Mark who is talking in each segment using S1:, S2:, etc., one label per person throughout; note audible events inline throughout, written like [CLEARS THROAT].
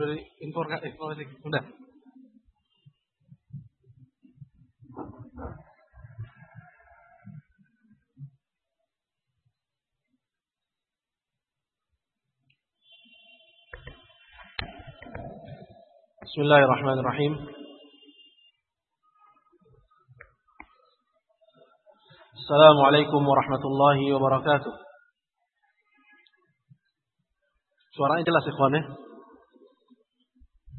S1: Sudah informasi, informasi. Sudah. Bismillahirrahmanirrahim. Assalamualaikum warahmatullahi wabarakatuh. Suaranya jelas ikhwan ya?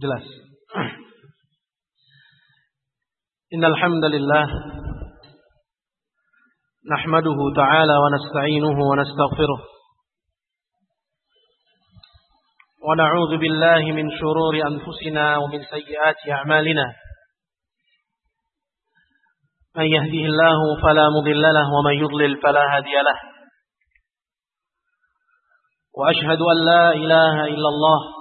S1: Jelas. Innal hamdalillah nahmaduhu ta'ala wa nasta'inuhu wa nastaghfiruh. Wa na'udzu billahi min shururi anfusina wa min sayyiati a'malina. من يهده الله فلا مضل له ومن يضلل فلا هادي له وأشهد أن لا إله إلا الله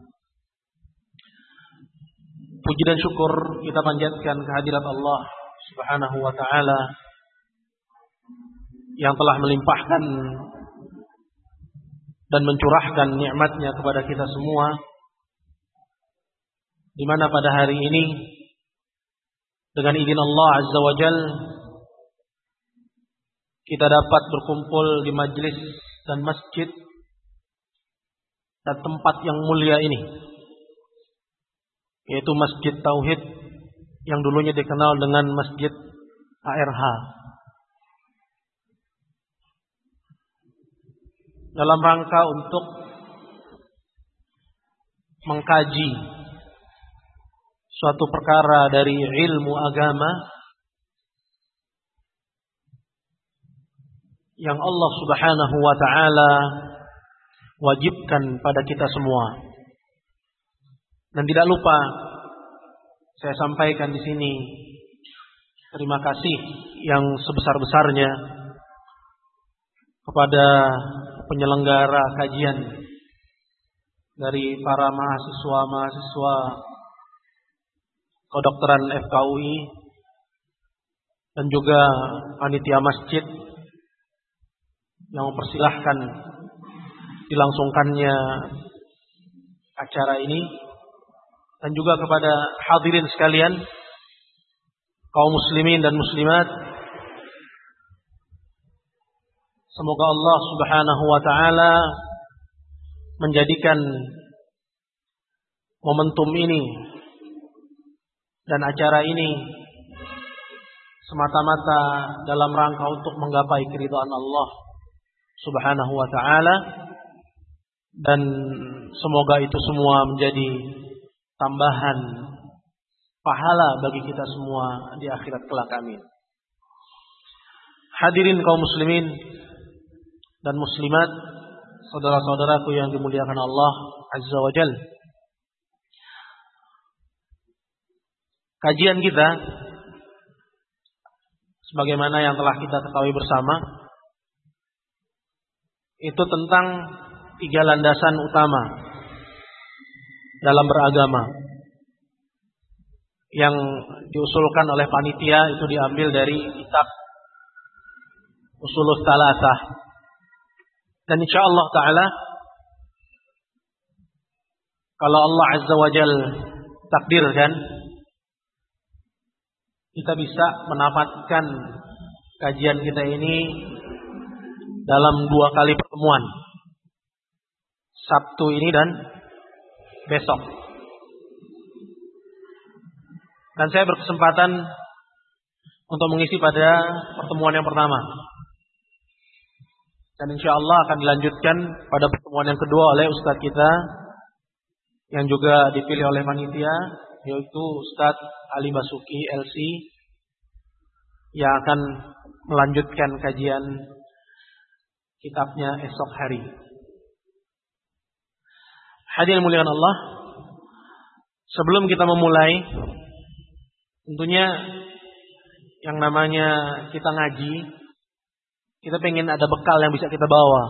S1: Puji dan syukur kita panjatkan kehadirat Allah Subhanahu wa taala yang telah melimpahkan dan mencurahkan nikmatnya kepada kita semua di mana pada hari ini dengan izin Allah Azza wa Jal kita dapat berkumpul di majlis dan masjid dan tempat yang mulia ini yaitu Masjid Tauhid yang dulunya dikenal dengan Masjid ARH. Dalam rangka untuk mengkaji suatu perkara dari ilmu agama yang Allah Subhanahu wa taala wajibkan pada kita semua. Dan tidak lupa saya sampaikan di sini terima kasih yang sebesar-besarnya kepada penyelenggara kajian dari para mahasiswa-mahasiswa kedokteran FKUI dan juga panitia masjid yang mempersilahkan dilangsungkannya acara ini dan juga kepada hadirin sekalian kaum muslimin dan muslimat semoga Allah Subhanahu wa taala menjadikan momentum ini dan acara ini semata-mata dalam rangka untuk menggapai keridhaan Allah Subhanahu wa taala. Dan semoga itu semua menjadi tambahan pahala bagi kita semua di akhirat kelak amin. Hadirin kaum muslimin dan muslimat, saudara-saudaraku yang dimuliakan Allah Azza wa Jal. Kajian kita sebagaimana yang telah kita ketahui bersama itu tentang tiga landasan utama dalam beragama. yang diusulkan oleh panitia itu diambil dari kitab Usulul Salasah. Dan insya Allah Ta'ala kalau Allah Azza wa Jal takdirkan kita bisa mendapatkan kajian kita ini dalam dua kali pertemuan. Sabtu ini dan besok. Dan saya berkesempatan untuk mengisi pada pertemuan yang pertama. Dan insya Allah akan dilanjutkan pada pertemuan yang kedua oleh Ustadz kita yang juga dipilih oleh panitia yaitu Ustadz Ali Basuki LC yang akan melanjutkan kajian kitabnya esok hari. Hadirin muliakan Allah, sebelum kita memulai, tentunya yang namanya kita ngaji, kita pengen ada bekal yang bisa kita bawa.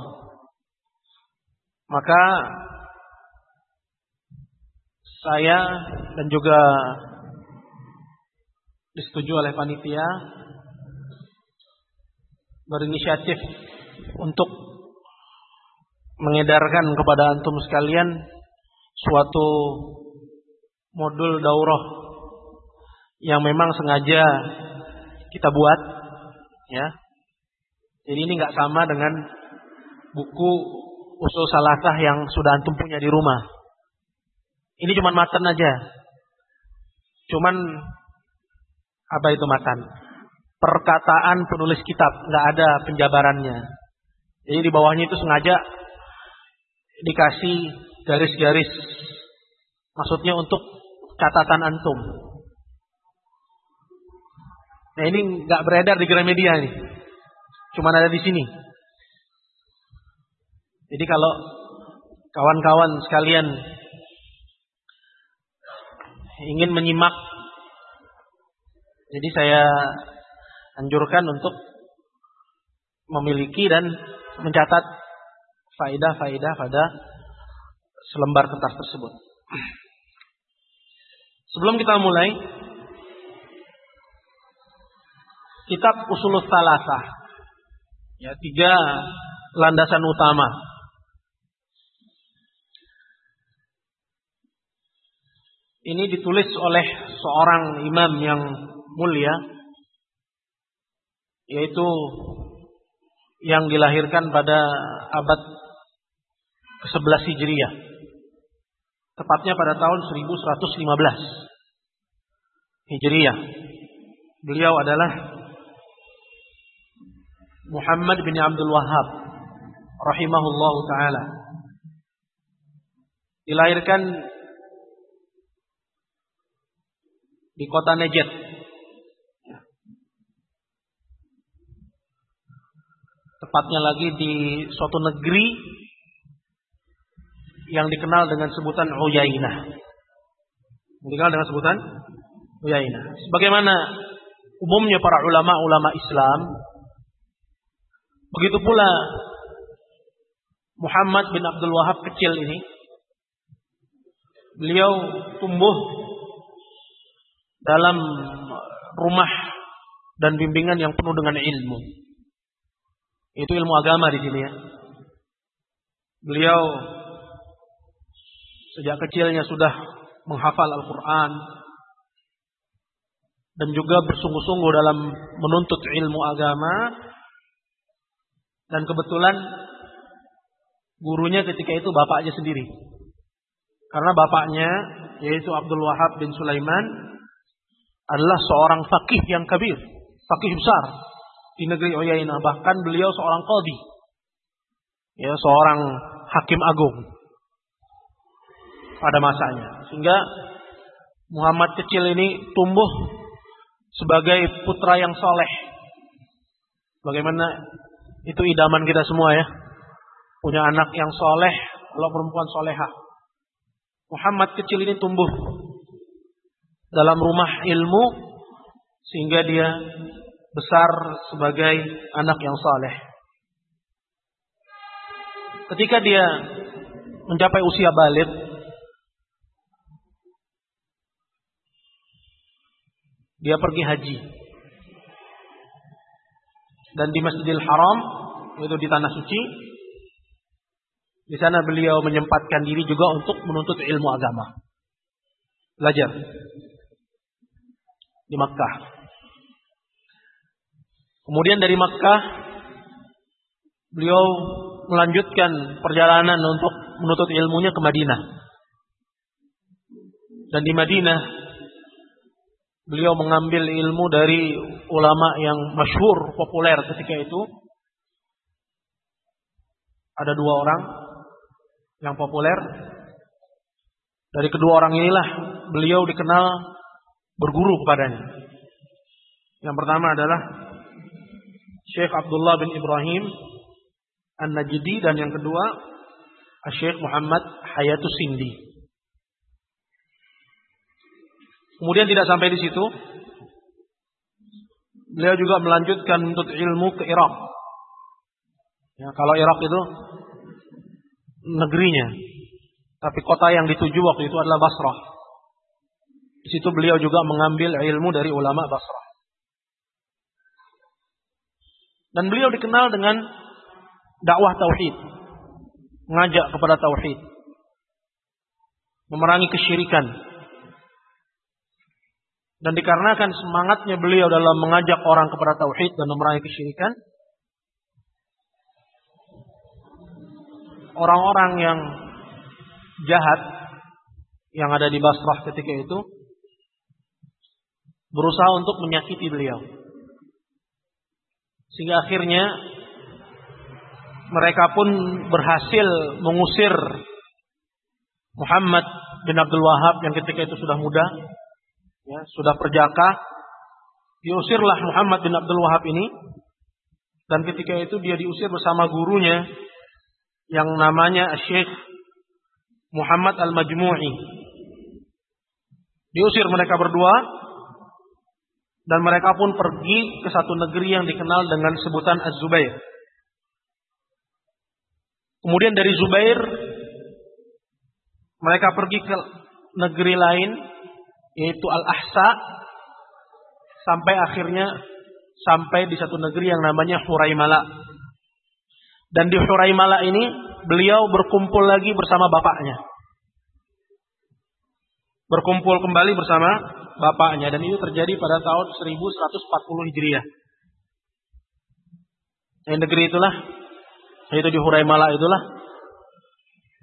S1: Maka saya dan juga disetujui oleh panitia berinisiatif untuk mengedarkan kepada antum sekalian suatu modul daurah yang memang sengaja kita buat ya. Jadi ini nggak sama dengan buku usul salasah yang sudah antum punya di rumah. Ini cuma matan aja. Cuman apa itu matan? Perkataan penulis kitab, nggak ada penjabarannya. Jadi di bawahnya itu sengaja dikasih garis-garis. Maksudnya untuk catatan antum. Nah ini nggak beredar di Gramedia nih. Cuma ada di sini. Jadi kalau kawan-kawan sekalian ingin menyimak jadi saya anjurkan untuk memiliki dan mencatat faidah-faidah pada selembar kertas tersebut. Sebelum kita mulai, kitab Usul Salasah. Ya, tiga landasan utama. Ini ditulis oleh seorang imam yang mulia yaitu yang dilahirkan pada abad ke-11 Hijriah. Tepatnya pada tahun 1115 Hijriah. Beliau adalah Muhammad bin Abdul Wahab rahimahullahu taala. Dilahirkan di kota Najd. Tepatnya lagi di suatu negeri yang dikenal dengan sebutan Uyainah. Dikenal dengan sebutan Uyainah. Sebagaimana umumnya para ulama-ulama Islam, begitu pula Muhammad bin Abdul Wahab kecil ini, beliau tumbuh dalam rumah dan bimbingan yang penuh dengan ilmu. Itu ilmu agama di sini ya. Beliau sejak kecilnya sudah menghafal Al-Quran dan juga bersungguh-sungguh dalam menuntut ilmu agama dan kebetulan gurunya ketika itu bapaknya sendiri karena bapaknya yaitu Abdul Wahab bin Sulaiman adalah seorang fakih yang kabir, fakih besar di negeri Uyainah. Bahkan beliau seorang qadi. Ya, seorang hakim agung pada masanya. Sehingga Muhammad kecil ini tumbuh sebagai putra yang soleh. Bagaimana itu idaman kita semua ya. Punya anak yang soleh, kalau perempuan soleha. Muhammad kecil ini tumbuh dalam rumah ilmu sehingga dia besar sebagai anak yang saleh. Ketika dia mencapai usia balik, dia pergi haji. Dan di Masjidil Haram, yaitu di tanah suci, di sana beliau menyempatkan diri juga untuk menuntut ilmu agama. Belajar di Makkah. Kemudian dari Makkah beliau melanjutkan perjalanan untuk menuntut ilmunya ke Madinah. Dan di Madinah beliau mengambil ilmu dari ulama yang masyhur populer ketika itu. Ada dua orang yang populer. Dari kedua orang inilah beliau dikenal berguru kepadanya. Yang pertama adalah Syekh Abdullah bin Ibrahim An-Najdi dan yang kedua Syekh Muhammad Hayatus Sindi. Kemudian tidak sampai di situ. Beliau juga melanjutkan untuk ilmu ke Irak. Ya, kalau Irak itu negerinya. Tapi kota yang dituju waktu itu adalah Basrah. Di situ beliau juga mengambil ilmu dari ulama Basrah. Dan beliau dikenal dengan dakwah tauhid, mengajak kepada tauhid, memerangi kesyirikan. Dan dikarenakan semangatnya beliau dalam mengajak orang kepada tauhid dan memerangi kesyirikan, orang-orang yang jahat yang ada di Basrah ketika itu berusaha untuk menyakiti beliau. Sehingga akhirnya mereka pun berhasil mengusir Muhammad bin Abdul Wahab yang ketika itu sudah muda, ya, sudah perjaka. Diusirlah Muhammad bin Abdul Wahab ini dan ketika itu dia diusir bersama gurunya yang namanya Syekh Muhammad Al-Majmu'i. Diusir mereka berdua dan mereka pun pergi ke satu negeri yang dikenal dengan sebutan Az-Zubair. Kemudian dari Zubair mereka pergi ke negeri lain yaitu Al-Ahsa sampai akhirnya sampai di satu negeri yang namanya Huraimala. Dan di Huraimala ini beliau berkumpul lagi bersama bapaknya. Berkumpul kembali bersama bapaknya dan itu terjadi pada tahun 1140 Hijriah. Di negeri itulah yaitu di Huraimala itulah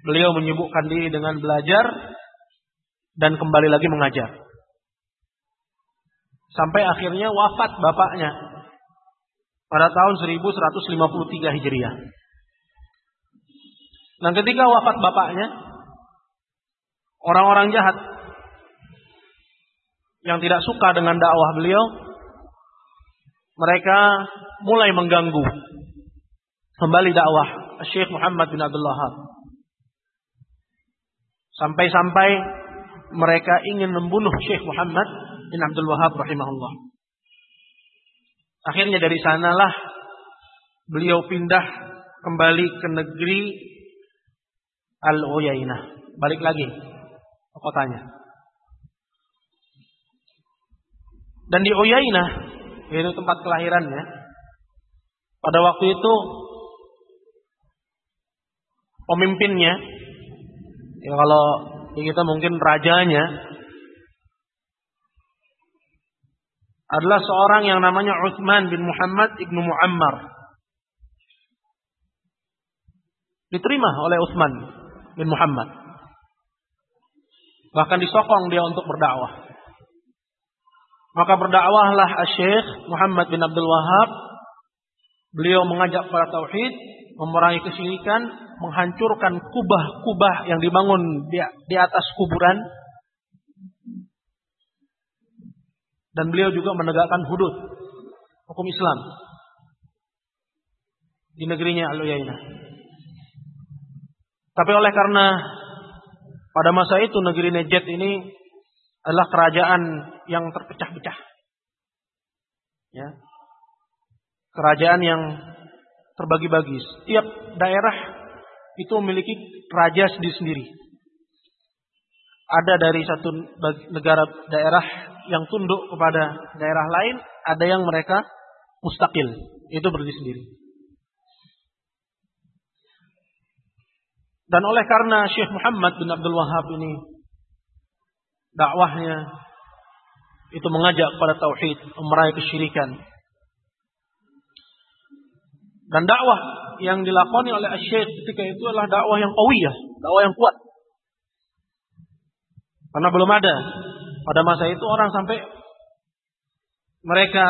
S1: beliau menyibukkan diri dengan belajar dan kembali lagi mengajar. Sampai akhirnya wafat bapaknya pada tahun 1153 Hijriah. Dan ketika wafat bapaknya, orang-orang jahat yang tidak suka dengan dakwah beliau, mereka mulai mengganggu kembali dakwah Syekh Muhammad bin Abdul. Sampai-sampai mereka ingin membunuh Syekh Muhammad bin Abdul Wahab rahimahullah. Akhirnya dari sanalah beliau pindah kembali ke negeri Al-Uyainah. Balik lagi ke kotanya. Dan di Uyainah, yaitu tempat kelahirannya, pada waktu itu pemimpinnya ya kalau kita mungkin rajanya adalah seorang yang namanya Utsman bin Muhammad ibnu Muammar. Diterima oleh Utsman bin Muhammad. Bahkan disokong dia untuk berdakwah. Maka berdakwahlah Syekh Muhammad bin Abdul Wahab. Beliau mengajak para tauhid, memerangi kesyirikan, menghancurkan kubah-kubah yang dibangun di, di atas kuburan. Dan beliau juga menegakkan hudud, hukum Islam di negerinya al -Uyainah. Tapi oleh karena pada masa itu negeri Najd ini adalah kerajaan yang terpecah-pecah. Ya. Kerajaan yang terbagi-bagi. Setiap daerah itu memiliki raja sendiri-sendiri. Ada dari satu negara daerah yang tunduk kepada daerah lain, ada yang mereka mustakil, itu berdiri sendiri. Dan oleh karena Syekh Muhammad bin Abdul Wahab ini dakwahnya itu mengajak kepada tauhid, memerangi kesyirikan. Dan dakwah yang dilakoni oleh Syekh ketika itu adalah dakwah yang qawiyah, dakwah yang kuat. Karena belum ada pada masa itu orang sampai mereka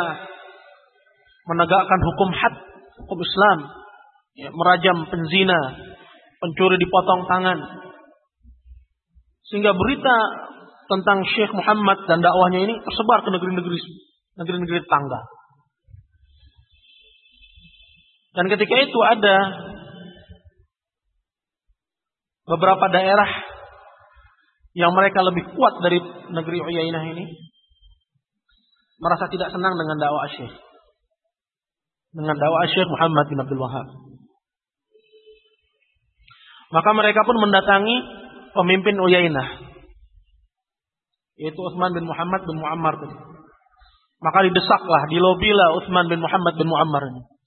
S1: menegakkan hukum had, hukum Islam, ya, merajam penzina, pencuri dipotong tangan. Sehingga berita tentang Syekh Muhammad dan dakwahnya ini tersebar ke negeri-negeri negeri-negeri tangga. Dan ketika itu ada beberapa daerah yang mereka lebih kuat dari negeri Uyainah ini merasa tidak senang dengan dakwah Syekh. Dengan dakwah Syekh Muhammad bin Abdul Wahab. Maka mereka pun mendatangi pemimpin Uyainah. Yaitu Utsman bin Muhammad bin Muammar tadi. Maka didesaklah, dilobilah Utsman bin Muhammad bin Muammar ini.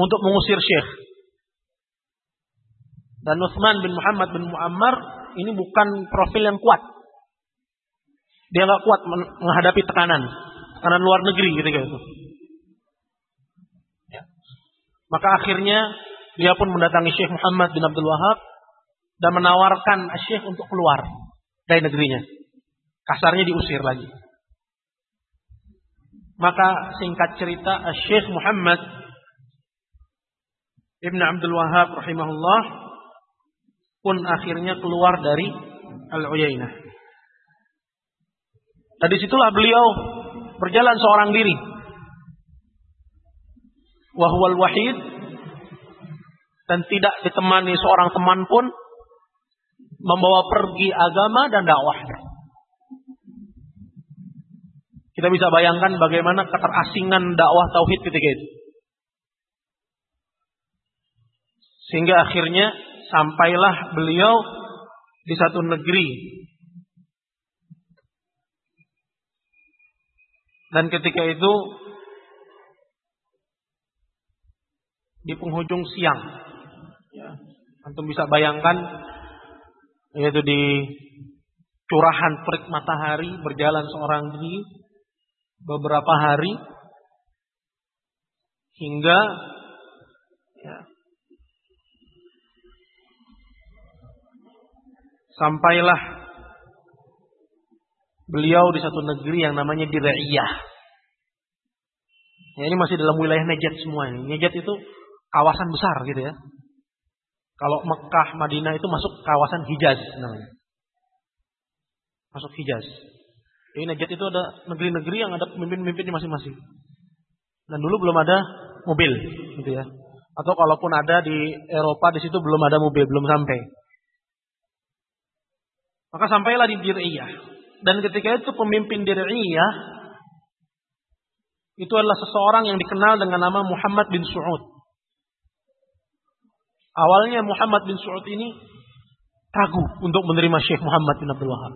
S1: Untuk mengusir Syekh. Dan Utsman bin Muhammad bin Muammar ini bukan profil yang kuat. Dia nggak kuat menghadapi tekanan. Tekanan luar negeri gitu gitu. Maka akhirnya dia pun mendatangi Syekh Muhammad bin Abdul Wahab dan menawarkan Syekh untuk keluar dari negerinya. Kasarnya diusir lagi. Maka singkat cerita Syekh Muhammad Ibn Abdul Wahab rahimahullah pun akhirnya keluar dari Al-Uyainah. Dan di situlah beliau berjalan seorang diri. Wahwal wahid dan tidak ditemani seorang teman pun membawa pergi agama dan dakwah. Kita bisa bayangkan bagaimana keterasingan dakwah tauhid ketika itu. Sehingga akhirnya sampailah beliau di satu negeri. Dan ketika itu di penghujung siang. Ya, antum bisa bayangkan yaitu di curahan terik matahari berjalan seorang diri beberapa hari hingga ya, sampailah beliau di satu negeri yang namanya Diraiyah. Ya, ini masih dalam wilayah Najd semua ini. Najd itu kawasan besar gitu ya. Kalau Mekah, Madinah itu masuk kawasan Hijaz namanya. Masuk Hijaz. Jadi Najd itu ada negeri-negeri yang ada pemimpin-pemimpinnya masing-masing. Dan dulu belum ada mobil, gitu ya. Atau kalaupun ada di Eropa di situ belum ada mobil, belum sampai. Maka sampailah di Dir'iyah. Dan ketika itu pemimpin Dir'iyah itu adalah seseorang yang dikenal dengan nama Muhammad bin Su'ud. Awalnya Muhammad bin Su'ud ini ragu untuk menerima Syekh Muhammad bin Abdul Wahab.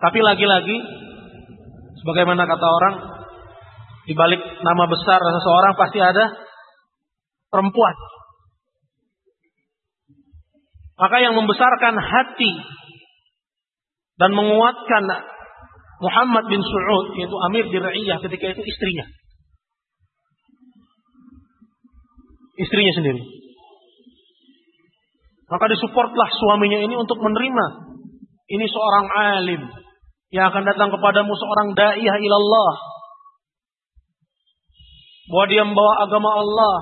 S1: Tapi lagi-lagi, sebagaimana kata orang, di balik nama besar seseorang pasti ada perempuan. Maka yang membesarkan hati dan menguatkan Muhammad bin Su'ud, yaitu Amir di Ra'iyah ketika itu istrinya. istrinya sendiri. Maka disupportlah suaminya ini untuk menerima. Ini seorang alim yang akan datang kepadamu seorang da'iyah ilallah. Bahwa dia membawa agama Allah,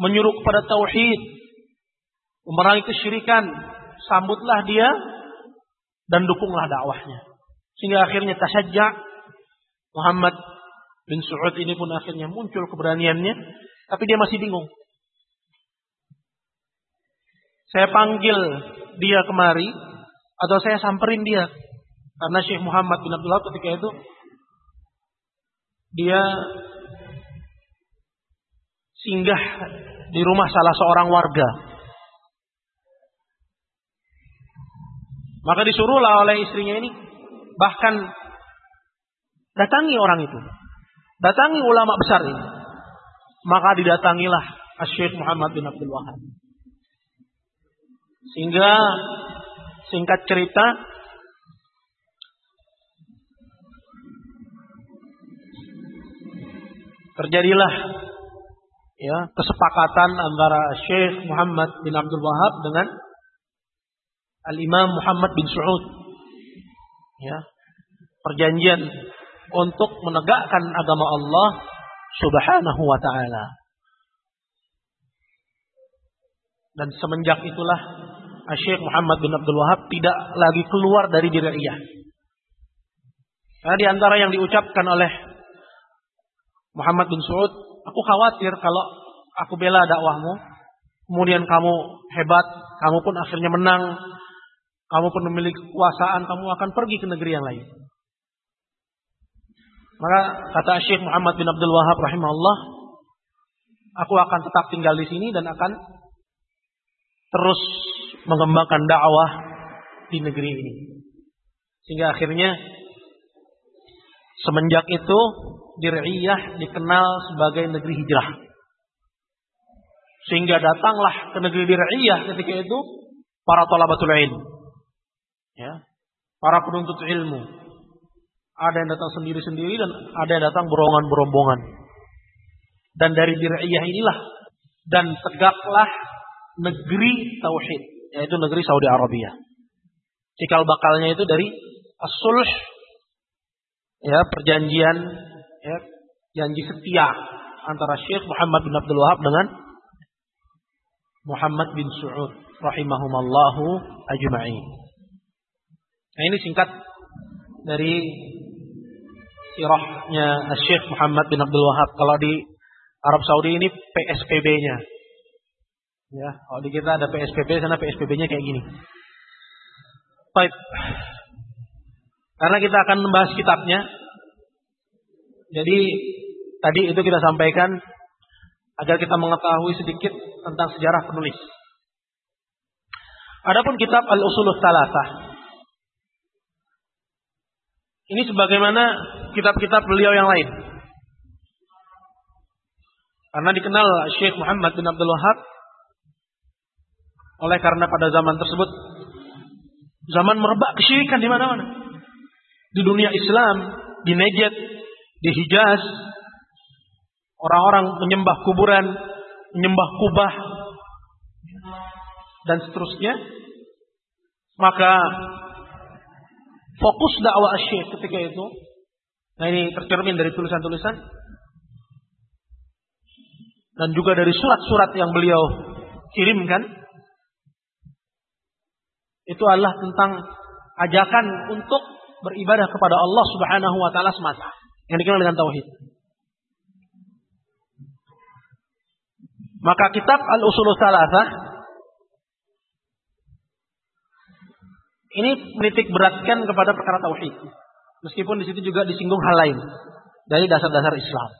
S1: menyuruh kepada tauhid, memerangi kesyirikan. Sambutlah dia dan dukunglah dakwahnya. Sehingga akhirnya tasajja Muhammad bin Su'ud ini pun akhirnya muncul keberaniannya, tapi dia masih bingung. Saya panggil dia kemari atau saya samperin dia. Karena Syekh Muhammad bin Abdullah ketika itu dia singgah di rumah salah seorang warga. Maka disuruhlah oleh istrinya ini bahkan Datangi orang itu. Datangi ulama besar ini. Maka didatangilah Syekh Muhammad bin Abdul Wahab. Sehingga singkat cerita terjadilah ya kesepakatan antara Syekh Muhammad bin Abdul Wahab dengan Al-Imam Muhammad bin Saud. Ya. Perjanjian untuk menegakkan agama Allah Subhanahu wa taala. Dan semenjak itulah Syekh Muhammad bin Abdul Wahab tidak lagi keluar dari Diriyah. Karena di antara yang diucapkan oleh Muhammad bin Saud, aku khawatir kalau aku bela dakwahmu, kemudian kamu hebat, kamu pun akhirnya menang, kamu pun memiliki kekuasaan, kamu akan pergi ke negeri yang lain. Maka kata Syekh Muhammad bin Abdul Wahab rahimahullah, aku akan tetap tinggal di sini dan akan terus mengembangkan dakwah di negeri ini. Sehingga akhirnya semenjak itu Dir'iyah dikenal sebagai negeri hijrah. Sehingga datanglah ke negeri Dir'iyah ketika itu para talabatul ilm. Ya. Para penuntut ilmu. Ada yang datang sendiri-sendiri dan ada yang datang berombongan-berombongan. Dan dari Dir'iyah inilah dan tegaklah negeri tauhid, yaitu negeri Saudi Arabia. Cikal bakalnya itu dari as-sulh ya perjanjian ya, janji setia antara Syekh Muhammad bin Abdul Wahab dengan Muhammad bin Su'ud rahimahumallahu ajma'in. Nah ini singkat dari sirahnya Syekh Muhammad bin Abdul Wahab. Kalau di Arab Saudi ini PSPB-nya. Ya, kalau di kita ada PSPB, sana PSPB-nya kayak gini. Baik. Karena kita akan membahas kitabnya, jadi tadi itu kita sampaikan agar kita mengetahui sedikit tentang sejarah penulis. Adapun kitab Al-Usulul Salasah. Ini sebagaimana kitab-kitab beliau yang lain. Karena dikenal Syekh Muhammad bin Abdul Wahab oleh karena pada zaman tersebut zaman merebak kesyirikan di mana-mana. Di dunia Islam, di Najd, di Hijaz orang-orang menyembah kuburan, menyembah kubah dan seterusnya. Maka fokus dakwah Syekh ketika itu. Nah ini tercermin dari tulisan-tulisan. Dan juga dari surat-surat yang beliau kirimkan. Itu adalah tentang ajakan untuk beribadah kepada Allah Subhanahu wa taala semata. Yang dikenal dengan tauhid. Maka kitab Al-Usul Salasah ini menitik beratkan kepada perkara tauhid. Meskipun di situ juga disinggung hal lain dari dasar-dasar Islam.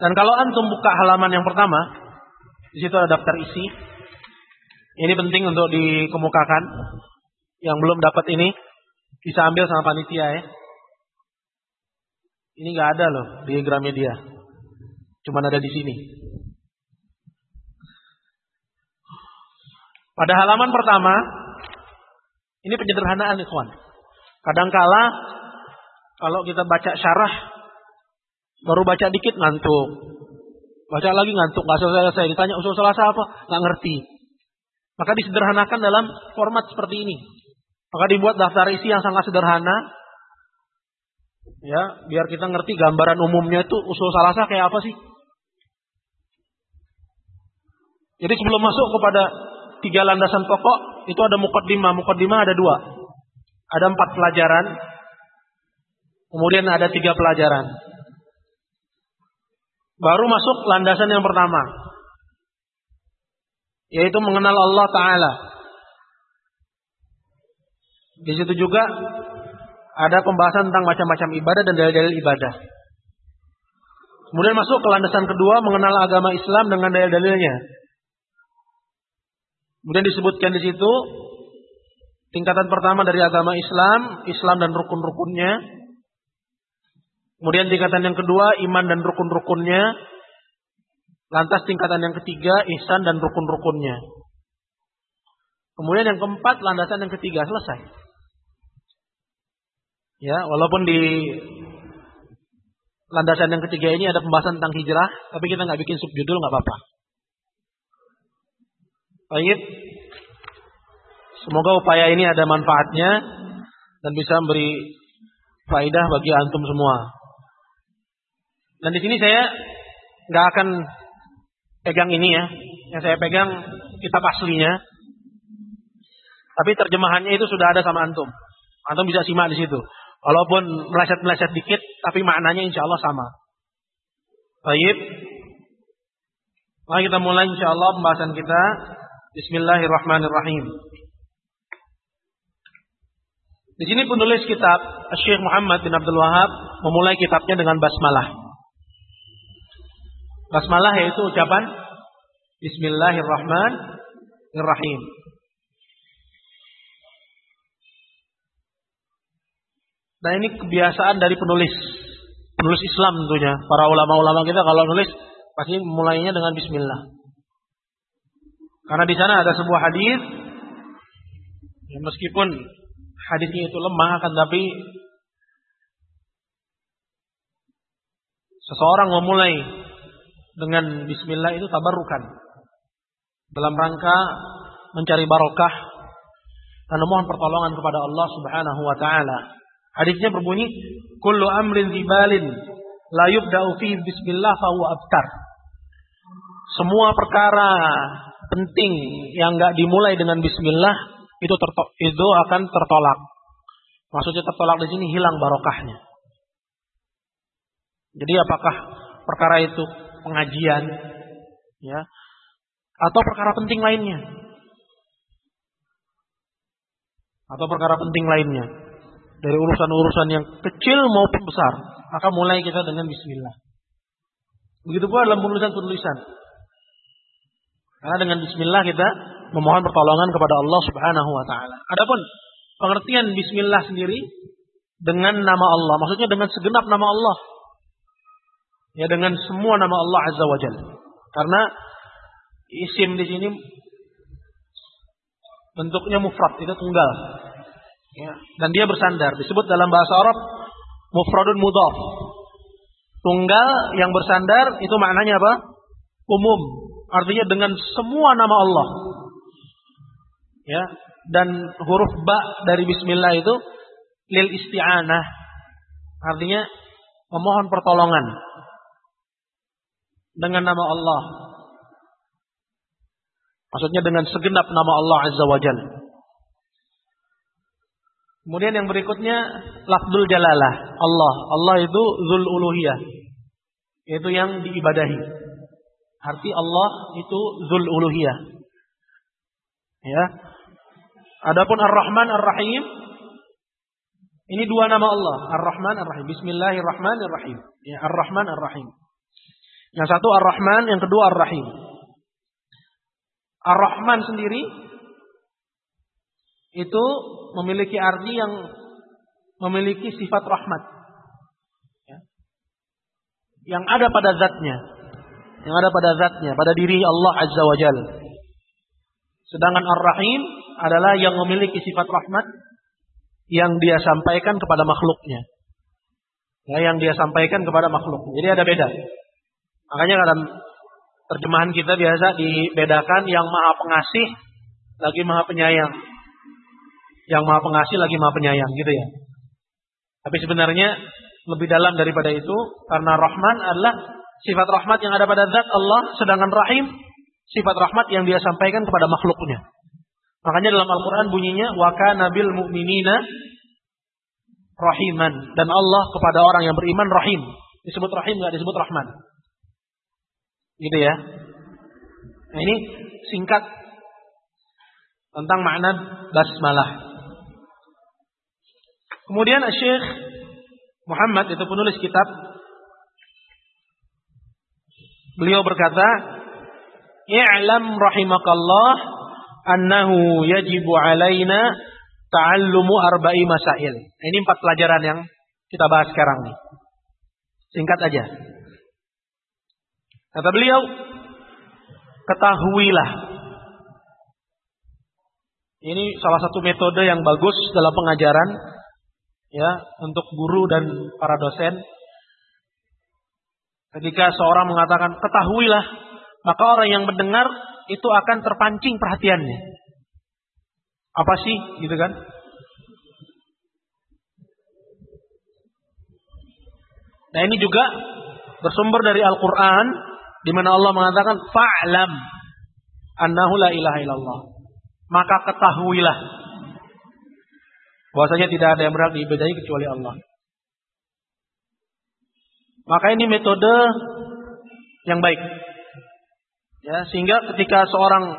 S1: Dan kalau antum buka halaman yang pertama, di situ ada daftar isi. Ini penting untuk dikemukakan yang belum dapat ini bisa ambil sama panitia ya. Ini nggak ada loh di Gramedia. Cuman ada di sini. Pada halaman pertama, ini penyederhanaan ikhwan. Kadangkala kalau kita baca syarah baru baca dikit ngantuk. Baca lagi ngantuk, nggak selesai-selesai. Ditanya usul selasa apa? Nggak ngerti. Maka disederhanakan dalam format seperti ini. Maka dibuat daftar isi yang sangat sederhana. Ya, biar kita ngerti gambaran umumnya itu usul salasa kayak apa sih. Jadi sebelum masuk kepada tiga landasan pokok, itu ada mukaddimah. Mukaddimah ada dua. Ada empat pelajaran. Kemudian ada tiga pelajaran. Baru masuk landasan yang pertama. Yaitu mengenal Allah Ta'ala. Di situ juga ada pembahasan tentang macam-macam ibadah dan dalil-dalil ibadah. Kemudian masuk ke landasan kedua mengenal agama Islam dengan dalil-dalilnya. Kemudian disebutkan di situ Tingkatan pertama dari agama Islam, Islam dan rukun-rukunnya. Kemudian tingkatan yang kedua, iman dan rukun-rukunnya. Lantas tingkatan yang ketiga, ihsan dan rukun-rukunnya. Kemudian yang keempat, landasan yang ketiga selesai. Ya, walaupun di landasan yang ketiga ini ada pembahasan tentang hijrah, tapi kita nggak bikin subjudul nggak apa-apa. Baik. Semoga upaya ini ada manfaatnya dan bisa memberi faidah bagi antum semua. Dan di sini saya nggak akan pegang ini ya. Yang saya pegang kitab aslinya. Tapi terjemahannya itu sudah ada sama antum. Antum bisa simak di situ. Walaupun meleset-meleset dikit, tapi maknanya insya Allah sama. Baik. Mari kita mulai insya Allah pembahasan kita. Bismillahirrahmanirrahim. Di sini penulis kitab Syekh Muhammad bin Abdul Wahab memulai kitabnya dengan basmalah. Basmalah yaitu ucapan Bismillahirrahmanirrahim. Dan ini kebiasaan dari penulis. Penulis Islam tentunya. Para ulama-ulama kita kalau nulis pasti mulainya dengan bismillah. Karena di sana ada sebuah hadis ya meskipun hadisnya itu lemah akan tapi seseorang memulai dengan bismillah itu tabarrukan dalam rangka mencari barokah dan memohon pertolongan kepada Allah Subhanahu wa taala. Hadisnya berbunyi, "Kullu amrin zibalin la yubda'u fihi bismillah fa abtar." Semua perkara penting yang enggak dimulai dengan bismillah itu terto itu akan tertolak. Maksudnya tertolak di sini hilang barokahnya. Jadi apakah perkara itu pengajian ya atau perkara penting lainnya? Atau perkara penting lainnya? dari urusan-urusan yang kecil maupun besar, maka mulai kita dengan bismillah. Begitu pula dalam penulisan-penulisan. Karena dengan bismillah kita memohon pertolongan kepada Allah Subhanahu wa taala. Adapun pengertian bismillah sendiri dengan nama Allah, maksudnya dengan segenap nama Allah. Ya dengan semua nama Allah Azza wa Jalla. Karena isim di sini bentuknya mufrad, itu tunggal. Ya, dan dia bersandar. Disebut dalam bahasa Arab mufradun mudhaf. Tunggal yang bersandar itu maknanya apa? Umum. Artinya dengan semua nama Allah. Ya, dan huruf ba dari bismillah itu lil isti'anah. Artinya memohon pertolongan dengan nama Allah. Maksudnya dengan segenap nama Allah Azza wa Jalla. Kemudian yang berikutnya lafzul jalalah. Allah. Allah itu zul uluhiyah. Itu yang diibadahi. Arti Allah itu zul uluhiyah. Ya. Adapun Ar-Rahman Ar-Rahim ini dua nama Allah, Ar-Rahman Ar-Rahim. Bismillahirrahmanirrahim. Ya, Ar-Rahman Ar-Rahim. Yang satu Ar-Rahman, yang kedua Ar-Rahim. Ar-Rahman sendiri itu memiliki arti yang memiliki sifat rahmat. Ya. Yang ada pada zatnya. Yang ada pada zatnya, pada diri Allah Azza wa Jal. Sedangkan Ar-Rahim adalah yang memiliki sifat rahmat yang dia sampaikan kepada makhluknya. Ya, yang dia sampaikan kepada makhluk. Jadi ada beda. Makanya dalam terjemahan kita biasa dibedakan yang maha pengasih lagi maha penyayang yang maha pengasih lagi maha penyayang gitu ya. Tapi sebenarnya lebih dalam daripada itu karena Rahman adalah sifat rahmat yang ada pada zat Allah sedangkan Rahim sifat rahmat yang dia sampaikan kepada makhluknya. Makanya dalam Al-Qur'an bunyinya wa kana bil mu'minina rahiman dan Allah kepada orang yang beriman rahim. Disebut rahim nggak disebut rahman. Gitu ya. Nah, ini singkat tentang makna basmalah. Kemudian Syekh Muhammad itu penulis kitab beliau berkata, "I'lam rahimakallah annahu yajibu alaina ta'allumu arba'i masail. Ini empat pelajaran yang kita bahas sekarang nih. Singkat aja. Kata beliau, ketahuilah. Ini salah satu metode yang bagus dalam pengajaran ya untuk guru dan para dosen. Ketika seorang mengatakan ketahuilah, maka orang yang mendengar itu akan terpancing perhatiannya. Apa sih gitu kan? Nah ini juga bersumber dari Al-Quran di mana Allah mengatakan fa'lam annahu la ilaha illallah. Maka ketahuilah bahwasanya tidak ada yang berhak diibadahi kecuali Allah. Maka ini metode yang baik. Ya, sehingga ketika seorang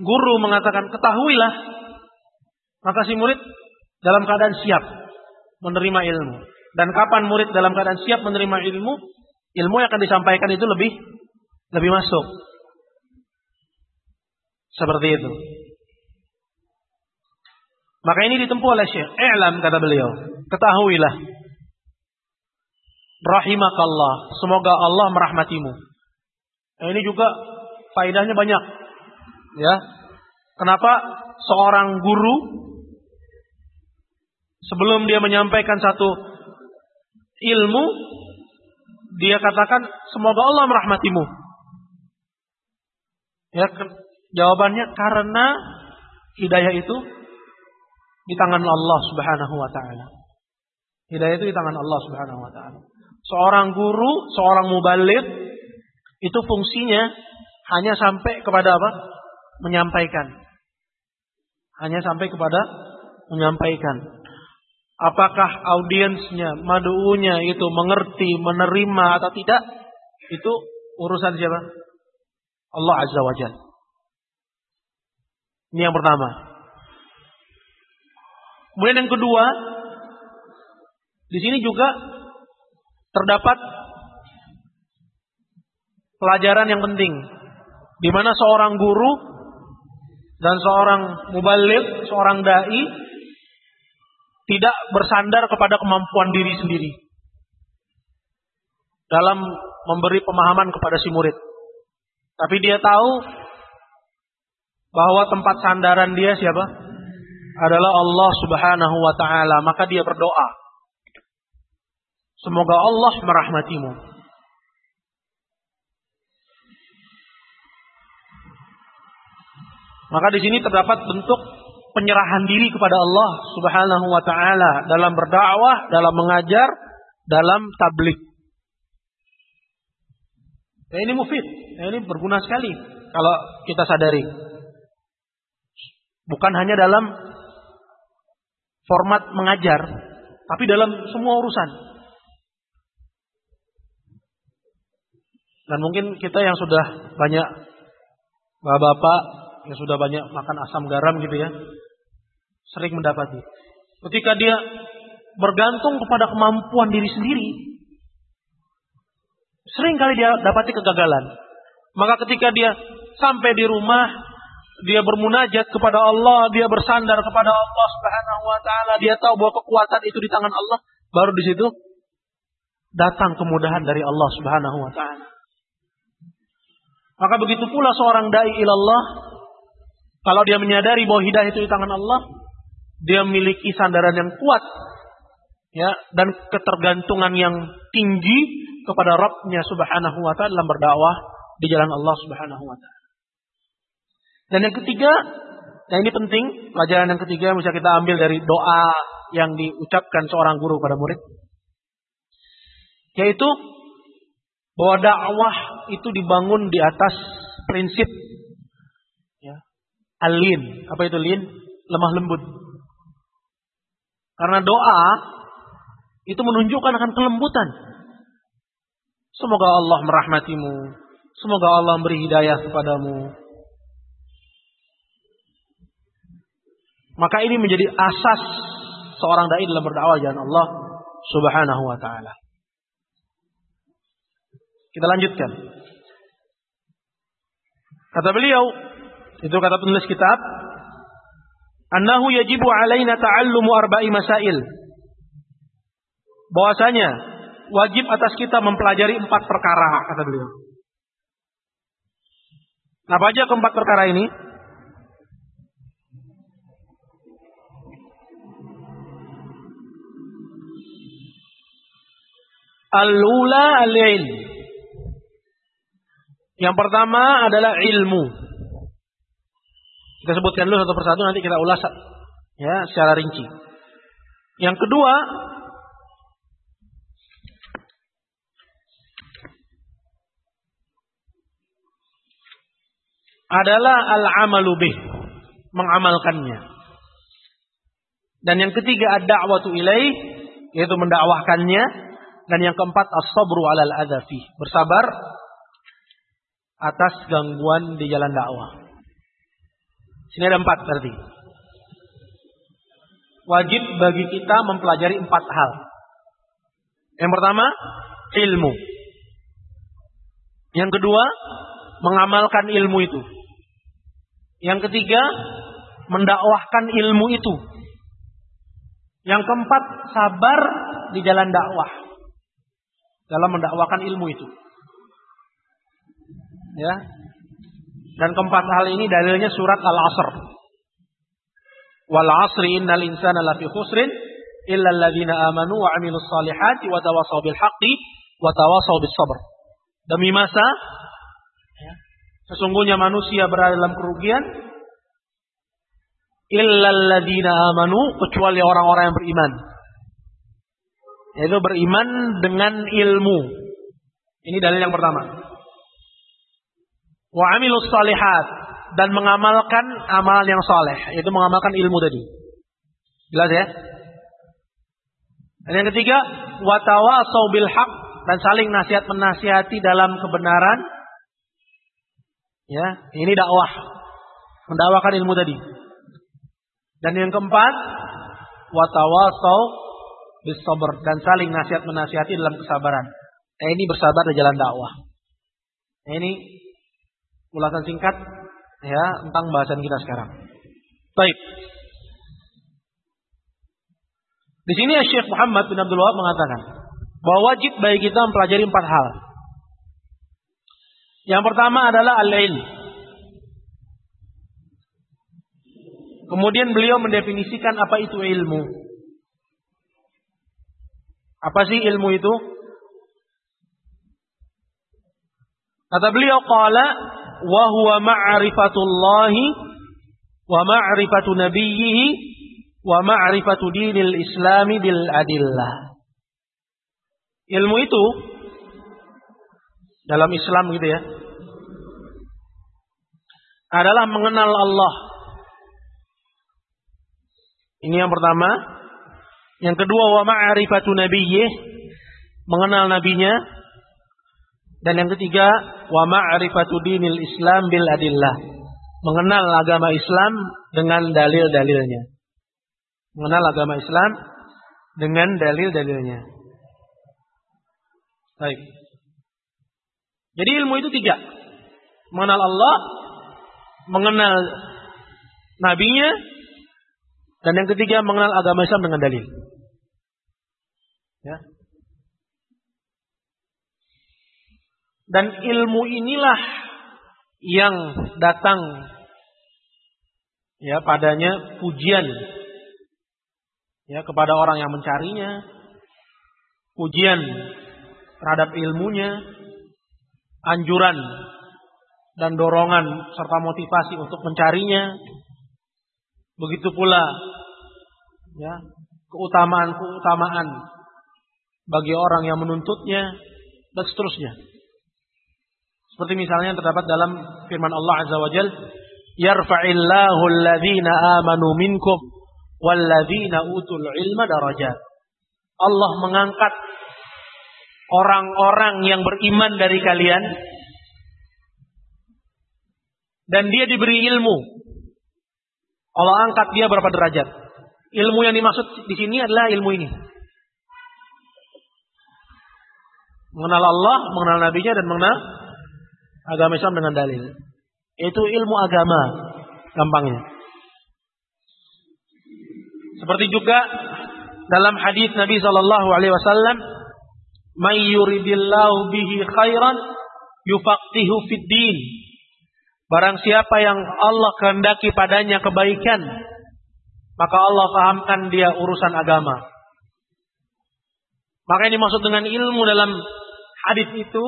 S1: guru mengatakan ketahuilah, maka si murid dalam keadaan siap menerima ilmu. Dan kapan murid dalam keadaan siap menerima ilmu, ilmu yang akan disampaikan itu lebih lebih masuk. Seperti itu. Maka ini ditempuh oleh Syekh. I'lam kata beliau. Ketahuilah. Rahimakallah. Semoga Allah merahmatimu. Nah, ini juga faedahnya banyak. Ya. Kenapa seorang guru sebelum dia menyampaikan satu ilmu dia katakan semoga Allah merahmatimu. Ya, jawabannya karena hidayah itu di tangan Allah Subhanahu wa taala. Hidayah itu di tangan Allah Subhanahu wa taala. Seorang guru, seorang mubalik itu fungsinya hanya sampai kepada apa? Menyampaikan. Hanya sampai kepada menyampaikan. Apakah audiensnya, madu'unya itu mengerti, menerima atau tidak? Itu urusan siapa? Allah Azza wa Jal. Ini yang pertama. Kemudian yang kedua, di sini juga terdapat pelajaran yang penting di mana seorang guru dan seorang mubalik, seorang dai tidak bersandar kepada kemampuan diri sendiri dalam memberi pemahaman kepada si murid. Tapi dia tahu bahwa tempat sandaran dia siapa? Adalah Allah Subhanahu wa taala, maka dia berdoa. Semoga Allah merahmatimu. Maka di sini terdapat bentuk penyerahan diri kepada Allah Subhanahu wa taala dalam berdakwah, dalam mengajar, dalam tablik. Ya, ini mufid, ya, ini berguna sekali kalau kita sadari. Bukan hanya dalam format mengajar, tapi dalam semua urusan. Dan mungkin kita yang sudah banyak bapak-bapak yang sudah banyak makan asam garam gitu ya, sering mendapati. Ketika dia bergantung kepada kemampuan diri sendiri, sering kali dia dapati kegagalan. Maka ketika dia sampai di rumah, dia bermunajat kepada Allah, dia bersandar kepada Allah Subhanahu wa taala, dia tahu bahwa kekuatan itu di tangan Allah, baru di situ datang kemudahan dari Allah Subhanahu wa taala. Maka begitu pula seorang dai ilallah kalau dia menyadari bahwa hidayah itu di tangan Allah, dia memiliki sandaran yang kuat ya dan ketergantungan yang tinggi kepada Rabbnya Subhanahu wa taala dalam berdakwah di jalan Allah Subhanahu wa taala. Dan yang ketiga, yang ini penting, pelajaran yang ketiga yang bisa kita ambil dari doa yang diucapkan seorang guru pada murid yaitu bahwa dakwah itu dibangun di atas prinsip ya, alin. Apa itu lin? Lemah lembut. Karena doa itu menunjukkan akan kelembutan. Semoga Allah merahmatimu. Semoga Allah beri hidayah kepadamu. Maka ini menjadi asas seorang dai dalam berdakwah jalan Allah Subhanahu wa taala. Kita lanjutkan. Kata beliau, itu kata penulis kitab, annahu yajibu alaina ta'allumu arba'i masail. Bahwasanya wajib atas kita mempelajari empat perkara kata beliau. Apa aja keempat perkara ini? Al-ula al-ilm. Yang pertama adalah ilmu. Kita sebutkan dulu satu persatu nanti kita ulas ya secara rinci. Yang kedua adalah al-amalu bih, mengamalkannya. Dan yang ketiga ad-da'watu ilaih, yaitu mendakwahkannya. Dan yang keempat as-sabru 'alal adzafi, bersabar atas gangguan di jalan dakwah. Sini ada empat berarti. Wajib bagi kita mempelajari empat hal. Yang pertama, ilmu. Yang kedua, mengamalkan ilmu itu. Yang ketiga, mendakwahkan ilmu itu. Yang keempat, sabar di jalan dakwah. Dalam mendakwakan ilmu itu. Ya. Dan keempat hal ini dalilnya surat Al-Asr. Wal 'asri innal insana lafi khusrin illa alladziina amanu wa 'amilus salihati wa tawassaw bil haqqi wa tawassaw bis sabr. Demi masa ya, Sesungguhnya manusia berada dalam kerugian illalladzina amanu kecuali orang-orang yang beriman. Yaitu beriman dengan ilmu. Ini dalil yang pertama. Wa amilus salihat dan mengamalkan amalan yang soleh, yaitu mengamalkan ilmu tadi. Jelas ya? Dan yang ketiga, watawasau bil haq dan saling nasihat menasihati dalam kebenaran Ya, ini dakwah. Mendakwakan ilmu tadi. Dan yang keempat, watawasau bis sabr dan saling nasihat menasihati dalam kesabaran. Eh, ini bersabar di jalan dakwah. Eh, ini ulasan singkat ya tentang bahasan kita sekarang. Baik. Di sini Syekh Muhammad bin Abdul Wahab mengatakan bahwa wajib bagi kita mempelajari empat hal. Yang pertama adalah al-ilm. Kemudian beliau mendefinisikan apa itu ilmu. Apa sih ilmu itu? Kata beliau qala wa huwa ma'rifatullahi wa ma'rifatu nabiyhi wa ma'rifatu dinil islami bil adillah. Ilmu itu dalam Islam gitu ya. Adalah mengenal Allah. Ini yang pertama. Yang kedua wa ma'rifatu nabiyyih, mengenal nabinya. Dan yang ketiga wa ma'rifatu dinil Islam bil adillah. Mengenal agama Islam dengan dalil-dalilnya. Mengenal agama Islam dengan dalil-dalilnya. Baik. Jadi ilmu itu tiga. Mengenal Allah, mengenal nabinya, dan yang ketiga mengenal agama Islam dengan dalil. Ya. Dan ilmu inilah yang datang ya padanya pujian ya kepada orang yang mencarinya, pujian terhadap ilmunya, anjuran dan dorongan serta motivasi untuk mencarinya. Begitu pula ya, keutamaan-keutamaan bagi orang yang menuntutnya dan seterusnya. Seperti misalnya terdapat dalam firman Allah Azza wa Jal, "Yarfa'illahu alladhina amanu minkum walladhina utul ilma darajat." Allah mengangkat orang-orang yang beriman dari kalian dan dia diberi ilmu. Allah angkat dia berapa derajat. Ilmu yang dimaksud di sini adalah ilmu ini. Mengenal Allah, mengenal nabinya dan mengenal agama Islam dengan dalil. Itu ilmu agama gampangnya. Seperti juga dalam hadis Nabi Shallallahu Alaihi Wasallam, "May yuridillahu bihi khairan yufaqihu fid din." Barang siapa yang Allah kehendaki padanya kebaikan, maka Allah fahamkan dia urusan agama. Maka yang dimaksud dengan ilmu dalam hadis itu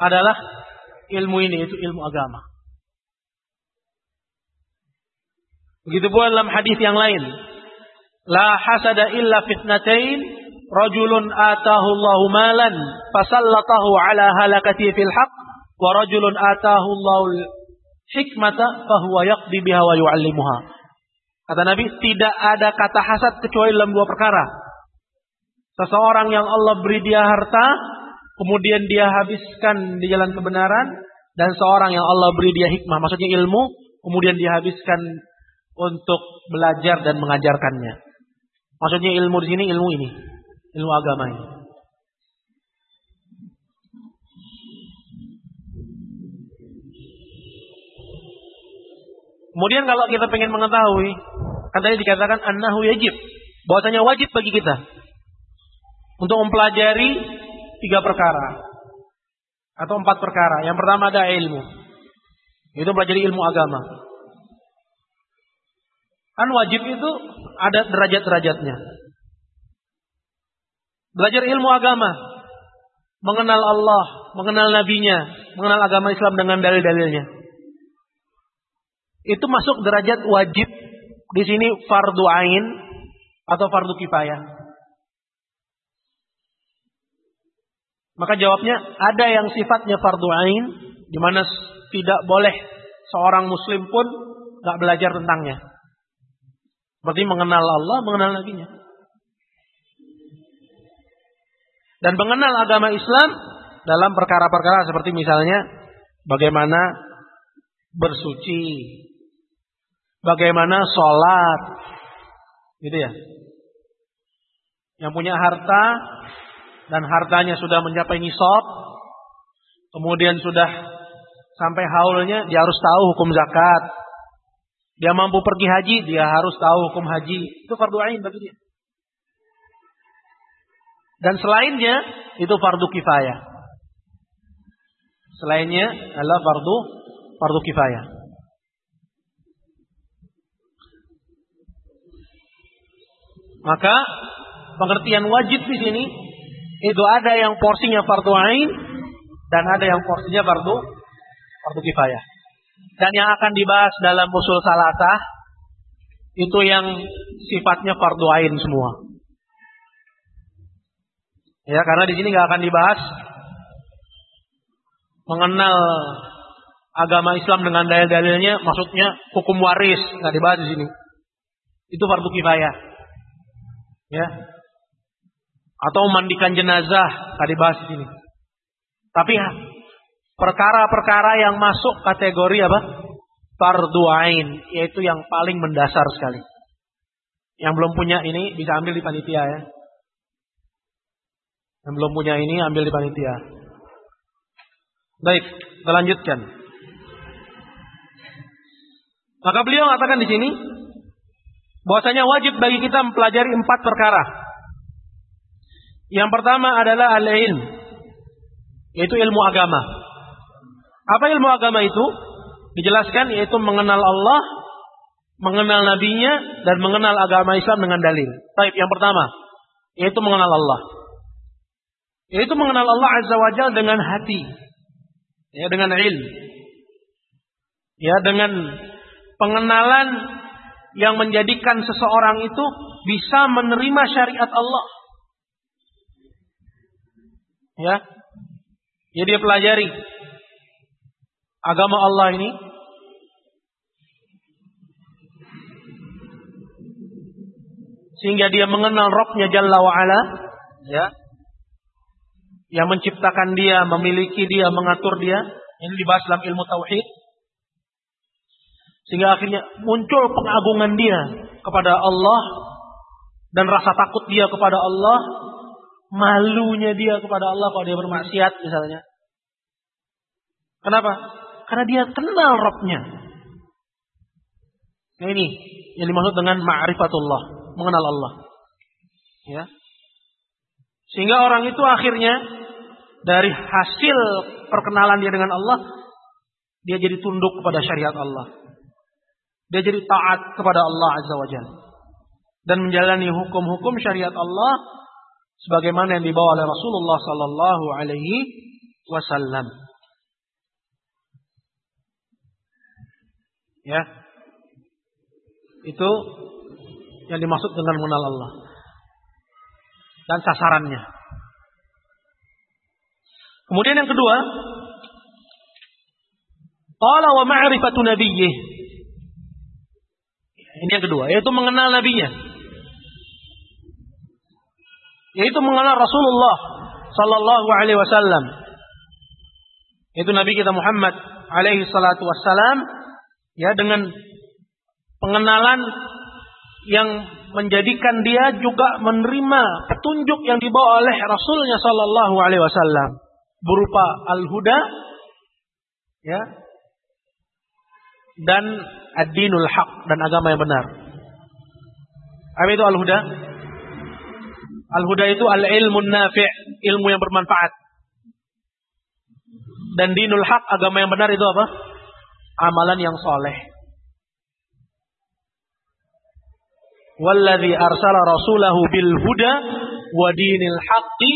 S1: adalah ilmu ini, itu ilmu agama. Begitu pula dalam hadis yang lain. La hasada illa fitnatain rajulun atahu Allahu malan fasallatahu ala halakati fil haq wa rajulun atahu Allahu hikmata fahuwa yaqdi biha wa yu'allimuha. Kata Nabi, tidak ada kata hasad kecuali dalam dua perkara. Seseorang yang Allah beri dia harta, kemudian dia habiskan di jalan kebenaran, dan seorang yang Allah beri dia hikmah, maksudnya ilmu, kemudian dia habiskan untuk belajar dan mengajarkannya. Maksudnya ilmu di sini ilmu ini, ilmu agama ini. Kemudian kalau kita pengen mengetahui, kan tadi dikatakan annahu yajib, bahwasanya wajib bagi kita untuk mempelajari tiga perkara atau empat perkara. Yang pertama ada ilmu, itu pelajari ilmu agama. Kan wajib itu ada derajat-derajatnya. Belajar ilmu agama, mengenal Allah, mengenal nabinya, mengenal agama Islam dengan dalil-dalilnya itu masuk derajat wajib di sini fardu ain atau fardu kifayah. Maka jawabnya ada yang sifatnya fardu ain di mana tidak boleh seorang muslim pun nggak belajar tentangnya. Seperti mengenal Allah, mengenal nabinya. Dan mengenal agama Islam dalam perkara-perkara seperti misalnya bagaimana bersuci, bagaimana sholat, gitu ya. Yang punya harta dan hartanya sudah mencapai nisab, kemudian sudah sampai haulnya, dia harus tahu hukum zakat. Dia mampu pergi haji, dia harus tahu hukum haji. Itu fardu ain bagi dia. Dan selainnya itu fardu kifayah. Selainnya adalah fardu fardu kifayah. Maka pengertian wajib di sini itu ada yang porsinya fardu ain dan ada yang porsinya fardu fardu kifayah. Dan yang akan dibahas dalam usul salatah itu yang sifatnya fardu ain semua. Ya, karena di sini nggak akan dibahas mengenal agama Islam dengan dalil-dalilnya, maksudnya hukum waris nggak dibahas di sini. Itu fardu kifayah ya atau mandikan jenazah tadi bahas di sini. Tapi perkara-perkara yang masuk kategori apa? Fardu ain, yaitu yang paling mendasar sekali. Yang belum punya ini bisa ambil di panitia ya. Yang belum punya ini ambil di panitia. Baik, kita lanjutkan. Maka beliau mengatakan di sini, bahwasanya wajib bagi kita mempelajari empat perkara. Yang pertama adalah al-ilm, yaitu ilmu agama. Apa ilmu agama itu? Dijelaskan yaitu mengenal Allah, mengenal nabinya dan mengenal agama Islam dengan dalil. Baik, yang pertama yaitu mengenal Allah. Yaitu mengenal Allah Azza wa Jalla dengan hati. Ya, dengan ilmu. Ya, dengan pengenalan yang menjadikan seseorang itu bisa menerima syariat Allah. Ya. Jadi dia pelajari agama Allah ini sehingga dia mengenal Robnya Jalla wa ala, ya, yang menciptakan dia, memiliki dia, mengatur dia. Ini dibahas dalam ilmu tauhid. Sehingga akhirnya muncul pengagungan dia kepada Allah dan rasa takut dia kepada Allah, malunya dia kepada Allah kalau dia bermaksiat misalnya. Kenapa? Karena dia kenal Robnya. Nah ini yang dimaksud dengan ma'rifatullah, mengenal Allah. Ya. Sehingga orang itu akhirnya dari hasil perkenalan dia dengan Allah, dia jadi tunduk kepada syariat Allah. Dia jadi taat kepada Allah Azza wa Jalla. Dan menjalani hukum-hukum syariat Allah sebagaimana yang dibawa oleh Rasulullah sallallahu alaihi wasallam. Ya. Itu yang dimaksud dengan mengenal Allah. Dan sasarannya. Kemudian yang kedua, qala wa ma'rifatu nabiyyih. Ini yang kedua, yaitu mengenal nabinya. Yaitu mengenal Rasulullah sallallahu alaihi wasallam. Itu Nabi kita Muhammad alaihi salatu wassalam ya dengan pengenalan yang menjadikan dia juga menerima petunjuk yang dibawa oleh Rasulnya Sallallahu Alaihi Wasallam berupa al-huda ya dan ad-dinul haq dan agama yang benar. Apa itu al-huda? Al-huda itu al-ilmu nafi' ilmu yang bermanfaat. Dan dinul haq agama yang benar itu apa? Amalan yang soleh. Walladhi arsala rasulahu bil huda wa dinil haqqi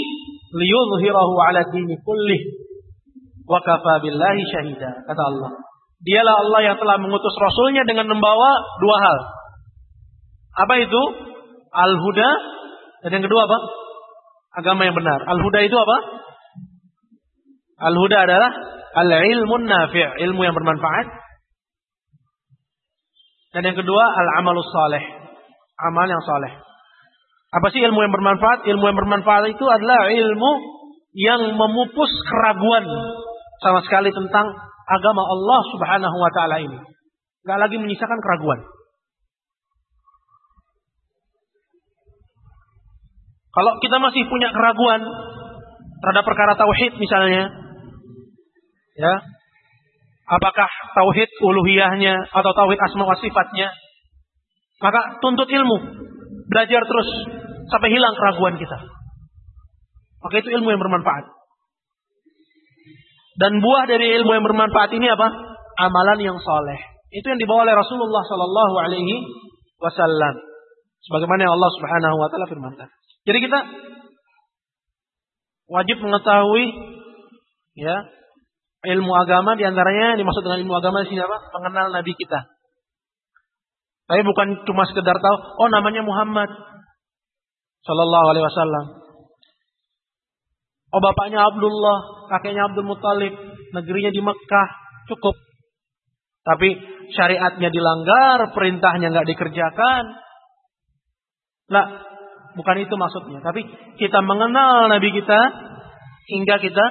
S1: liyudhhirahu ala dini kullih wa kafa billahi syahida kata Allah dialah Allah yang telah mengutus rasulnya dengan membawa dua hal. Apa itu? Al huda dan yang kedua apa? Agama yang benar. Al huda itu apa? Al huda adalah al ilmun nafi' ilmu yang bermanfaat. Dan yang kedua al amalus saleh amal yang soleh. Apa sih ilmu yang bermanfaat? Ilmu yang bermanfaat itu adalah ilmu yang memupus keraguan sama sekali tentang agama Allah Subhanahu wa taala ini. Gak lagi menyisakan keraguan. Kalau kita masih punya keraguan terhadap perkara tauhid misalnya, ya, apakah tauhid uluhiyahnya atau tauhid asma wa sifatnya maka tuntut ilmu. Belajar terus sampai hilang keraguan kita. Maka itu ilmu yang bermanfaat. Dan buah dari ilmu yang bermanfaat ini apa? Amalan yang soleh. Itu yang dibawa oleh Rasulullah Sallallahu Alaihi Wasallam. Sebagaimana Allah Subhanahu Wa Taala firmankan. Jadi kita wajib mengetahui ya ilmu agama di antaranya dimaksud dengan ilmu agama di sini apa? Mengenal Nabi kita. Tapi bukan cuma sekedar tahu, oh namanya Muhammad Sallallahu Alaihi Wasallam. Oh bapaknya Abdullah, kakeknya Abdul Muthalib, negerinya di Mekah, cukup. Tapi syariatnya dilanggar, perintahnya nggak dikerjakan. Nah, bukan itu maksudnya. Tapi kita mengenal Nabi kita hingga kita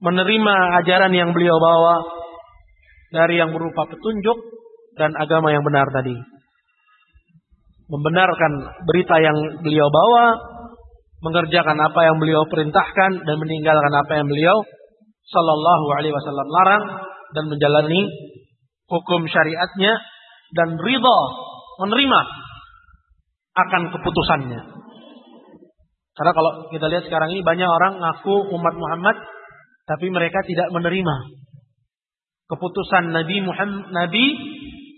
S1: menerima ajaran yang beliau bawa dari yang berupa petunjuk dan agama yang benar tadi. Membenarkan berita yang beliau bawa, mengerjakan apa yang beliau perintahkan dan meninggalkan apa yang beliau sallallahu alaihi wasallam larang dan menjalani hukum syariatnya dan ridha menerima akan keputusannya. Karena kalau kita lihat sekarang ini banyak orang ngaku umat Muhammad tapi mereka tidak menerima keputusan Nabi Muhammad Nabi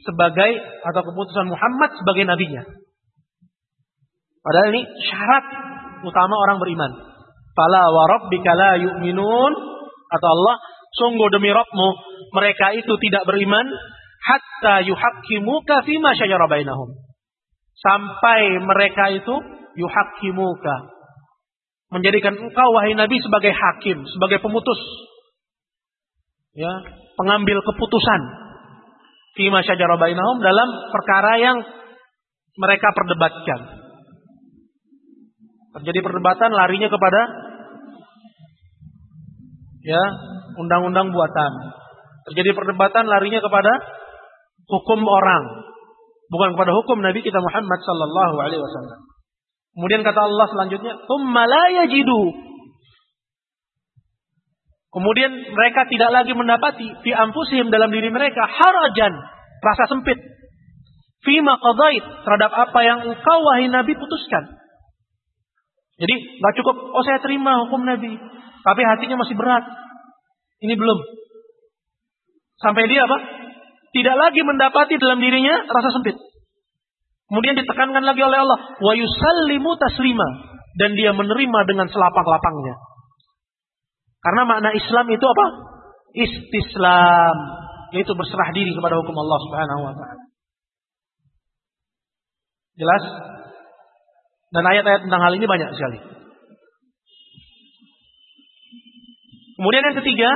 S1: sebagai atau keputusan Muhammad sebagai nabinya. Padahal ini syarat utama orang beriman. Fala wa rabbika la yu'minun atau Allah sungguh demi Rabbmu mereka itu tidak beriman hatta yuhaqqimuka fima syajara bainahum. Sampai mereka itu yuhaqqimuka menjadikan engkau wahai nabi sebagai hakim, sebagai pemutus. Ya, pengambil keputusan fima syajara bainahum dalam perkara yang mereka perdebatkan. Terjadi perdebatan larinya kepada ya, undang-undang buatan. Terjadi perdebatan larinya kepada hukum orang, bukan kepada hukum Nabi kita Muhammad sallallahu alaihi wasallam. Kemudian kata Allah selanjutnya, "Tsumma la yajidu Kemudian mereka tidak lagi mendapati fi ampusihim dalam diri mereka harajan, rasa sempit. Fima qadait terhadap apa yang engkau wahai Nabi putuskan. Jadi nggak cukup, oh saya terima hukum Nabi, tapi hatinya masih berat. Ini belum. Sampai dia apa? Tidak lagi mendapati dalam dirinya rasa sempit. Kemudian ditekankan lagi oleh Allah, wa yusallimu taslima dan dia menerima dengan selapang-lapangnya. Karena makna Islam itu apa? Istislam, yaitu berserah diri kepada hukum Allah Subhanahu wa taala. Jelas? Dan ayat-ayat tentang hal ini banyak sekali. Kemudian yang ketiga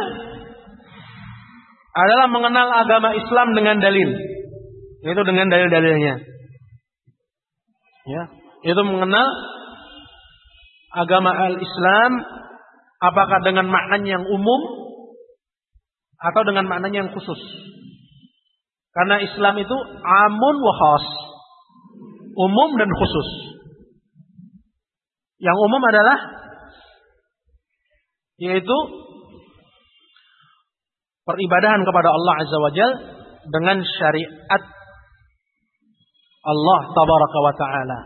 S1: adalah mengenal agama Islam dengan dalil, yaitu dengan dalil-dalilnya. Ya, yaitu mengenal agama al-Islam apakah dengan maknanya yang umum atau dengan maknanya yang khusus. Karena Islam itu amun wa khas. Umum dan khusus. Yang umum adalah yaitu peribadahan kepada Allah Azza wa Jal dengan syariat Allah tabaraka wa taala.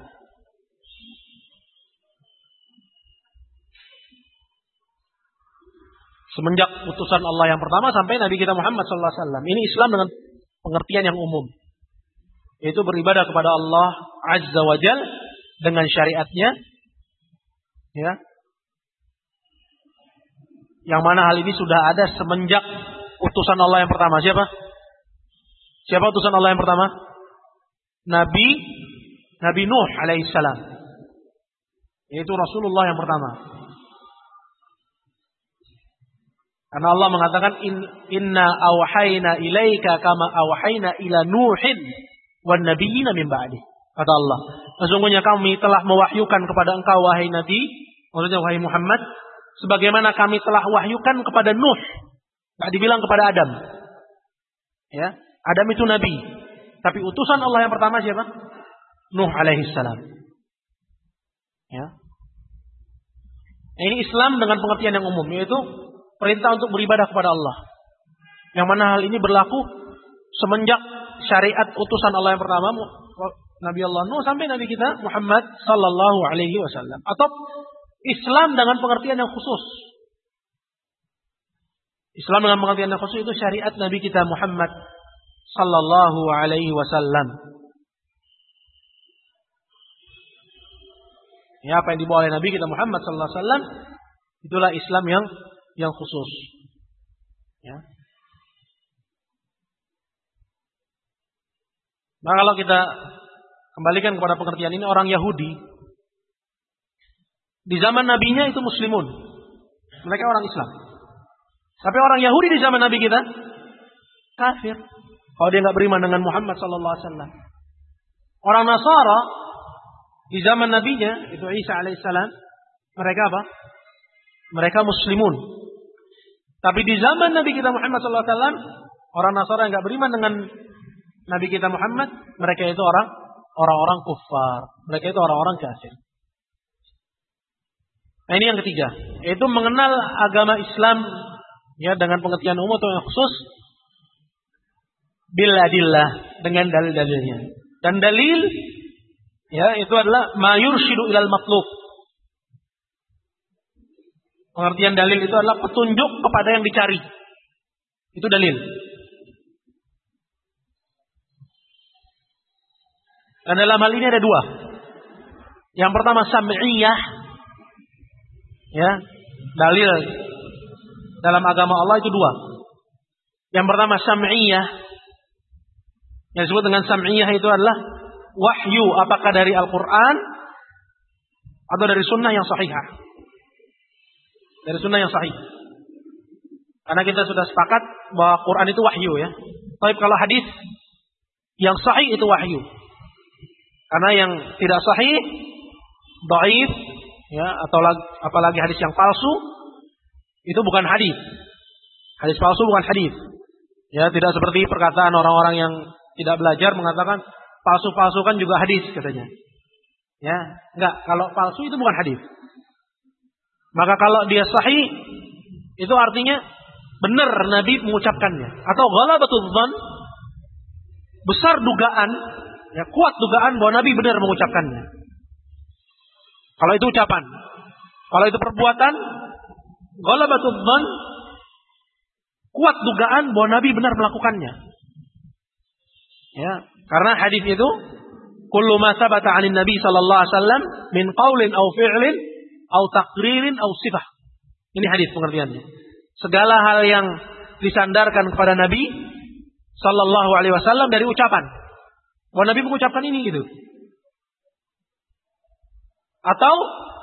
S1: Semenjak utusan Allah yang pertama sampai Nabi kita Muhammad wasallam. Ini Islam dengan pengertian yang umum. Yaitu beribadah kepada Allah Azza wa Jal dengan syariatnya. Ya. Yang mana hal ini sudah ada semenjak utusan Allah yang pertama. Siapa? Siapa utusan Allah yang pertama? Nabi Nabi Nuh alaihissalam. Yaitu Rasulullah yang pertama. Karena Allah mengatakan inna awhayna ilaika kama awhayna ila Nuhin wan nabiyina min ba'di. Kata Allah, sesungguhnya kami telah mewahyukan kepada engkau wahai Nabi, maksudnya wahai Muhammad, sebagaimana kami telah wahyukan kepada Nuh. Tak dibilang kepada Adam. Ya, Adam itu nabi. Tapi utusan Allah yang pertama siapa? Nuh alaihi salam. Ya. Nah, ini Islam dengan pengertian yang umum yaitu perintah untuk beribadah kepada Allah. Yang mana hal ini berlaku semenjak syariat utusan Allah yang pertama Nabi Allah Nuh sampai Nabi kita Muhammad sallallahu alaihi wasallam atau Islam dengan pengertian yang khusus. Islam dengan pengertian yang khusus itu syariat Nabi kita Muhammad sallallahu alaihi wasallam. Ya, apa yang dibawa oleh Nabi kita Muhammad sallallahu alaihi wasallam itulah Islam yang yang khusus. Ya. Nah, kalau kita kembalikan kepada pengertian ini orang Yahudi di zaman nabinya itu muslimun. Mereka orang Islam. Tapi orang Yahudi di zaman Nabi kita kafir. Kalau dia nggak beriman dengan Muhammad sallallahu alaihi wasallam. Orang Nasara di zaman nabinya itu Isa alaihissalam mereka apa? Mereka muslimun. Tapi di zaman Nabi kita Muhammad sallallahu alaihi wasallam orang Nasara yang nggak beriman dengan Nabi kita Muhammad, mereka itu orang orang-orang kufar. Mereka itu orang-orang kafir. Nah ini yang ketiga, yaitu mengenal agama Islam ya dengan pengertian umum atau yang khusus biladillah dengan dalil-dalilnya. Dan dalil ya itu adalah mayurshidu ilal matlub. Pengertian dalil itu adalah petunjuk kepada yang dicari. Itu dalil. Dan dalam hal ini ada dua. Yang pertama sam'iyah. Ya, dalil dalam agama Allah itu dua. Yang pertama sam'iyah. Yang disebut dengan sam'iyah itu adalah wahyu apakah dari Al-Qur'an atau dari sunnah yang sahihah. Dari sunnah yang sahih. Karena kita sudah sepakat bahwa Quran itu wahyu ya. Tapi kalau hadis yang sahih itu wahyu. Karena yang tidak sahih, dhaif ya atau apalagi hadis yang palsu itu bukan hadis. Hadis palsu bukan hadis. Ya, tidak seperti perkataan orang-orang yang tidak belajar mengatakan palsu-palsu kan juga hadis katanya. Ya, enggak, kalau palsu itu bukan hadis. Maka kalau dia sahih itu artinya benar Nabi mengucapkannya atau ghalabatul dzan besar dugaan Ya, kuat dugaan bahwa Nabi benar mengucapkannya. Kalau itu ucapan. Kalau itu perbuatan, ghalabatul dzan kuat dugaan bahwa Nabi benar melakukannya. Ya, karena hadis itu kullu ma sabata 'anil Nabi sallallahu alaihi wasallam min qaulin aw fi'lin aw taqririn aw sifah. Ini hadis pengertiannya. Segala hal yang disandarkan kepada Nabi sallallahu alaihi wasallam dari ucapan. Bahwa Nabi mengucapkan ini gitu. Atau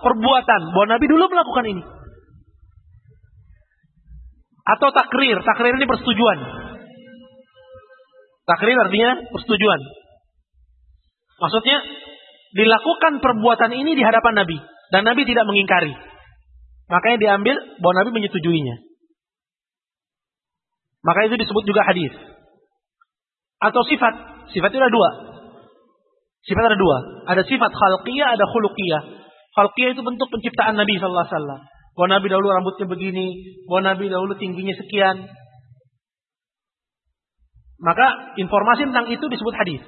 S1: perbuatan bahwa Nabi dulu melakukan ini. Atau takrir, takrir ini persetujuan. Takrir artinya persetujuan. Maksudnya dilakukan perbuatan ini di hadapan Nabi dan Nabi tidak mengingkari. Makanya diambil bahwa Nabi menyetujuinya. Maka itu disebut juga hadis. Atau sifat. Sifat itu ada dua. Sifat ada dua. Ada sifat khalqiyah, ada khuluqiyah. Khalqiyah itu bentuk penciptaan Nabi sallallahu alaihi wasallam. Bahwa Nabi dahulu rambutnya begini, bahwa Nabi dahulu tingginya sekian. Maka informasi tentang itu disebut hadis.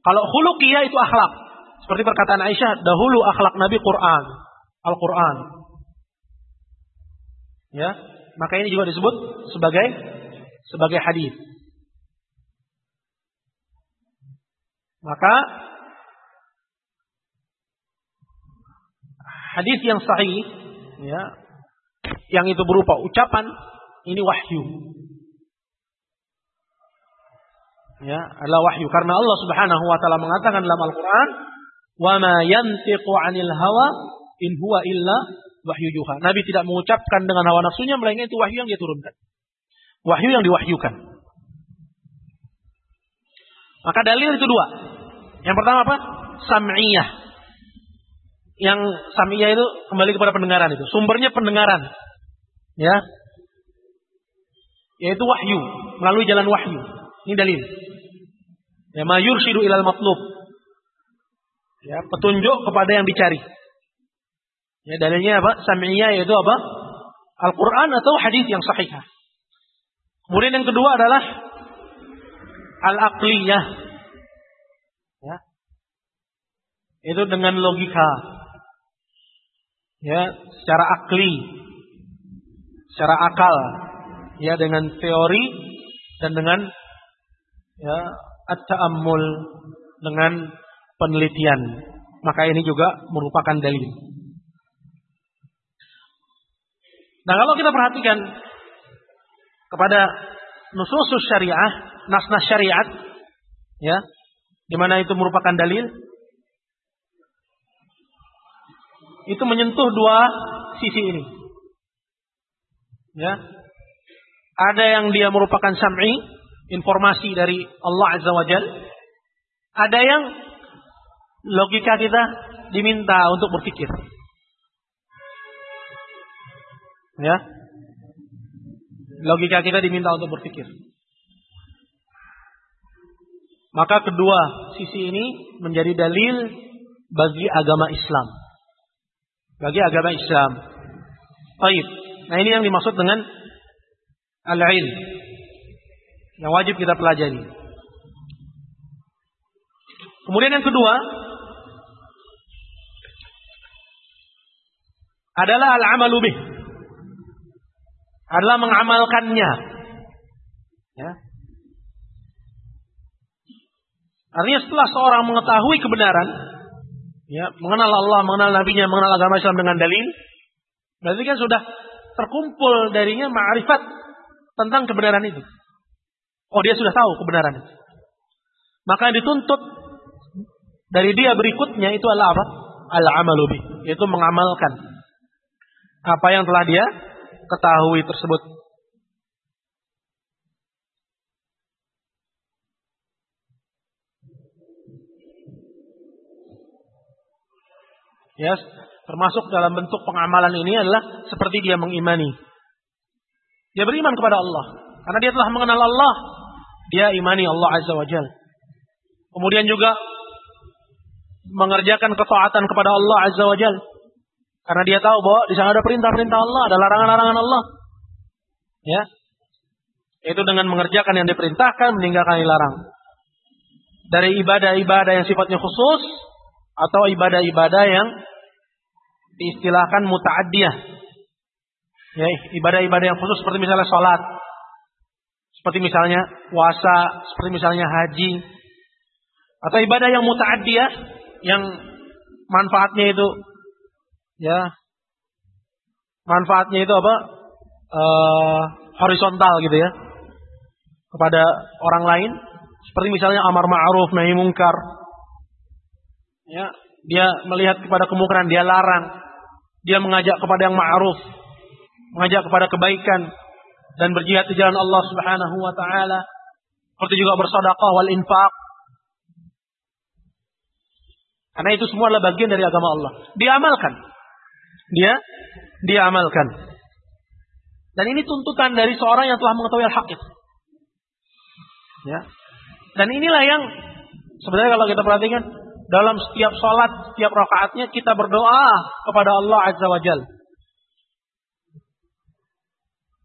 S1: Kalau khuluqiyah itu akhlak. Seperti perkataan Aisyah, dahulu akhlak Nabi Quran, Al-Quran. Ya, maka ini juga disebut sebagai sebagai hadis. Maka hadis yang sahih ya yang itu berupa ucapan ini wahyu. Ya adalah wahyu. Karena Allah Subhanahu wa taala mengatakan dalam Al-Qur'an wa ma yantiqu 'anil hawa in huwa illa wahyu yuha. Nabi tidak mengucapkan dengan hawa nafsunya melainkan itu wahyu yang dia turunkan. Wahyu yang diwahyukan maka dalil itu dua yang pertama apa sam'iyah yang samiyah itu kembali kepada pendengaran itu. Sumbernya pendengaran. Ya. Yaitu wahyu, melalui jalan wahyu. Ini dalil. Ya, mayur shiru ilal matlub. Ya, petunjuk kepada yang dicari. Ya, dalilnya apa? Samiyah yaitu apa? Al-Quran atau hadis yang sahih. Kemudian yang kedua adalah al-aqliyah. Ya. Itu dengan logika ya secara akli, secara akal, ya dengan teori dan dengan ya at-ta'ammul dengan penelitian. Maka ini juga merupakan dalil. Nah, kalau kita perhatikan kepada nusus syariah, nas-nas syariat, ya, di mana itu merupakan dalil, itu menyentuh dua sisi ini. Ya. Ada yang dia merupakan sam'i, informasi dari Allah Azza wa Jal. Ada yang logika kita diminta untuk berpikir. Ya. Logika kita diminta untuk berpikir. Maka kedua sisi ini menjadi dalil bagi agama Islam bagi agama Islam. Baik. Nah ini yang dimaksud dengan al-ilm. Yang wajib kita pelajari. Kemudian yang kedua adalah al-amalu bih. Adalah mengamalkannya. Ya. Artinya setelah seorang mengetahui kebenaran, ya mengenal Allah, mengenal Nabi-Nya, mengenal agama Islam dengan dalil, berarti kan sudah terkumpul darinya ma'rifat tentang kebenaran itu. Oh dia sudah tahu kebenaran itu. Maka yang dituntut dari dia berikutnya itu adalah apa? Al-amalu yaitu mengamalkan apa yang telah dia ketahui tersebut. Ya, termasuk dalam bentuk pengamalan ini adalah seperti dia mengimani. Dia beriman kepada Allah. Karena dia telah mengenal Allah. Dia imani Allah Azza wa Jal. Kemudian juga mengerjakan ketaatan kepada Allah Azza wa Jal. Karena dia tahu bahwa di sana ada perintah-perintah Allah, ada larangan-larangan Allah. Ya. Itu dengan mengerjakan yang diperintahkan, meninggalkan yang dilarang. dari ibadah-ibadah yang sifatnya khusus atau ibadah-ibadah yang diistilahkan muta'addiyah. Ya, ibadah-ibadah yang khusus seperti misalnya sholat, seperti misalnya puasa, seperti misalnya haji, atau ibadah yang muta'addiyah yang manfaatnya itu ya manfaatnya itu apa? Uh, horizontal gitu ya. Kepada orang lain seperti misalnya amar ma'ruf nahi mungkar. Ya, dia melihat kepada kemungkaran dia larang. Dia mengajak kepada yang ma'ruf, mengajak kepada kebaikan dan berjihad di jalan Allah Subhanahu wa taala. Seperti juga bersedekah wal infak. Karena itu semua adalah bagian dari agama Allah. Diamalkan. Dia diamalkan. Dan ini tuntutan dari seorang yang telah mengetahui al-haq Ya. Dan inilah yang sebenarnya kalau kita perhatikan dalam setiap sholat, setiap rakaatnya kita berdoa kepada Allah Azza wa Jal.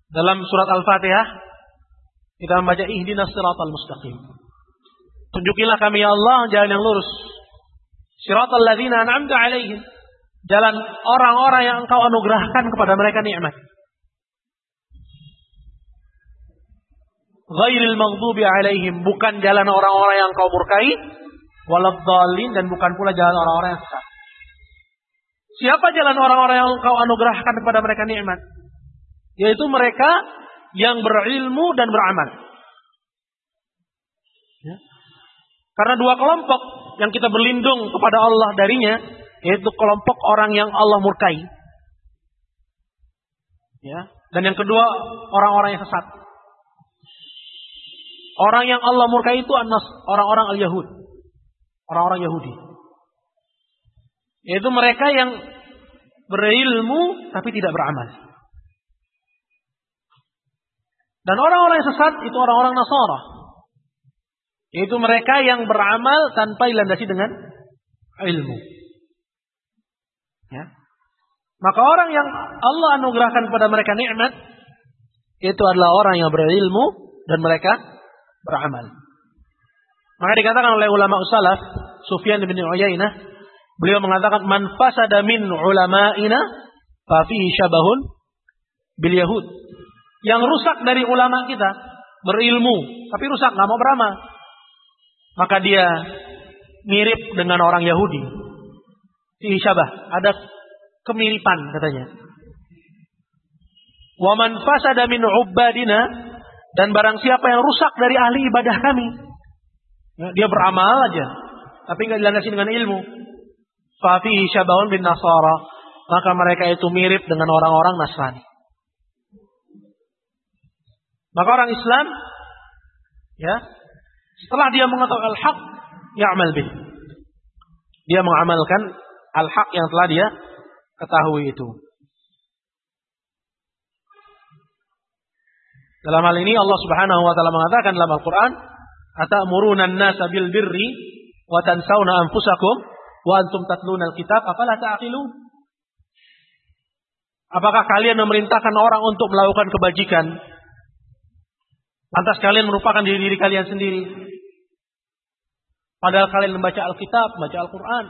S1: Dalam surat Al-Fatihah kita membaca ihdinas siratal mustaqim. Tunjukilah kami ya Allah jalan yang lurus. Siratal ladzina an'amta alaihim. Jalan orang-orang yang engkau anugerahkan kepada mereka nikmat. Ghairil maghdubi alaihim. Bukan jalan orang-orang yang engkau murkai. Waladhalin dan bukan pula jalan orang-orang yang sesat. Siapa jalan orang-orang yang engkau anugerahkan kepada mereka nikmat? Yaitu mereka yang berilmu dan beramal. Ya. Karena dua kelompok yang kita berlindung kepada Allah darinya, yaitu kelompok orang yang Allah murkai. Ya. Dan yang kedua, orang-orang yang sesat. Orang yang Allah murkai itu orang-orang al-Yahud. Orang-orang Yahudi. Yaitu mereka yang berilmu tapi tidak beramal. Dan orang-orang yang sesat itu orang-orang Nasara. Yaitu mereka yang beramal tanpa dilandasi dengan ilmu. Ya. Maka orang yang Allah anugerahkan kepada mereka nikmat itu adalah orang yang berilmu dan mereka beramal. Maka dikatakan oleh ulama salaf Sufyan bin Uyainah beliau mengatakan man fasada min ulama'ina fa fihi syabahun bil yahud. Yang rusak dari ulama kita berilmu tapi rusak nggak mau beramal. Maka dia mirip dengan orang Yahudi. Si syabah ada kemiripan katanya. Waman fasada min ubadina dan barang siapa yang rusak dari ahli ibadah kami ya, dia beramal aja tapi nggak dilandasi dengan ilmu fafi syabahun bin nasara maka mereka itu mirip dengan orang-orang Nasrani maka orang Islam ya, setelah dia mengetahui al-haq, ya'mal bih. Dia mengamalkan al-haq yang telah dia ketahui itu. Dalam hal ini Allah Subhanahu wa taala mengatakan dalam Al-Qur'an, "Atamuruna an-nasa bil birri wa tansawna anfusakum wa antum tatluna al-kitab, afala ta'qilun?" Apakah kalian memerintahkan orang untuk melakukan kebajikan Lantas kalian merupakan diri diri kalian sendiri. Padahal kalian membaca Alkitab, membaca Al-Quran.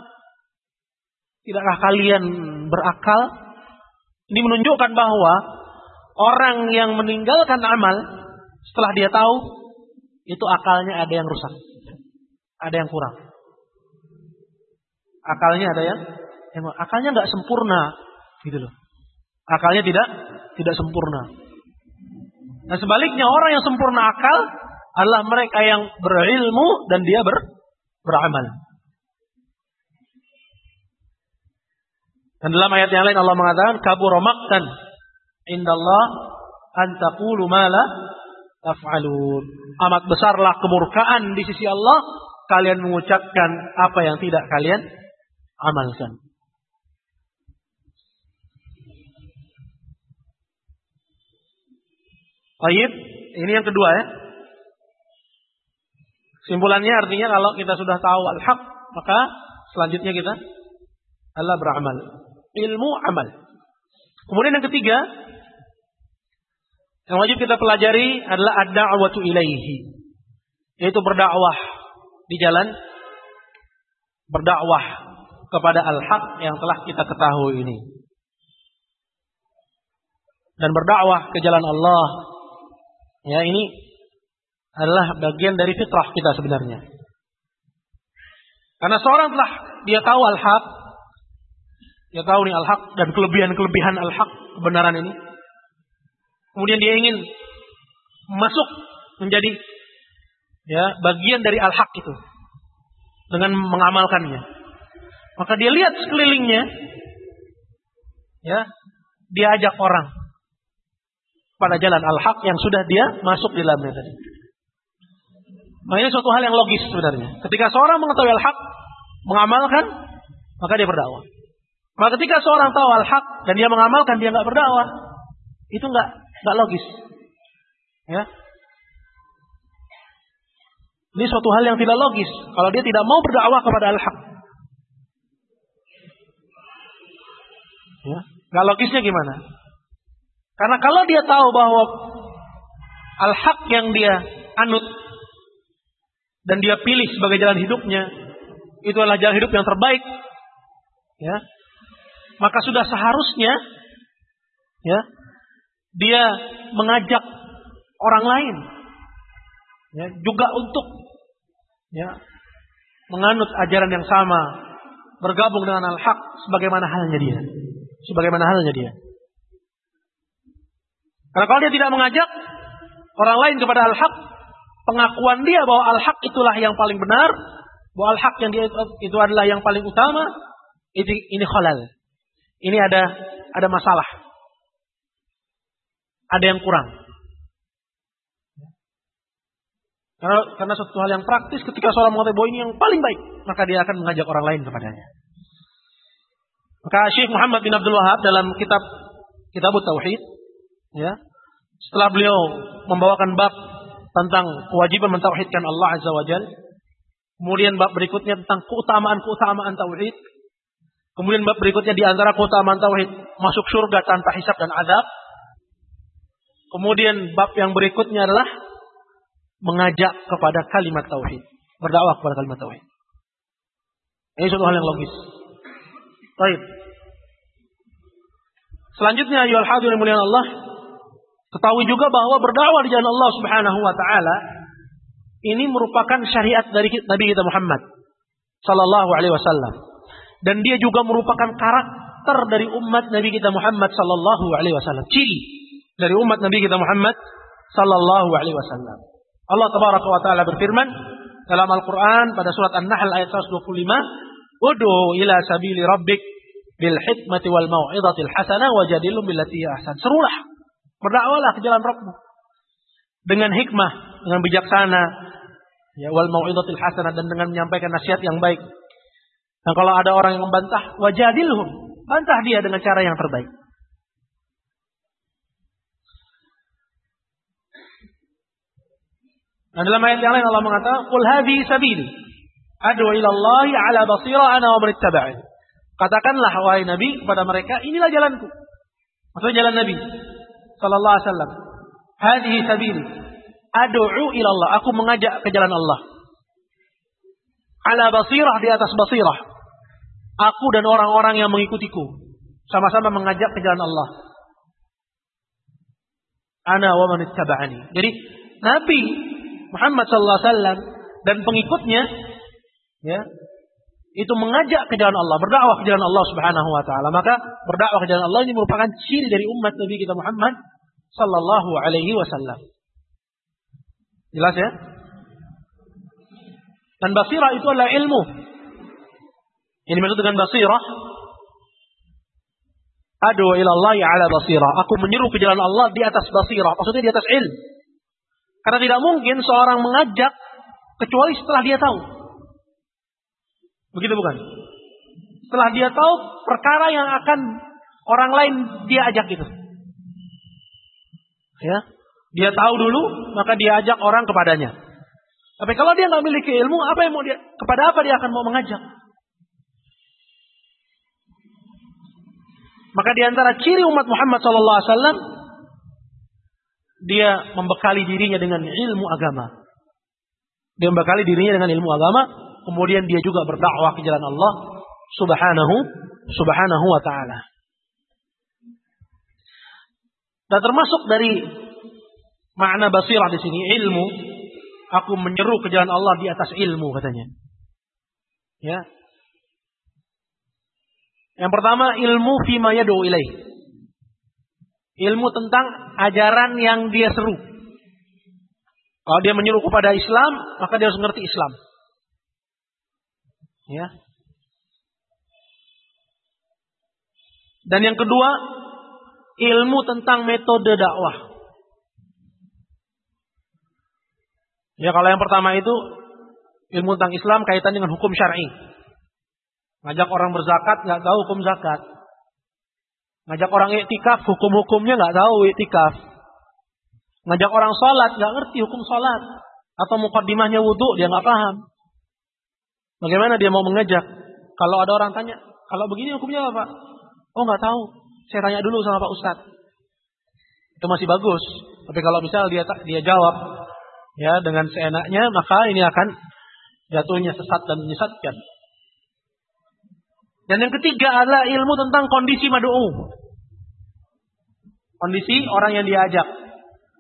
S1: Tidakkah kalian berakal? Ini menunjukkan bahwa orang yang meninggalkan amal setelah dia tahu itu akalnya ada yang rusak, ada yang kurang. Akalnya ada yang, yang akalnya nggak sempurna, gitu loh. Akalnya tidak tidak sempurna. Dan sebaliknya orang yang sempurna akal adalah mereka yang berilmu dan dia ber, beramal. Dan dalam ayat yang lain Allah mengatakan kabur maqtan indallah an taqulu ma la taf'alun. Amat besarlah kemurkaan di sisi Allah kalian mengucapkan apa yang tidak kalian amalkan. Baik, ini yang kedua ya. Simpulannya artinya kalau kita sudah tahu al-haq, maka selanjutnya kita adalah beramal. Ilmu amal. Kemudian yang ketiga, yang wajib kita pelajari adalah ad-da'watu ilaihi. Yaitu berdakwah di jalan berdakwah kepada al-haq yang telah kita ketahui ini. Dan berdakwah ke jalan Allah. Ya, ini adalah bagian dari fitrah kita sebenarnya. Karena seorang telah dia tahu al-haq, dia tahu nih al-haq dan kelebihan-kelebihan al-haq kebenaran ini. Kemudian dia ingin masuk menjadi ya bagian dari al-haq itu dengan mengamalkannya. Maka dia lihat sekelilingnya ya, dia ajak orang pada jalan al-haq yang sudah dia masuk di dalamnya tadi. Nah, ini suatu hal yang logis sebenarnya. Ketika seorang mengetahui al-haq, mengamalkan, maka dia berdakwah. Maka ketika seorang tahu al-haq dan dia mengamalkan, dia nggak berdakwah, itu nggak nggak logis. Ya, ini suatu hal yang tidak logis. Kalau dia tidak mau berdakwah kepada al-haq. Ya, gak logisnya gimana? Karena kalau dia tahu bahwa al-haq yang dia anut dan dia pilih sebagai jalan hidupnya itu adalah jalan hidup yang terbaik, ya, maka sudah seharusnya, ya, dia mengajak orang lain, ya, juga untuk ya menganut ajaran yang sama, bergabung dengan al-haq sebagaimana halnya dia. Sebagaimana halnya dia. Karena kalau dia tidak mengajak orang lain kepada al-haq, pengakuan dia bahwa al-haq itulah yang paling benar, bahwa al-haq yang dia itu adalah yang paling utama, ini ini khalal. Ini ada ada masalah. Ada yang kurang. Karena, karena suatu hal yang praktis ketika seorang mengatakan bahwa ini yang paling baik, maka dia akan mengajak orang lain kepadanya. Maka Syekh Muhammad bin Abdul Wahab dalam kitab Kitab Tauhid, ya, setelah beliau membawakan bab tentang kewajiban mentauhidkan Allah Azza wa Jal, kemudian bab berikutnya tentang keutamaan-keutamaan tauhid, kemudian bab berikutnya di antara keutamaan tauhid masuk surga tanpa hisab dan adab, kemudian bab yang berikutnya adalah mengajak kepada kalimat tauhid, berdakwah kepada kalimat tauhid. Ini suatu hal yang logis. Baik. Selanjutnya ayol hadirin mulia Allah, ketahui juga bahwa berdakwah di jalan Allah Subhanahu wa taala ini merupakan syariat dari Nabi kita Muhammad sallallahu alaihi wasallam. Dan dia juga merupakan karakter dari umat Nabi kita Muhammad sallallahu alaihi wasallam. Ciri dari umat Nabi kita Muhammad sallallahu alaihi wasallam. Allah tabaraka wa taala berfirman dalam Al-Qur'an pada surat An-Nahl ayat 125, "Ud'u ila sabili rabbik bil hikmati wal mau'izatil hasanah wajadilhum billati ahsan." Serulah, berdakwahlah ke jalan Rabbmu dengan hikmah, dengan bijaksana, ya wal mau'izatil hasanah dan dengan menyampaikan nasihat yang baik. Dan kalau ada orang yang membantah, wajadilhum, bantah dia dengan cara yang terbaik. Nah, dalam ayat yang lain Allah mengatakan, "Qul hadhihi sabili ad'u ila Allah ala basira ana wa man Katakanlah wahai Nabi kepada mereka, inilah jalanku. Maksudnya jalan Nabi sallallahu alaihi wasallam. Hadhihi sabili ad'u ila Allah. Aku mengajak ke jalan Allah. Ala basirah di atas basirah. Aku dan orang-orang yang mengikutiku sama-sama mengajak ke jalan Allah. Ana wa man Jadi Nabi Muhammad sallallahu alaihi wasallam dan pengikutnya ya itu mengajak ke jalan Allah, berdakwah ke jalan Allah Subhanahu wa taala. Maka berdakwah ke jalan Allah ini merupakan ciri dari umat Nabi kita Muhammad sallallahu alaihi wasallam. Jelas ya? Dan basirah itu adalah ilmu. Ini maksud dengan basirah Adu ila Allah ala basirah. Aku menyeru ke jalan Allah di atas basirah. Maksudnya di atas ilmu. Karena tidak mungkin seorang mengajak kecuali setelah dia tahu. Begitu bukan? Setelah dia tahu perkara yang akan orang lain dia ajak itu. Ya, dia tahu dulu, maka dia ajak orang kepadanya. Tapi kalau dia nggak memiliki ilmu, apa yang mau dia? Kepada apa dia akan mau mengajak? Maka di antara ciri umat Muhammad SAW dia membekali dirinya dengan ilmu agama. Dia membekali dirinya dengan ilmu agama, kemudian dia juga berdakwah ke jalan Allah Subhanahu Subhanahu wa taala. Dan termasuk dari makna basirah di sini ilmu, aku menyeru ke jalan Allah di atas ilmu katanya. Ya. Yang pertama ilmu fima yad'u ilaih. Ilmu tentang ajaran yang dia seru. Kalau dia menyuruh kepada Islam, maka dia harus mengerti Islam. Ya. Dan yang kedua, ilmu tentang metode dakwah. Ya kalau yang pertama itu ilmu tentang Islam kaitan dengan hukum syar'i. Ngajak orang berzakat nggak tahu hukum zakat. Ngajak orang iktikaf hukum-hukumnya nggak tahu iktikaf. Ngajak orang sholat nggak ngerti hukum sholat atau mukaddimahnya wudhu dia nggak paham. Bagaimana dia mau mengajak? Kalau ada orang tanya, kalau begini hukumnya apa? Oh nggak tahu. Saya tanya dulu sama Pak Ustadz. Itu masih bagus. Tapi kalau misal dia dia jawab ya dengan seenaknya, maka ini akan jatuhnya sesat dan menyesatkan. Dan yang ketiga adalah ilmu tentang kondisi madu'u. Kondisi orang yang diajak.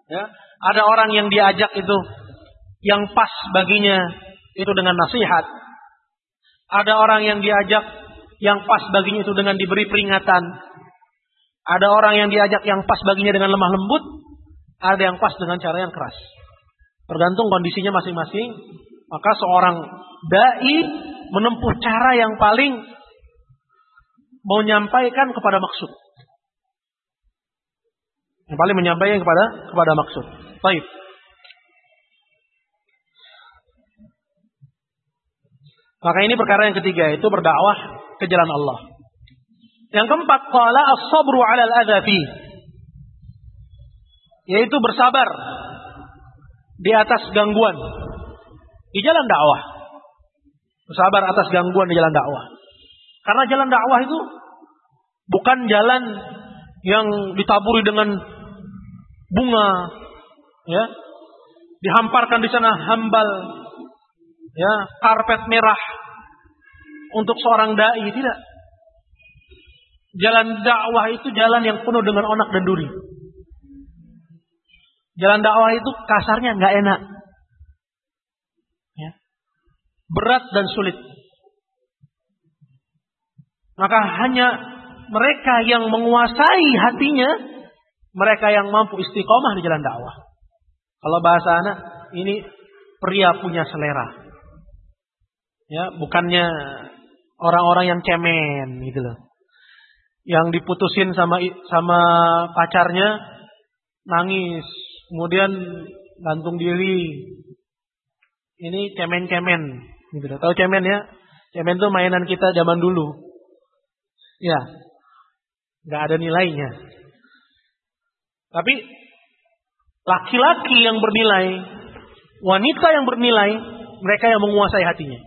S1: Ya, ada orang yang diajak itu yang pas baginya itu dengan nasihat. Ada orang yang diajak yang pas baginya itu dengan diberi peringatan. Ada orang yang diajak yang pas baginya dengan lemah lembut. Ada yang pas dengan cara yang keras. Tergantung kondisinya masing-masing. Maka seorang dai menempuh cara yang paling menyampaikan kepada maksud. Yang paling menyampaikan kepada kepada maksud. Baik. Maka ini perkara yang ketiga itu berdakwah ke jalan Allah. Yang keempat, qala as-sabru 'ala al Yaitu bersabar di atas gangguan di jalan dakwah. Bersabar atas gangguan di jalan dakwah. Karena jalan dakwah itu bukan jalan yang ditaburi dengan bunga, ya, dihamparkan di sana hambal, ya, karpet merah untuk seorang dai tidak. Jalan dakwah itu jalan yang penuh dengan onak dan duri. Jalan dakwah itu kasarnya nggak enak. Ya. Berat dan sulit. Maka hanya mereka yang menguasai hatinya, mereka yang mampu istiqomah di jalan dakwah. Kalau bahasa anak, ini pria punya selera. Ya, bukannya orang-orang yang cemen gitu loh. Yang diputusin sama sama pacarnya nangis, kemudian gantung diri. Ini cemen-cemen gitu loh. Tahu cemen ya? Cemen tuh mainan kita zaman dulu. Ya. nggak ada nilainya. Tapi laki-laki yang bernilai, wanita yang bernilai, mereka yang menguasai hatinya.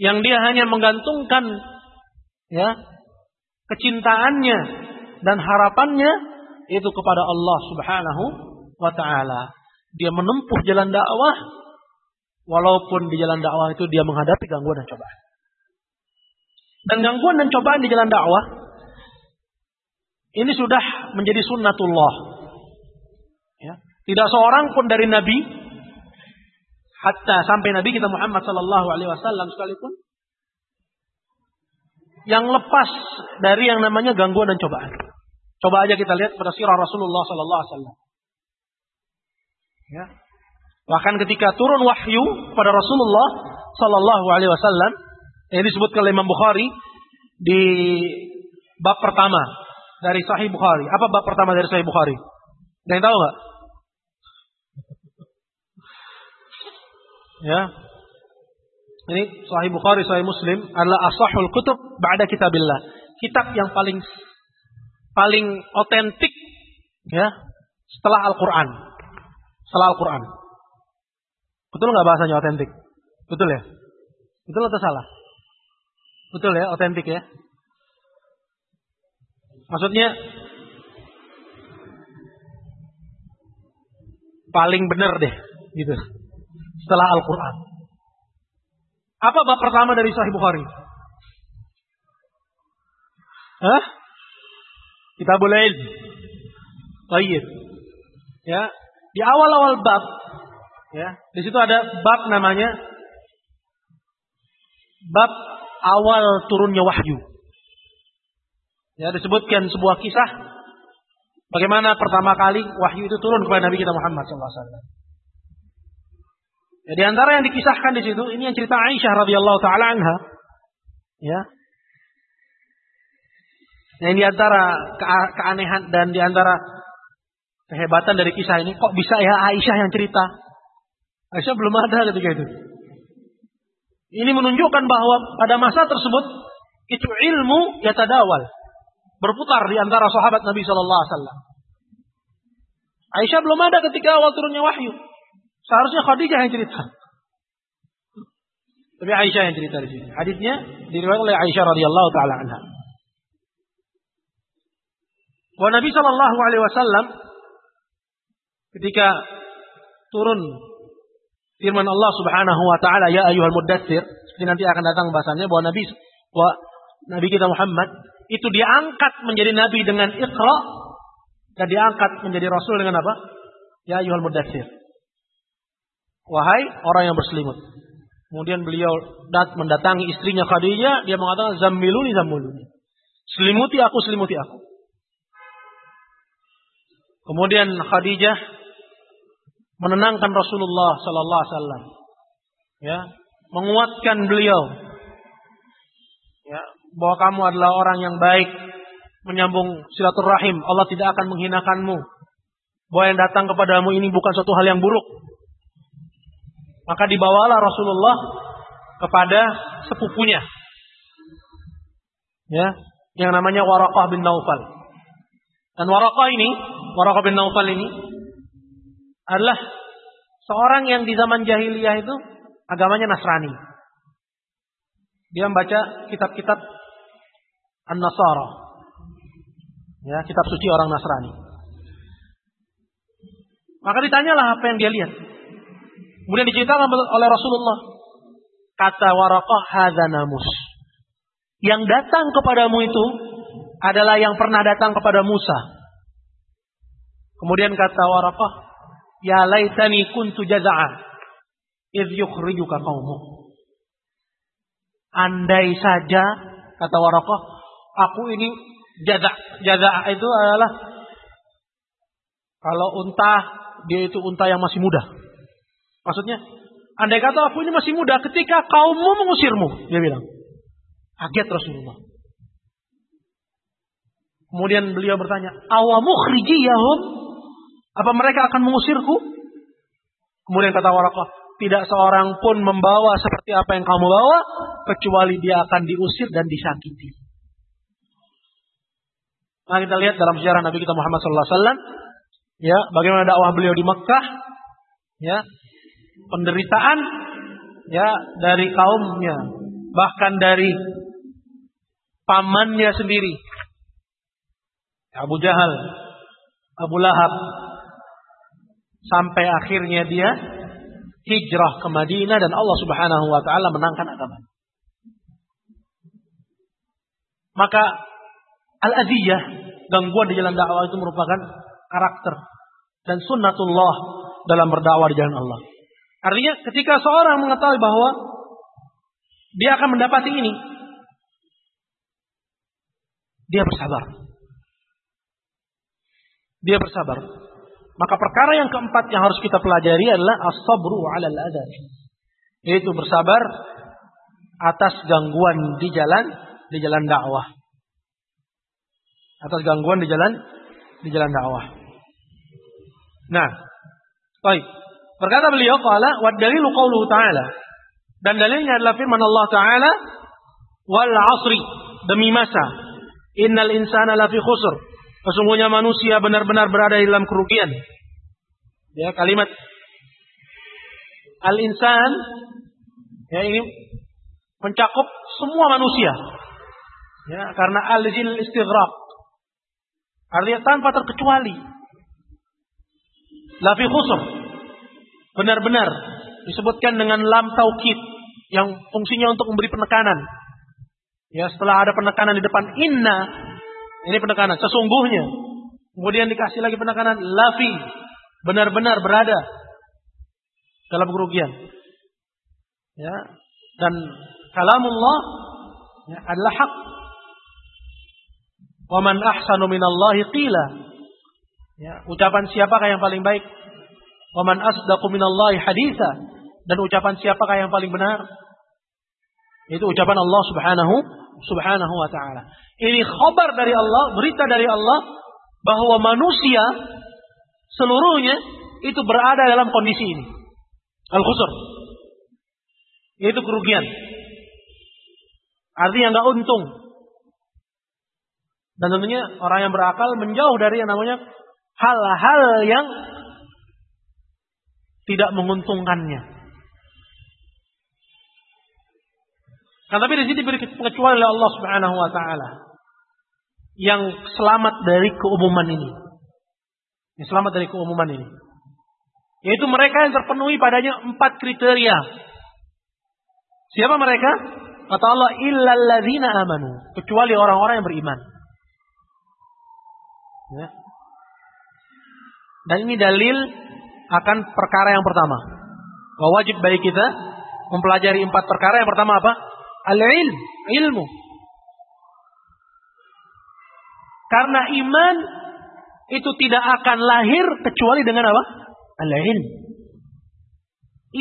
S1: Yang dia hanya menggantungkan ya kecintaannya dan harapannya itu kepada Allah Subhanahu wa taala. Dia menempuh jalan dakwah walaupun di jalan dakwah itu dia menghadapi gangguan dan cobaan. Dan gangguan dan cobaan di jalan dakwah ini sudah menjadi sunnatullah. Ya. Tidak seorang pun dari Nabi hatta sampai Nabi kita Muhammad Sallallahu Alaihi Wasallam sekalipun yang lepas dari yang namanya gangguan dan cobaan. Coba aja kita lihat pada sirah Rasulullah Sallallahu Alaihi Wasallam. Ya. Bahkan ketika turun wahyu pada Rasulullah Sallallahu Alaihi Wasallam, yang disebutkan oleh Imam Bukhari di bab pertama dari Sahih Bukhari. Apa bab pertama dari Sahih Bukhari? Ada yang tahu nggak? Ya. Ini Sahih Bukhari, Sahih Muslim adalah asahul kutub ba'da kitabillah. Kitab yang paling paling otentik ya setelah Al-Qur'an. Setelah Al-Qur'an. Betul nggak bahasanya otentik? Betul ya? Betul atau salah? Betul ya, otentik ya. Maksudnya paling benar deh, gitu. setelah Al-Quran. Apa bab pertama dari Sahih Bukhari? Hah? Kita boleh Baik. Ya, di awal-awal bab ya, di situ ada bab namanya bab awal turunnya wahyu. Ya, disebutkan sebuah kisah bagaimana pertama kali wahyu itu turun kepada Nabi kita Muhammad SAW. Ya, di antara yang dikisahkan di situ, ini yang cerita Aisyah radhiyallahu taala anha. Ya. Yang di antara keanehan dan di antara kehebatan dari kisah ini, kok bisa ya Aisyah yang cerita? Aisyah belum ada ketika itu. Ini menunjukkan bahwa pada masa tersebut itu ilmu yatadawal. Berputar di antara sahabat Nabi Shallallahu Alaihi Wasallam. Aisyah belum ada ketika awal turunnya wahyu. Seharusnya Khadijah yang cerita. Tapi Aisyah yang cerita di sini. Hadisnya diriwayatkan oleh Aisyah radhiyallahu taala anha. Bahwa Nabi Shallallahu Alaihi Wasallam ketika turun firman Allah Subhanahu Wa Taala ya ayuhal mudathir ini nanti akan datang bahasanya bahwa Nabi bahwa Nabi kita Muhammad itu diangkat menjadi Nabi dengan Iqra dan diangkat menjadi Rasul dengan apa? Ya ayuhal mudathir. Wahai orang yang berselimut. Kemudian beliau dat mendatangi istrinya Khadijah, dia mengatakan zammiluni zammiluni. Selimuti aku, selimuti aku. Kemudian Khadijah menenangkan Rasulullah sallallahu alaihi wasallam. Ya, menguatkan beliau. Ya, bahwa kamu adalah orang yang baik, menyambung silaturahim. Allah tidak akan menghinakanmu. Bahwa yang datang kepadamu ini bukan suatu hal yang buruk. Maka dibawalah Rasulullah kepada sepupunya. Ya, yang namanya Waraqah bin Naufal. Dan Waraqah ini, Waraqah bin Naufal ini adalah seorang yang di zaman jahiliyah itu agamanya Nasrani. Dia membaca kitab-kitab An-Nasara. Ya, kitab suci orang Nasrani. Maka ditanyalah apa yang dia lihat. Kemudian diceritakan oleh Rasulullah. Kata Waraqah hadza namus. Yang datang kepadamu itu adalah yang pernah datang kepada Musa. Kemudian kata Waraqah, Ya laitani kuntu jaza'a idh yukhrijuka qaumuk. Andai saja kata Waraqah, aku ini jaza' jaza' itu adalah kalau unta dia itu unta yang masih muda. Maksudnya, andai kata aku ini masih muda ketika kaummu mengusirmu, dia bilang. Kaget Rasulullah. Kemudian beliau bertanya, awamukhrijiyahum apa mereka akan mengusirku? Kemudian kata Warakah, tidak seorang pun membawa seperti apa yang kamu bawa, kecuali dia akan diusir dan disakiti. Nah kita lihat dalam sejarah Nabi kita Muhammad SAW, ya bagaimana dakwah beliau di Mekah, ya penderitaan, ya dari kaumnya, bahkan dari pamannya sendiri, Abu Jahal, Abu Lahab, sampai akhirnya dia hijrah ke Madinah dan Allah Subhanahu wa taala menangkan agama. Maka al-aziyah gangguan di jalan dakwah itu merupakan karakter dan sunnatullah dalam berdakwah di jalan Allah. Artinya ketika seorang mengetahui bahwa dia akan mendapati ini, dia bersabar. Dia bersabar. Maka perkara yang keempat yang harus kita pelajari adalah as-sabru 'alal adab. Yaitu bersabar atas gangguan di jalan di jalan dakwah. Atas gangguan di jalan di jalan dakwah. Nah, baik. Berkata beliau qala wa dalilu qauluhu ta'ala. Dan dalilnya adalah firman Allah taala wal 'asri demi masa innal insana lafi khusr Sesungguhnya manusia benar-benar berada di dalam kerugian. Ya, kalimat al-insan ya ini mencakup semua manusia. Ya, karena al-jil istighraq. Artinya tanpa terkecuali. Lafi khusr. Benar-benar disebutkan dengan lam taukid yang fungsinya untuk memberi penekanan. Ya, setelah ada penekanan di depan inna, ini penekanan sesungguhnya. Kemudian dikasih lagi penekanan lafi, benar-benar berada dalam kerugian. Ya, dan kalamullah ya, adalah hak. Wa man ahsanu minallahi qila. Ya, ucapan siapakah yang paling baik? Wa man asdaqu minallahi haditha. Dan ucapan siapakah yang paling benar? Itu ucapan Allah Subhanahu Subhanahu wa taala. Ini khabar dari Allah, berita dari Allah bahwa manusia seluruhnya itu berada dalam kondisi ini. Al-khusr. Yaitu kerugian. Artinya nggak untung. Dan tentunya orang yang berakal menjauh dari yang namanya hal-hal yang tidak menguntungkannya. Nah, tapi di sini diberi pengecualian oleh Allah Subhanahu wa taala yang selamat dari keumuman ini. Yang selamat dari keumuman ini. Yaitu mereka yang terpenuhi padanya empat kriteria. Siapa mereka? Kata Allah, illalladzina amanu. Kecuali orang-orang yang beriman. Ya. Dan ini dalil akan perkara yang pertama. Bahwa wajib bagi kita mempelajari empat perkara. Yang pertama apa? Al-ilm, ilmu. Karena iman itu tidak akan lahir kecuali dengan apa? Al-ilm.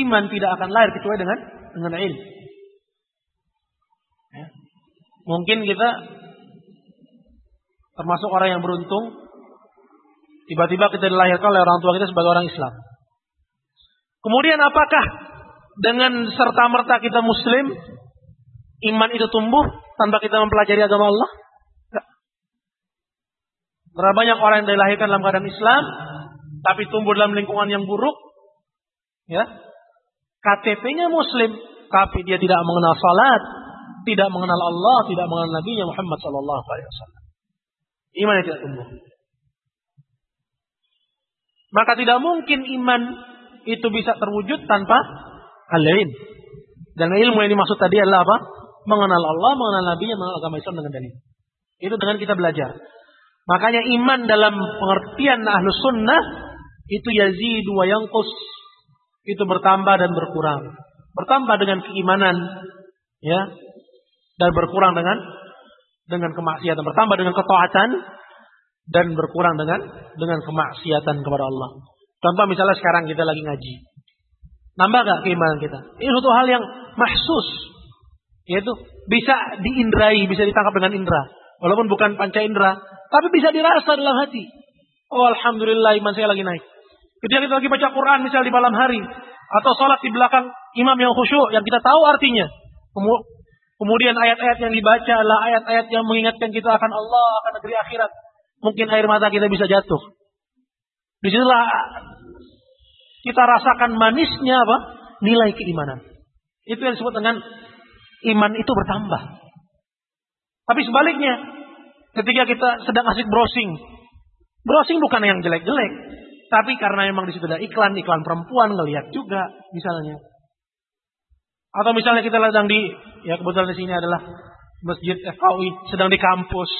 S1: Iman tidak akan lahir kecuali dengan dengan ilmu. Ya. Mungkin kita termasuk orang yang beruntung tiba-tiba kita dilahirkan oleh orang tua kita sebagai orang Islam. Kemudian apakah dengan serta merta kita muslim iman itu tumbuh tanpa kita mempelajari agama Allah? Berapa banyak orang yang dilahirkan dalam keadaan Islam, tapi tumbuh dalam lingkungan yang buruk, ya, KTP-nya Muslim, tapi dia tidak mengenal salat, tidak mengenal Allah, tidak mengenal Nabi Muhammad Sallallahu Alaihi Wasallam. Iman yang tidak tumbuh. Maka tidak mungkin iman itu bisa terwujud tanpa al-ilm. Dan ilmu yang dimaksud tadi adalah apa? Mengenal Allah, mengenal Nabi, mengenal agama Islam dengan dalil. Itu dengan kita belajar. Makanya iman dalam pengertian ahlus sunnah itu yazidu wa yanqus. Itu bertambah dan berkurang. Bertambah dengan keimanan, ya, dan berkurang dengan dengan kemaksiatan. Bertambah dengan ketaatan dan berkurang dengan dengan kemaksiatan kepada Allah. Contoh misalnya sekarang kita lagi ngaji. Nambah gak keimanan kita? Ini suatu hal yang mahsus, yaitu bisa diindrai, bisa ditangkap dengan indera. Walaupun bukan panca indera, tapi bisa dirasa dalam hati. Oh Alhamdulillah iman saya lagi naik. Ketika kita lagi baca Quran misal di malam hari. Atau sholat di belakang imam yang khusyuk yang kita tahu artinya. Kemudian ayat-ayat yang dibaca adalah ayat-ayat yang mengingatkan kita akan Allah, akan negeri akhirat. Mungkin air mata kita bisa jatuh. Di situlah kita rasakan manisnya apa? Nilai keimanan. Itu yang disebut dengan iman itu bertambah. Tapi sebaliknya, ketika kita sedang asik browsing, browsing bukan yang jelek-jelek, tapi karena memang di situ ada iklan, iklan perempuan ngelihat juga misalnya. Atau misalnya kita sedang di, ya kebetulan di sini adalah masjid FKUI, sedang di kampus,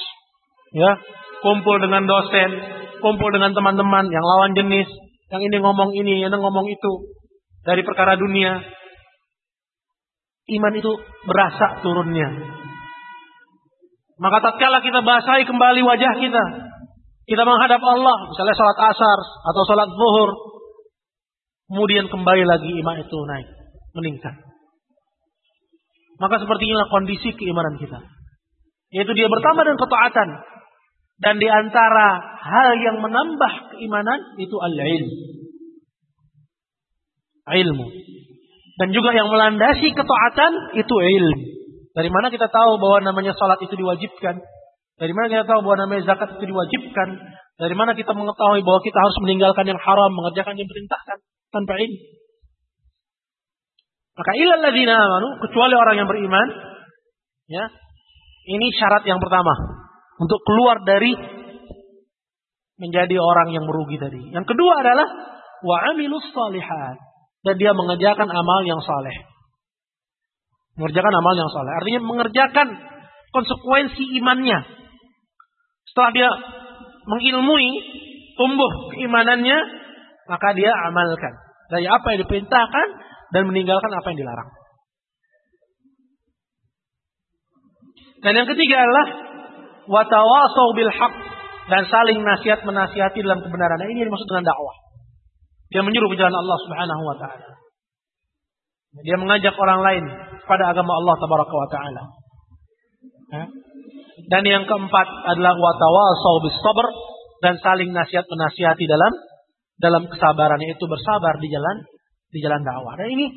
S1: ya kumpul dengan dosen, kumpul dengan teman-teman yang lawan jenis, yang ini ngomong ini, yang ngomong itu dari perkara dunia, iman itu berasa turunnya. Maka tatkala kita basahi kembali wajah kita, kita menghadap Allah, misalnya sholat asar atau sholat zuhur, kemudian kembali lagi iman itu naik, meningkat. Maka seperti inilah kondisi keimanan kita. Yaitu dia bertambah dengan ketaatan. Dan di antara hal yang menambah keimanan itu al-ilm. Ilmu. Dan juga yang melandasi ketaatan itu ilmu. Dari mana kita tahu bahwa namanya salat itu diwajibkan? Dari mana kita tahu bahwa namanya zakat itu diwajibkan? Dari mana kita mengetahui bahwa kita harus meninggalkan yang haram, mengerjakan yang diperintahkan tanpa ilmu? Maka ilal ladzina amanu, kecuali orang yang beriman, ya. Ini syarat yang pertama untuk keluar dari menjadi orang yang merugi tadi. Yang kedua adalah wa amilus salihat dan dia mengerjakan amal yang saleh. Mengerjakan amal yang saleh. Artinya mengerjakan konsekuensi imannya. Setelah dia mengilmui, tumbuh keimanannya, maka dia amalkan. Dari apa yang diperintahkan dan meninggalkan apa yang dilarang. Dan yang ketiga adalah watawasau bil dan saling nasihat menasihati dalam kebenaran. Nah, ini yang dimaksud dengan dakwah. Dia menyuruh ke jalan Allah Subhanahu wa taala. Dia mengajak orang lain pada agama Allah tabaraka wa taala. Ya. Dan yang keempat adalah watawasau bis sabr dan saling nasihat menasihati dalam dalam kesabaran itu bersabar di jalan di jalan dakwah. Dan ini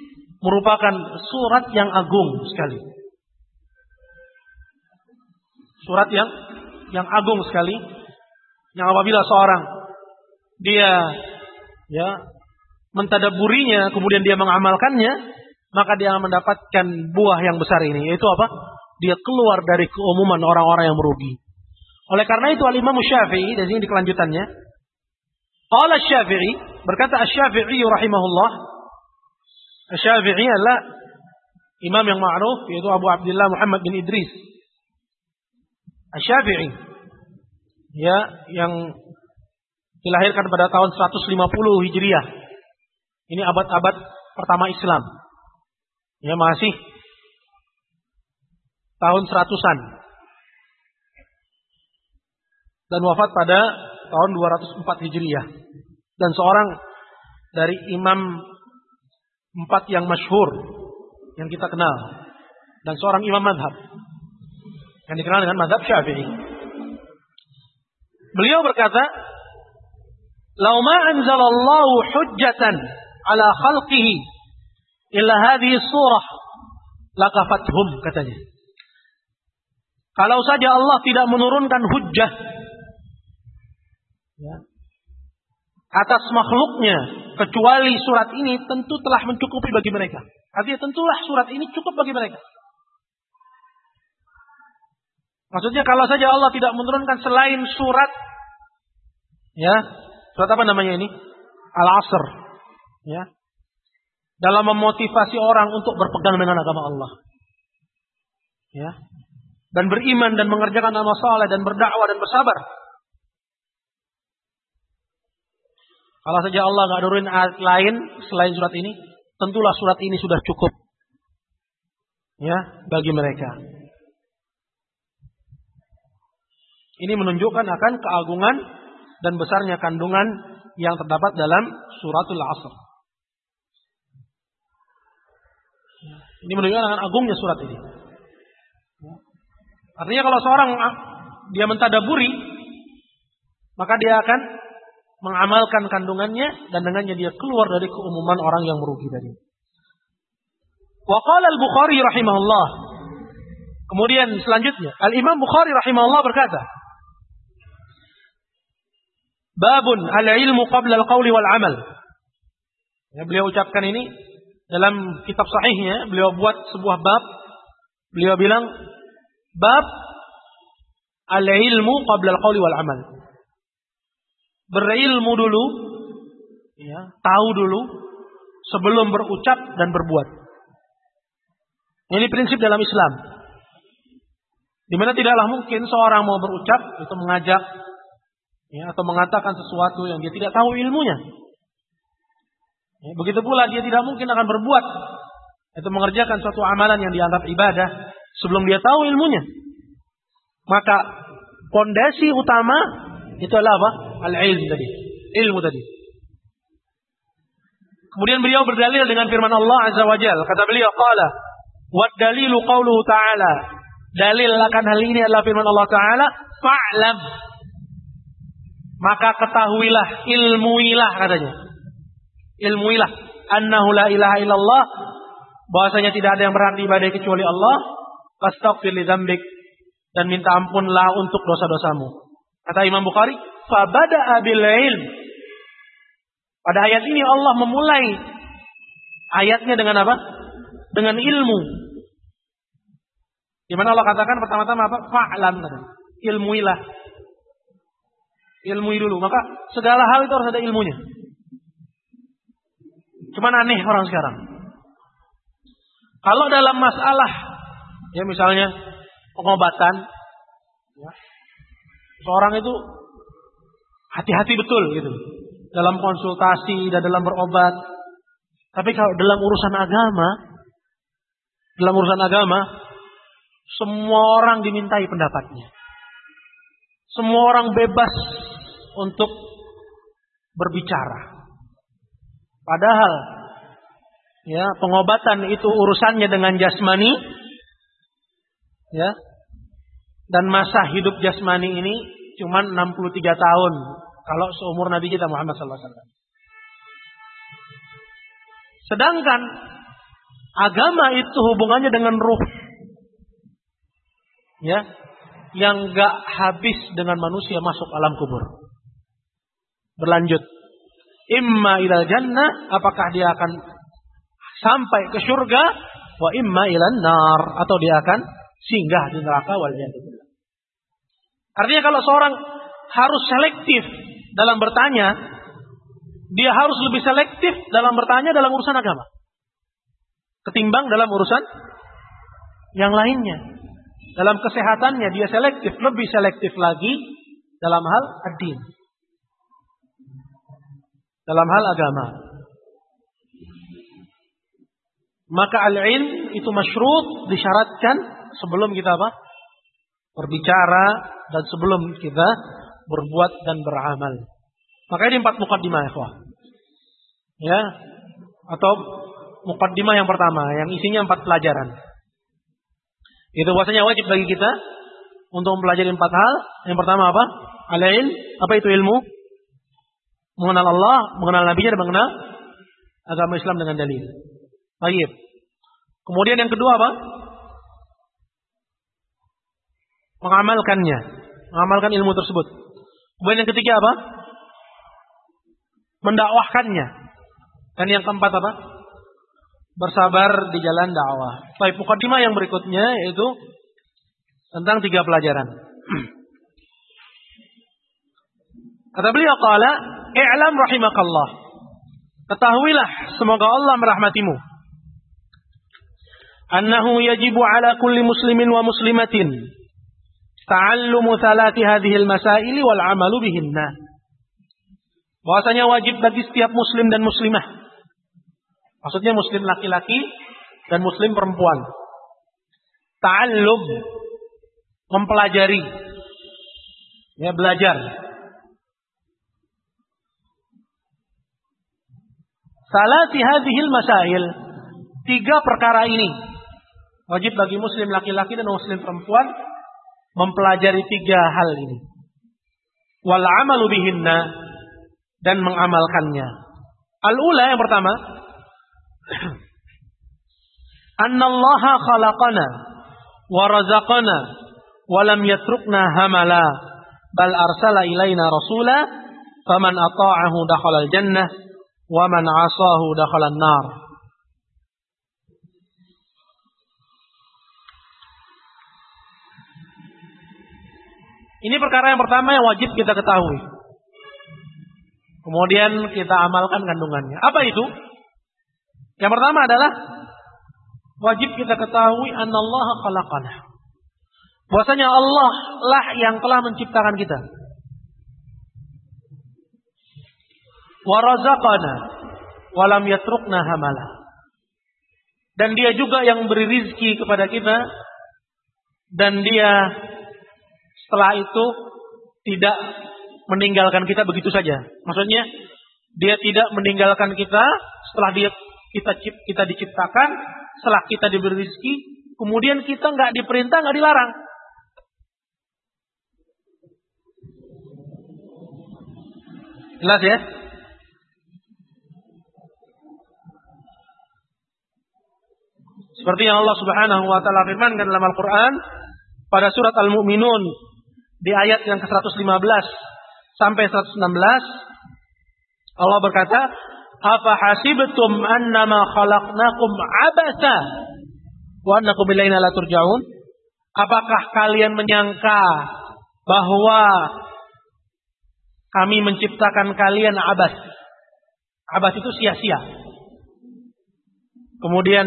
S1: merupakan surat yang agung sekali. Surat yang yang agung sekali yang apabila seorang dia ya mentadaburinya kemudian dia mengamalkannya maka dia mendapatkan buah yang besar ini yaitu apa? Dia keluar dari keumuman orang-orang yang merugi. Oleh karena itu Al-Imam Syafi'i dan ini di kelanjutannya Qala Syafi'i berkata Asy-Syafi'i rahimahullah Asy-Syafi'i adalah imam yang ma'ruf yaitu Abu Abdullah Muhammad bin Idris Asy-Syafi'i ya yang dilahirkan pada tahun 150 Hijriah. Ini abad-abad pertama Islam. Ya masih tahun seratusan. Dan wafat pada tahun 204 Hijriah. Dan seorang dari imam empat yang masyhur yang kita kenal. Dan seorang imam madhab. Yang dikenal dengan madhab syafi'i. Beliau berkata, "Lau ma anzalallahu hujjatan ala khalqihi illa hadhihi surah lakafathum," katanya. Kalau saja Allah tidak menurunkan hujjah ya, atas makhluknya kecuali surat ini tentu telah mencukupi bagi mereka. Artinya tentulah surat ini cukup bagi mereka. Maksudnya kalau saja Allah tidak menurunkan selain surat ya, surat apa namanya ini? Al-Asr. Ya. Dalam memotivasi orang untuk berpegang dengan agama Allah. Ya. Dan beriman dan mengerjakan amal saleh dan berdakwah dan bersabar. Kalau saja Allah nggak nurunin ayat lain selain surat ini, tentulah surat ini sudah cukup ya bagi mereka. Ini menunjukkan akan keagungan dan besarnya kandungan yang terdapat dalam suratul Asr. Ini menunjukkan akan agungnya surat ini. Artinya kalau seorang dia mentadaburi, maka dia akan mengamalkan kandungannya dan dengannya dia keluar dari keumuman orang yang merugi tadi. Wa al-Bukhari rahimahullah. Kemudian selanjutnya, Al-Imam Bukhari rahimahullah berkata, Babun al-ilmu qabla al-qawli wal amal. Ya, beliau ucapkan ini dalam kitab sahihnya, beliau buat sebuah bab. Beliau bilang, bab al-ilmu qabla al-qawli wal amal. Berilmu dulu, ya, tahu dulu sebelum berucap dan berbuat. Ini prinsip dalam Islam. Di mana tidaklah mungkin seorang mau berucap itu mengajak ya, atau mengatakan sesuatu yang dia tidak tahu ilmunya. Ya, begitu pula dia tidak mungkin akan berbuat itu mengerjakan suatu amalan yang dianggap ibadah sebelum dia tahu ilmunya. Maka pondasi utama itu adalah apa? Al-ilm tadi. Ilmu tadi. Kemudian beliau berdalil dengan firman Allah Azza wa Jal. Kata beliau, Qala, Wad dalilu qawluhu ta'ala. Dalil akan hal ini adalah firman Allah Ta'ala. Fa'lam maka ketahuilah, ilmuilah katanya. Ilmuilah annahu la ilaha illallah bahwasanya tidak ada yang berhak diibadai kecuali Allah. Fastaghfir li dzambik dan minta ampunlah untuk dosa-dosamu. Kata Imam Bukhari, fabada'a bil ilm. Pada ayat ini Allah memulai ayatnya dengan apa? Dengan ilmu. Di mana Allah katakan pertama-tama apa? Fa'lam. Ilmuilah ilmu dulu. Maka segala hal itu harus ada ilmunya. Cuman aneh orang sekarang. Kalau dalam masalah, ya misalnya pengobatan, ya, seorang itu hati-hati betul gitu dalam konsultasi dan dalam berobat. Tapi kalau dalam urusan agama, dalam urusan agama, semua orang dimintai pendapatnya. Semua orang bebas untuk berbicara. Padahal ya, pengobatan itu urusannya dengan jasmani ya. Dan masa hidup jasmani ini cuma 63 tahun kalau seumur Nabi kita Muhammad sallallahu alaihi wasallam. Sedangkan agama itu hubungannya dengan ruh. Ya, yang gak habis dengan manusia masuk alam kubur. Berlanjut. Imma ilal jannah, apakah dia akan sampai ke surga, wa imma ilal nar, atau dia akan singgah di neraka wal Artinya kalau seorang harus selektif dalam bertanya, dia harus lebih selektif dalam bertanya dalam urusan agama. Ketimbang dalam urusan yang lainnya. Dalam kesehatannya dia selektif, lebih selektif lagi dalam hal adin. Dalam hal agama. Maka al-ilm itu masyruط disyaratkan sebelum kita apa? Berbicara dan sebelum kita berbuat dan beramal. Maka ini empat mukaddimah ya, Ya. Atau mukaddimah yang pertama yang isinya empat pelajaran. Itu bahwasanya wajib bagi kita untuk mempelajari empat hal. Yang pertama apa? Alail. Apa itu ilmu? Mengenal Allah, mengenal Nabi dan mengenal agama Islam dengan dalil. Baik. Kemudian yang kedua apa? Mengamalkannya. Mengamalkan ilmu tersebut. Kemudian yang ketiga apa? Mendakwahkannya. Dan yang keempat apa? bersabar di jalan dakwah. Baik, mukadimah yang berikutnya yaitu tentang tiga pelajaran. [CLEARS THROAT] Kata beliau qala, "I'lam rahimakallah." Ketahuilah semoga Allah merahmatimu. Annahu yajibu ala kulli muslimin wa muslimatin ta'allumu thalathi hadhihi al-masail wal 'amalu bihinna. Bahwasanya wajib bagi setiap muslim dan muslimah Maksudnya muslim laki-laki dan muslim perempuan. Ta'allum mempelajari ya belajar. Salati hadhil masail. Tiga perkara ini wajib bagi muslim laki-laki dan muslim perempuan mempelajari tiga hal ini. Wal amalu bihinna dan mengamalkannya. Al-ula yang pertama, [CLEARS THROAT] Annallaha khalaqana wa razaqana wa lam yatrukna hamala bal arsala ilaina rasula faman ata'ahu dakhala al-jannah wa man 'asahu dakhala an-nar. Ini perkara yang pertama yang wajib kita ketahui. Kemudian kita amalkan kandungannya. Apa itu? Yang pertama adalah wajib kita ketahui Allah khalaqana. Bahwasanya Allah lah yang telah menciptakan kita. Wa razaqana wa lam yatrukna hamala. Dan dia juga yang beri rizki kepada kita dan dia setelah itu tidak meninggalkan kita begitu saja. Maksudnya dia tidak meninggalkan kita setelah dia kita kita diciptakan, setelah kita diberi rezeki, kemudian kita nggak diperintah, nggak dilarang. Jelas ya? Seperti yang Allah Subhanahu wa taala firmankan dalam Al-Qur'an pada surat Al-Mu'minun di ayat yang ke-115 sampai 116 Allah berkata, apa hasibtum annama khalaqnakum abasa wa annakum ilaina la turja'un? Apakah kalian menyangka bahwa kami menciptakan kalian abas? Abas itu sia-sia. Kemudian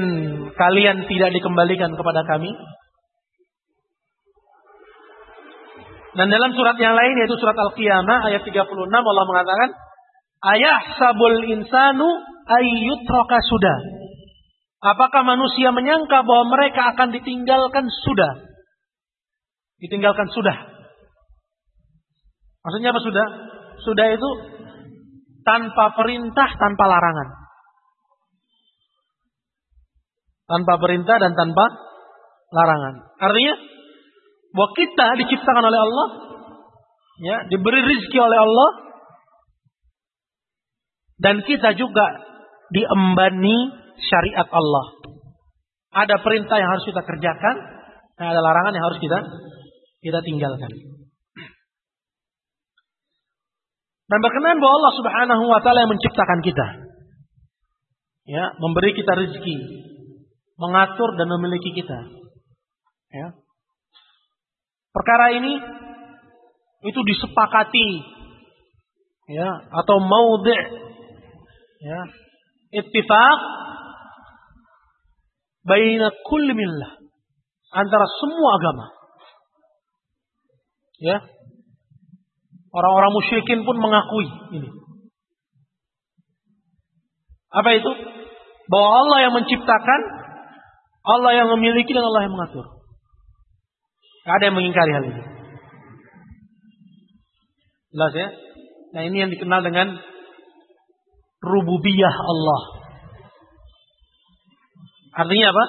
S1: kalian tidak dikembalikan kepada kami. Dan dalam surat yang lain yaitu surat Al-Qiyamah ayat 36 Allah mengatakan, "Ayah sabul insanu ayyutraka sudah." Apakah manusia menyangka bahwa mereka akan ditinggalkan sudah? Ditinggalkan sudah. Maksudnya apa sudah? Sudah itu tanpa perintah, tanpa larangan. Tanpa perintah dan tanpa larangan. Artinya bahwa kita diciptakan oleh Allah, ya, diberi rezeki oleh Allah, dan kita juga diembani syariat Allah. Ada perintah yang harus kita kerjakan, dan ada larangan yang harus kita kita tinggalkan. Dan berkenan bahwa Allah Subhanahu wa taala yang menciptakan kita. Ya, memberi kita rezeki, mengatur dan memiliki kita. Ya. Perkara ini itu disepakati ya atau maudhi' ya ittifaq baina kulli millah antara semua agama. Ya, Orang-orang musyrikin pun mengakui ini. Apa itu? Bahwa Allah yang menciptakan, Allah yang memiliki dan Allah yang mengatur. Tidak ada yang mengingkari hal ini. Jelas ya? Nah ini yang dikenal dengan rububiyah Allah. Artinya apa?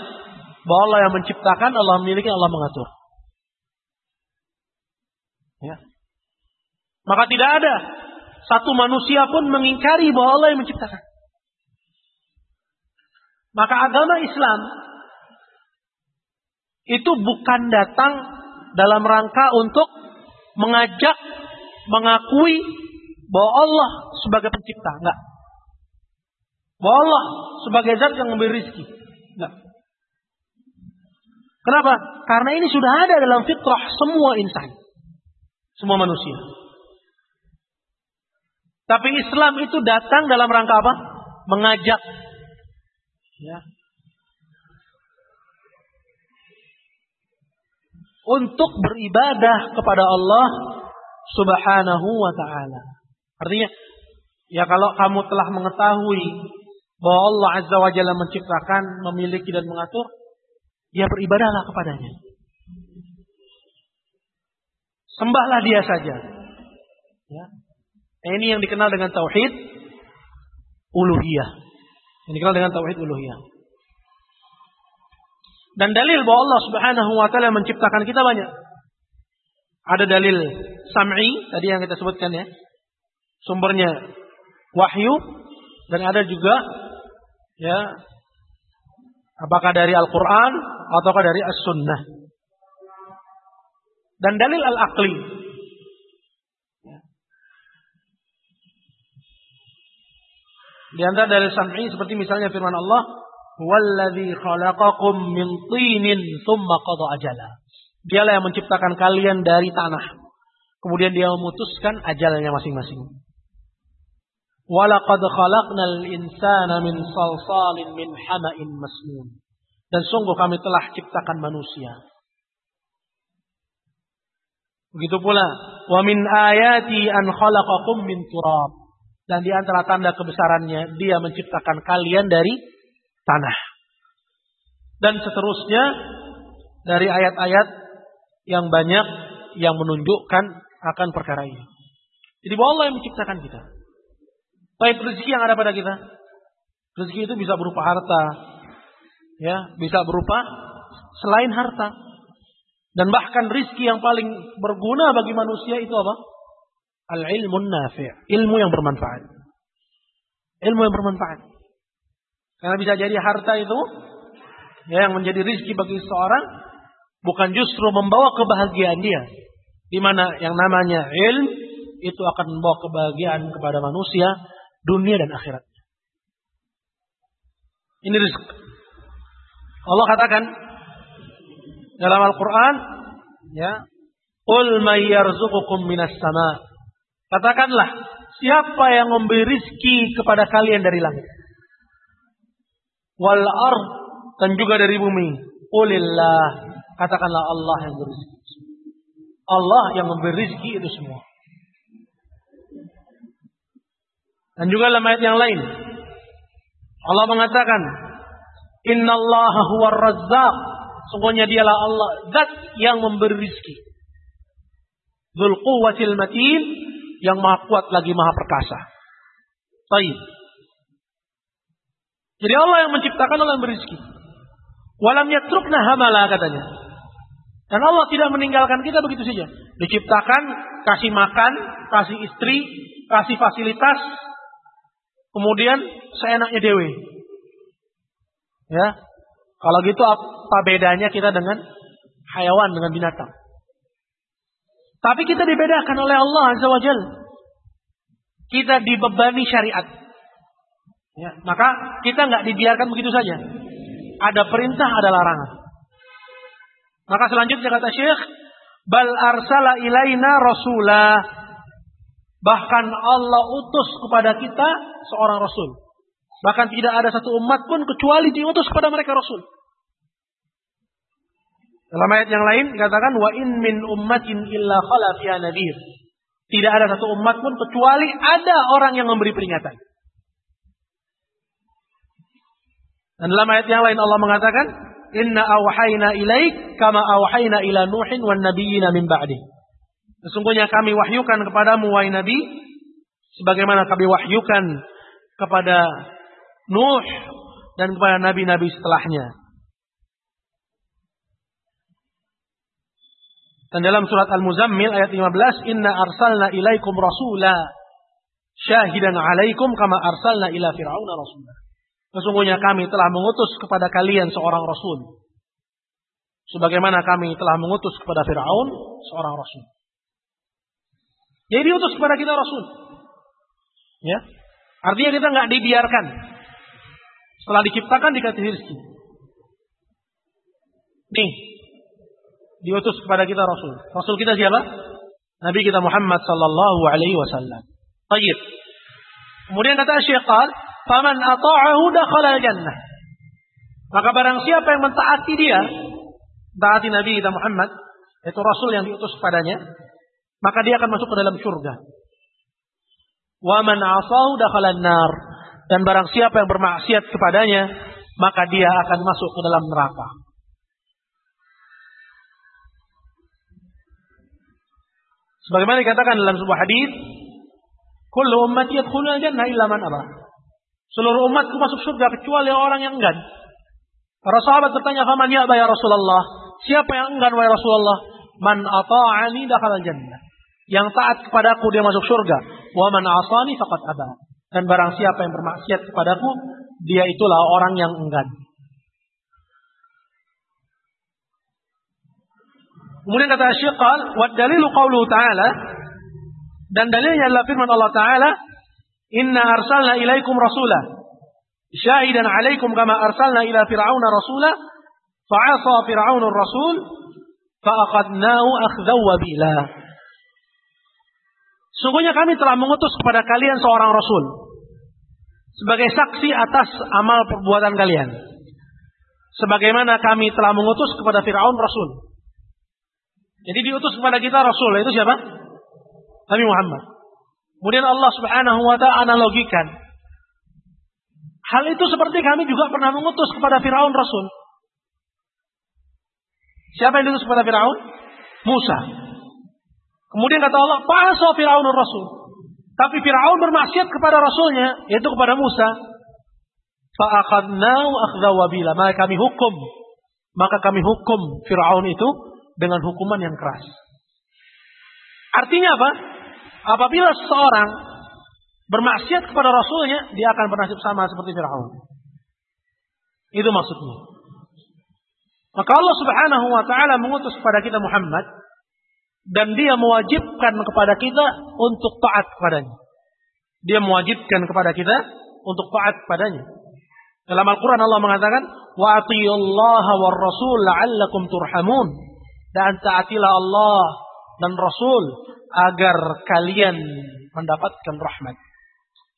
S1: Bahwa Allah yang menciptakan, Allah memiliki, Allah mengatur. Ya. Maka tidak ada satu manusia pun mengingkari bahwa Allah yang menciptakan. Maka agama Islam itu bukan datang dalam rangka untuk mengajak mengakui bahwa Allah sebagai pencipta, enggak. Bahwa Allah sebagai zat yang memberi rezeki, enggak. Kenapa? Karena ini sudah ada dalam fitrah semua insan, semua manusia. Tapi Islam itu datang dalam rangka apa? Mengajak. Ya. Untuk beribadah kepada Allah subhanahu wa ta'ala. Artinya, ya kalau kamu telah mengetahui bahwa Allah azza wa jalla menciptakan, memiliki dan mengatur, ya beribadahlah kepadanya. Sembahlah dia saja. Ya. Ini yang dikenal dengan tauhid uluhiyah. Yang dikenal dengan tauhid uluhiyah. Dan dalil bahwa Allah Subhanahu wa taala menciptakan kita banyak. Ada dalil sam'i tadi yang kita sebutkan ya. Sumbernya wahyu dan ada juga ya apakah dari Al-Qur'an ataukah dari As-Sunnah. Dan dalil al-aqli Di antara dari sam'i seperti misalnya firman Allah, "Wallazi khalaqakum min tinin tsumma qada ajala." Dialah yang menciptakan kalian dari tanah. Kemudian dia memutuskan ajalnya masing-masing. Walaqad khalaqnal insana min salsalin min hama'in masnun. Dan sungguh kami telah ciptakan manusia. Begitu pula, wa min ayati an khalaqakum min turab. Dan di antara tanda kebesarannya, dia menciptakan kalian dari tanah. Dan seterusnya, dari ayat-ayat yang banyak yang menunjukkan akan perkara ini. Jadi bahwa Allah yang menciptakan kita. Baik rezeki yang ada pada kita. Rezeki itu bisa berupa harta. ya Bisa berupa selain harta. Dan bahkan rezeki yang paling berguna bagi manusia itu apa? Al-ilmun nafi'. Ilmu yang bermanfaat. Ilmu yang bermanfaat. Karena bisa jadi harta itu ya, yang menjadi rizki bagi seorang bukan justru membawa kebahagiaan dia. Di mana yang namanya ilm itu akan membawa kebahagiaan kepada manusia dunia dan akhirat. Ini rizki. Allah katakan dalam Al-Quran, ya, Qul may minas sama' Katakanlah, siapa yang memberi rizki kepada kalian dari langit? Wal ard dan juga dari bumi. Qulillah. Katakanlah Allah yang berizki. Allah yang memberi rezeki itu semua. Dan juga dalam ayat yang lain. Allah mengatakan, Inna Allah huwa razzaq. Sungguhnya dialah Allah. Zat yang memberi rezeki. Dhul quwwatil matin. Yang maha kuat lagi maha perkasa. Baik. Jadi Allah yang menciptakan Allah yang berizki. Walam yatrukna hamala katanya. Dan Allah tidak meninggalkan kita begitu saja. Diciptakan, kasih makan, kasih istri, kasih fasilitas, kemudian seenaknya dewe. Ya. Kalau gitu apa bedanya kita dengan hayawan dengan binatang? Tapi kita dibedakan oleh Allah Azza wa Jal. Kita dibebani syariat. Ya, maka kita nggak dibiarkan begitu saja. Ada perintah, ada larangan. Maka selanjutnya kata Syekh, bal arsala ilaina rasulah. Bahkan Allah utus kepada kita seorang rasul. Bahkan tidak ada satu umat pun kecuali diutus kepada mereka rasul. Dalam ayat yang lain katakan wa in min ummatin illa khala fiha. Tidak ada satu umat pun kecuali ada orang yang memberi peringatan. Dan dalam ayat yang lain Allah mengatakan, "Inna awhayna ilaik kama awhayna ila Nuhin wan nabiyyina min ba'di." Sesungguhnya kami wahyukan kepadamu wahai Nabi sebagaimana kami wahyukan kepada Nuh dan kepada nabi-nabi setelahnya. Dan dalam surat Al-Muzammil ayat 15, "Inna arsalna ilaikum rasula syahidan 'alaikum kama arsalna ila fir'auna rasula." Sesungguhnya kami telah mengutus kepada kalian seorang rasul. Sebagaimana kami telah mengutus kepada Fir'aun seorang rasul. Jadi diutus kepada kita rasul. Ya. Artinya kita nggak dibiarkan. Setelah diciptakan dikasih rezeki. Nih, diutus kepada kita Rasul. Rasul kita siapa? Nabi kita Muhammad sallallahu alaihi wasallam. Baik. Kemudian kata Syekh "Faman ata'ahu dakhala jannah." Maka barang siapa yang mentaati dia, taati Nabi kita Muhammad, itu Rasul yang diutus kepadanya, maka dia akan masuk ke dalam surga. Wa man asahu dakhala nar. Dan barang siapa yang bermaksiat kepadanya, maka dia akan masuk ke dalam neraka. Sebagaimana dikatakan dalam sebuah hadis, "Kullu ummati yadkhuluna jannah illa man aba." Seluruh umatku masuk surga kecuali orang yang enggan. Para sahabat bertanya, "Faman ya ya Rasulullah?" Siapa yang enggan wahai Rasulullah? Man ata'ani dakhala jannah. Yang taat kepadaku dia masuk surga. Wa man asani faqad aba. Dan barang siapa yang bermaksiat kepadaku, dia itulah orang yang enggan. Kemudian kata Syiqal, wa dalilu qawluhu ta'ala dan dalilnya adalah firman Allah Ta'ala, "Inna arsalna ilaikum rasulah syahidan 'alaikum kama arsalna ila fir'auna rasula fa'asa fir'aunur rasul fa'aqadnahu akhdaw wabila." Sungguhnya kami telah mengutus kepada kalian seorang rasul sebagai saksi atas amal perbuatan kalian. Sebagaimana kami telah mengutus kepada Firaun rasul. Jadi diutus kepada kita Rasul itu siapa? Nabi Muhammad. Kemudian Allah Subhanahu wa taala analogikan. Hal itu seperti kami juga pernah mengutus kepada Firaun Rasul. Siapa yang diutus kepada Firaun? Musa. Kemudian kata Allah, "Fa'asa Firaunur Rasul." Tapi Firaun bermaksiat kepada rasulnya, yaitu kepada Musa. Fa'akhadnahu akhdha. Maka kami hukum. Maka kami hukum Firaun itu dengan hukuman yang keras. Artinya apa? Apabila seseorang bermaksiat kepada Rasulnya, dia akan bernasib sama seperti Fir'aun. Itu maksudnya. Maka Allah Subhanahu wa taala mengutus kepada kita Muhammad dan dia mewajibkan kepada kita untuk taat kepadanya. Dia mewajibkan kepada kita untuk taat kepadanya. Dalam Al-Quran Allah mengatakan, atiyallaha wa rasul la'allakum turhamun dan taatilah Allah dan Rasul agar kalian mendapatkan rahmat.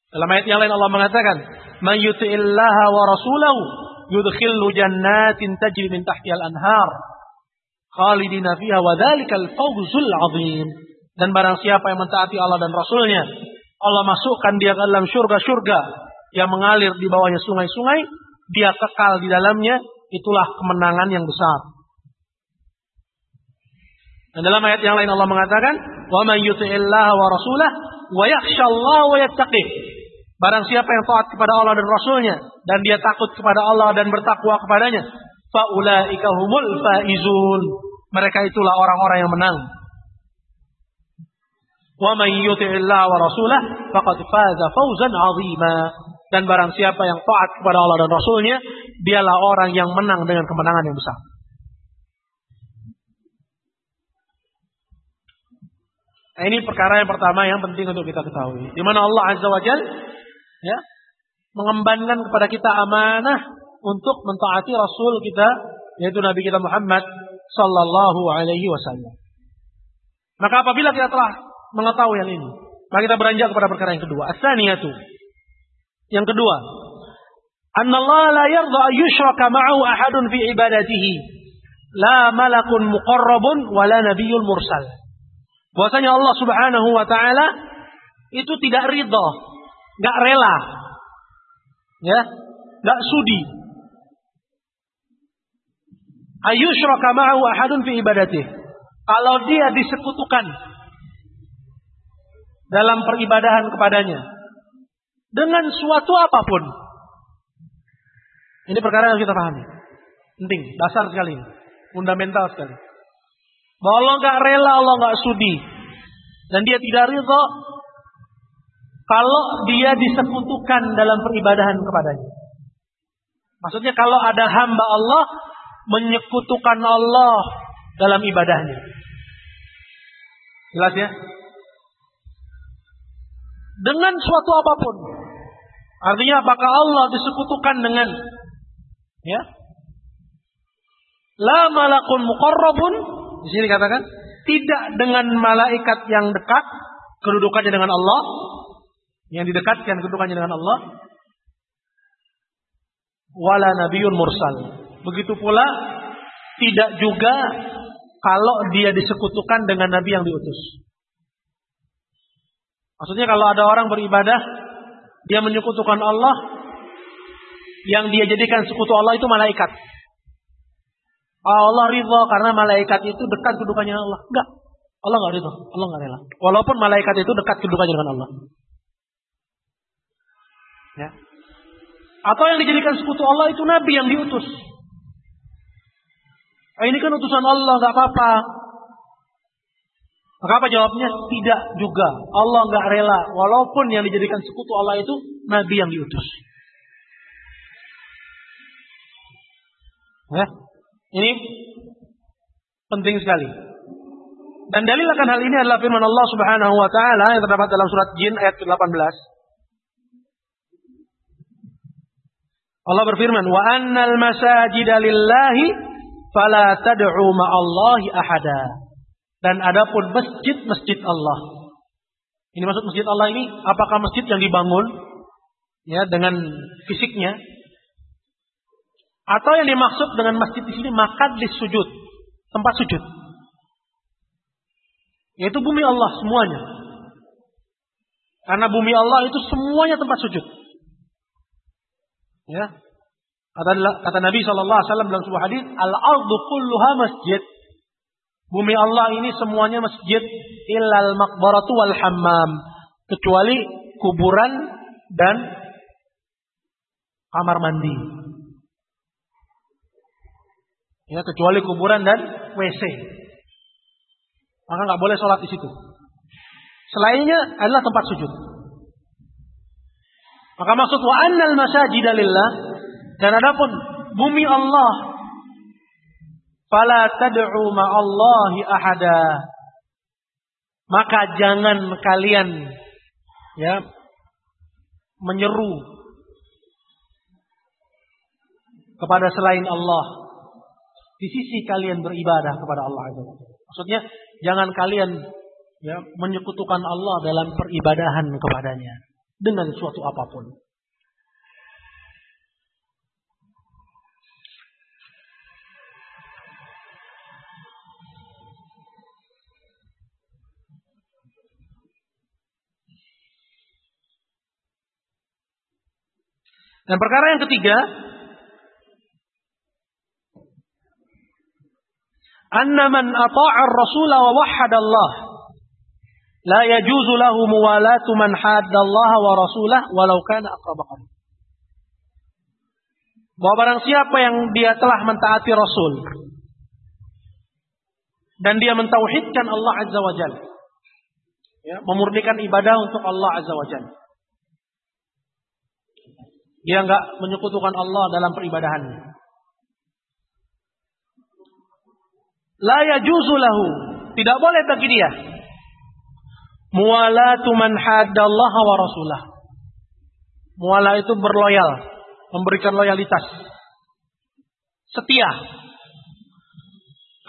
S1: Dalam ayat yang lain Allah mengatakan, "Man yuti'illaha wa rasulahu yudkhilhu jannatin tajri min tahtiha al-anhar khalidina fiha wa dzalikal fawzul azim. Dan barang siapa yang mentaati Allah dan Rasulnya, Allah masukkan dia ke dalam surga-surga yang mengalir di bawahnya sungai-sungai, dia kekal di dalamnya, itulah kemenangan yang besar. Dan dalam ayat yang lain Allah mengatakan, "Wa man yuti'illah wa rasulah wa yakhshallaha wa yattaqih." Barang siapa yang taat kepada Allah dan Rasulnya dan dia takut kepada Allah dan bertakwa kepadanya, faulaika humul faizun. Mereka itulah orang-orang yang menang. Wa man yuti'illah wa rasulah faqad faza fawzan 'azima. Dan barang siapa yang taat kepada Allah dan Rasulnya, dialah orang yang menang dengan kemenangan yang besar. Nah, ini perkara yang pertama yang penting untuk kita ketahui. Di mana Allah Azza wa Jal ya, mengembankan kepada kita amanah untuk mentaati Rasul kita, yaitu Nabi kita Muhammad Sallallahu Alaihi Wasallam. Maka apabila kita telah mengetahui hal ini, maka kita beranjak kepada perkara yang kedua. Asaniyatu. Yang kedua, Allah la yarda yushraka ma'ahu ahadun fi ibadatihi. La malakun muqarrabun wa la nabiyyul mursal. Bahwasanya Allah Subhanahu wa taala itu tidak ridha, enggak rela. Ya, enggak sudi. Ayushraka ma'ahu ahadun fi ibadatihi. Kalau dia disekutukan dalam peribadahan kepadanya dengan suatu apa pun. Ini perkara yang kita pahami. Penting, dasar sekali, fundamental sekali. Bahwa Allah nggak rela, Allah nggak sudi, dan dia tidak ridho kalau dia disekutukan dalam peribadahan kepadanya. Maksudnya kalau ada hamba Allah menyekutukan Allah dalam ibadahnya. Jelas ya? dengan suatu apa pun. Artinya apakah Allah disekutukan dengan ya? La malakun muqarrabun di sini katakan tidak dengan malaikat yang dekat kedudukannya dengan Allah yang didekatkan kedudukannya dengan Allah wala nabiyyun mursal. Begitu pula tidak juga kalau dia disekutukan dengan nabi yang diutus. Maksudnya kalau ada orang beribadah, dia menyekutukan Allah, yang dia jadikan sekutu Allah itu malaikat. Allah ridho karena malaikat itu dekat kedudukannya Allah. Enggak. Allah enggak ridho. Allah enggak rela. Walaupun malaikat itu dekat kedudukannya dengan Allah. Ya. Atau yang dijadikan sekutu Allah itu nabi yang diutus. Nah, ini kan utusan Allah, nggak apa-apa. Maka apa jawabnya? Tidak juga. Allah nggak rela. Walaupun yang dijadikan sekutu Allah itu Nabi yang diutus. Ya. Ini penting sekali. Dan dalil akan hal ini adalah firman Allah Subhanahu wa taala yang terdapat dalam surat Jin ayat ke-18. Allah berfirman, "Wa annal masajida lillahi fala tad'u ma'allahi ahada." Dan adapun masjid-masjid Allah. Ini maksud masjid Allah ini apakah masjid yang dibangun ya dengan fisiknya atau yang dimaksud dengan masjid di sini di sujud, tempat sujud. Yaitu bumi Allah semuanya. Karena bumi Allah itu semuanya tempat sujud. Ya. Kata, kata Nabi SAW dalam sebuah hadis, al-ardu kulluha masjid. Bumi Allah ini semuanya masjid illal maqbaratu wal hammam kecuali kuburan dan kamar mandi. Ya, kecuali kuburan dan WC. Maka nggak boleh sholat di situ. Selainnya adalah tempat sujud. Maka maksud wa annal masajid lillah dan adapun bumi Allah Fala tad'u ma'allahi ahada. Maka jangan kalian ya menyeru kepada selain Allah di sisi kalian beribadah kepada Allah Azza Maksudnya jangan kalian ya, menyekutukan Allah dalam peribadahan kepadanya dengan suatu apa pun. Dan perkara yang ketiga, anna man ata'a ar-rasul wa Allah la yajuzu lahu muwalatu man Allah wa rasulah walau kana aqrab Bahwa barang siapa yang dia telah mentaati Rasul dan dia mentauhidkan Allah Azza wa Jalla ya, memurnikan ibadah untuk Allah Azza wa Jalla dia nggak menyekutukan Allah dalam peribadahannya. La yajuzu lahu. Tidak boleh bagi dia. Mualatu man haddallah wa rasulah. Muala itu berloyal. Memberikan loyalitas. Setia.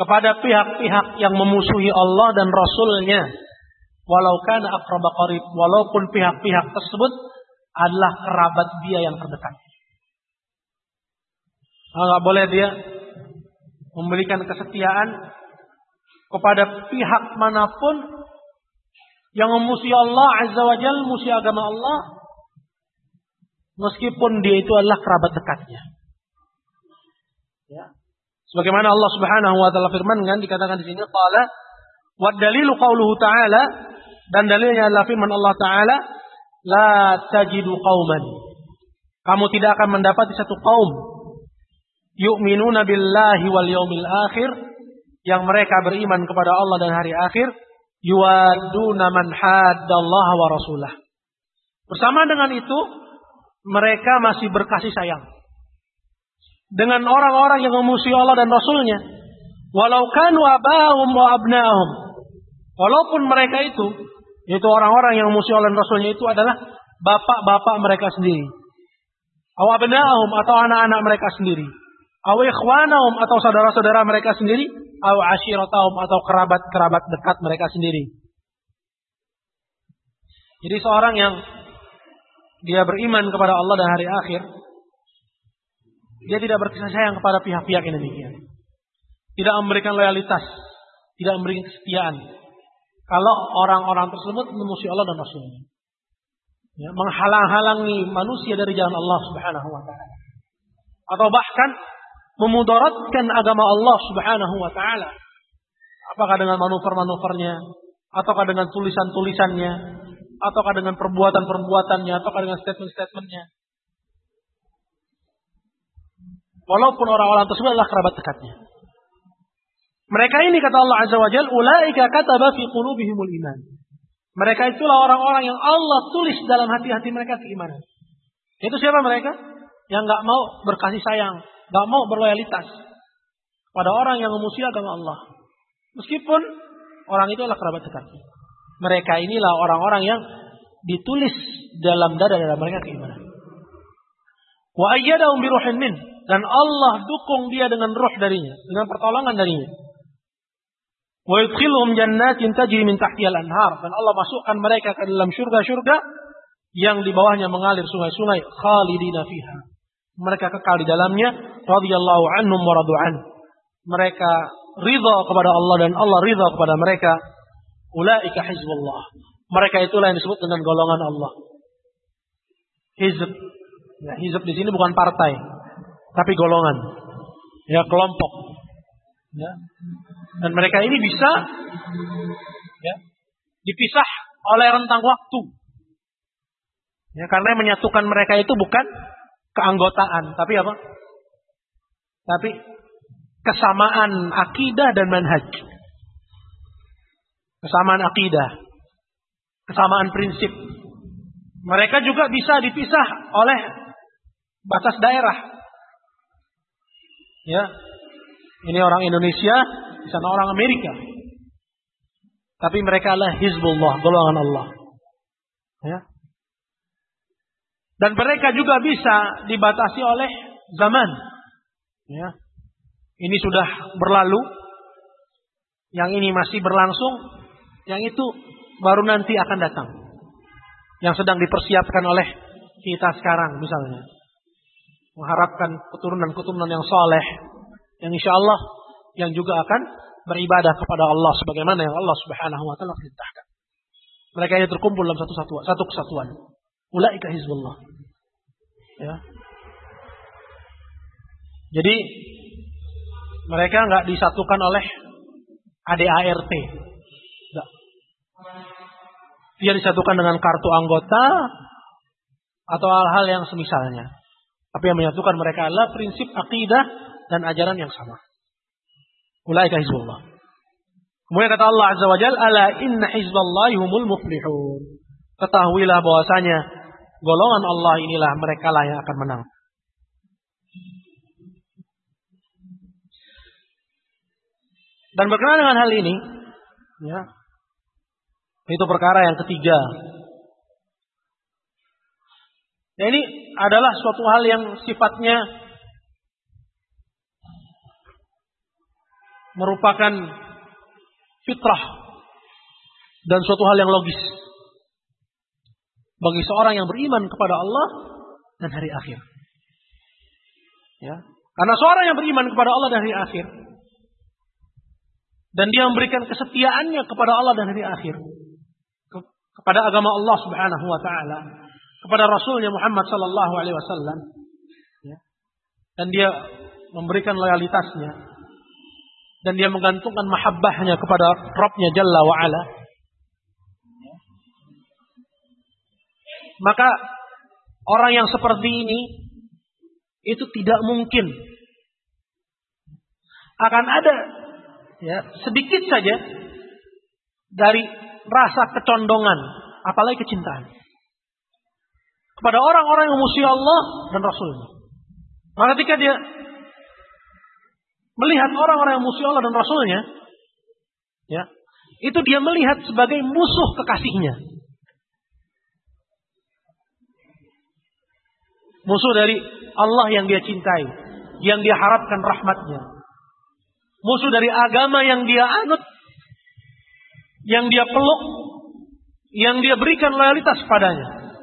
S1: Kepada pihak-pihak yang memusuhi Allah dan Rasulnya. Walau kana qarib. Walaupun pihak-pihak tersebut adalah kerabat dia yang terdekat. Enggak boleh dia memberikan kesetiaan kepada pihak mana pun yang memusuhi Allah Azza wa Jal, musuh agama Allah, meskipun dia itu adalah kerabat dekatnya. Ya. Sebagaimana Allah Subhanahu wa taala firmankan dikatakan di sini qala wa dalilu qauluhu ta'ala dan dalilnya adalah firman Allah taala la tajidu qauman. Kamu tidak akan mendapati satu kaum yu'minuna billahi wal yaumil akhir yang mereka beriman kepada Allah dan hari akhir yuwaduna man haddallaha wa rasulah. Bersama dengan itu mereka masih berkasih sayang dengan orang-orang yang memusuhi Allah dan Rasulnya. Walau kanu abahum wa abna'ahum. Walaupun mereka itu yaitu orang-orang yang musuh oleh Rasulnya itu adalah bapak-bapak mereka sendiri. Atau anak-anak mereka sendiri. Aw ikhwanahum atau saudara-saudara mereka sendiri. Aw ashiratahum atau kerabat-kerabat dekat mereka sendiri. Jadi seorang yang dia beriman kepada Allah dan hari akhir, dia tidak berkasih sayang kepada pihak-pihak yang demikian. Tidak memberikan loyalitas, tidak memberikan kesetiaan, kalau orang-orang tersebut memusuhi Allah dan Rasulnya. Ya, menghalang-halangi manusia dari jalan Allah Subhanahu wa taala. Atau bahkan memudaratkan agama Allah Subhanahu wa taala. Apakah dengan manuver-manuvernya, ataukah dengan tulisan-tulisannya, ataukah dengan perbuatan-perbuatannya, ataukah dengan statement-statementnya. Walaupun orang-orang tersebut adalah kerabat dekatnya. Mereka ini kata Allah Azza wa Jal, ulaika kataba fi qulubihimul iman. Mereka itulah orang-orang yang Allah tulis dalam hati-hati mereka keimanan. Itu siapa mereka? Yang nggak mau berkasih sayang, nggak mau berloyalitas pada orang yang memusuhi agama Allah. Meskipun orang itu adalah kerabat dekat. Mereka inilah orang-orang yang ditulis dalam dada-dada mereka keimanan. Wa ayyadahum biruhin min dan Allah dukung dia dengan roh darinya, dengan pertolongan darinya. Wa yudkhiluhum jannatin tajri min tahtihal anhar dan Allah masukkan mereka ke dalam surga-surga yang di bawahnya mengalir sungai-sungai khalidina fiha. Mereka kekal di dalamnya radhiyallahu anhum wa radu'an. Mereka ridha kepada Allah dan Allah ridha kepada mereka. Ulaika hizbullah. Mereka itulah yang disebut dengan golongan Allah. Hizb. Ya, hizb di sini bukan partai, tapi golongan. Ya, kelompok. Ya. Dan mereka ini bisa ya, dipisah oleh rentang waktu. Ya, karena yang menyatukan mereka itu bukan keanggotaan, tapi apa? Tapi kesamaan akidah dan manhaj. Kesamaan akidah, kesamaan prinsip. Mereka juga bisa dipisah oleh batas daerah. Ya. Ini orang Indonesia, di sana orang Amerika. Tapi mereka adalah Hizbullah, golongan Allah. Ya. Dan mereka juga bisa dibatasi oleh zaman. Ya. Ini sudah berlalu. Yang ini masih berlangsung. Yang itu baru nanti akan datang. Yang sedang dipersiapkan oleh kita sekarang misalnya. Mengharapkan keturunan-keturunan yang soleh. Yang insya Allah yang juga akan beribadah kepada Allah sebagaimana yang Allah Subhanahu wa taala perintahkan. Mereka yang terkumpul dalam satu satuan, satu kesatuan. Ulaika hizbullah. Ya. Jadi mereka nggak disatukan oleh ADART. Enggak. Dia disatukan dengan kartu anggota atau hal-hal yang semisalnya. Tapi yang menyatukan mereka adalah prinsip akidah dan ajaran yang sama. Ulaika hizbullah. Kemudian kata Allah Azza wa Jal, Ala inna hizballahi humul muflihun. Ketahuilah bahwasanya golongan Allah inilah mereka lah yang akan menang. Dan berkenaan dengan hal ini, ya, itu perkara yang ketiga. Ya, ini adalah suatu hal yang sifatnya merupakan fitrah dan suatu hal yang logis bagi seorang yang beriman kepada Allah dan hari akhir. Ya. Karena seorang yang beriman kepada Allah dan hari akhir dan dia memberikan kesetiaannya kepada Allah dan hari akhir kepada agama Allah Subhanahu wa taala kepada Rasulnya Muhammad sallallahu alaihi wasallam ya. dan dia memberikan loyalitasnya dan dia menggantungkan mahabbahnya kepada Rabbnya Jalla wa ala maka orang yang seperti ini itu tidak mungkin akan ada ya sedikit saja dari rasa kecondongan apalagi kecintaan kepada orang-orang yang memusuhi Allah dan Rasulnya. Maka ketika dia melihat orang-orang yang memusuhi Allah dan Rasulnya, ya, itu dia melihat sebagai musuh kekasihnya. Musuh dari Allah yang dia cintai, yang dia harapkan rahmatnya. Musuh dari agama yang dia anut, yang dia peluk, yang dia berikan loyalitas padanya.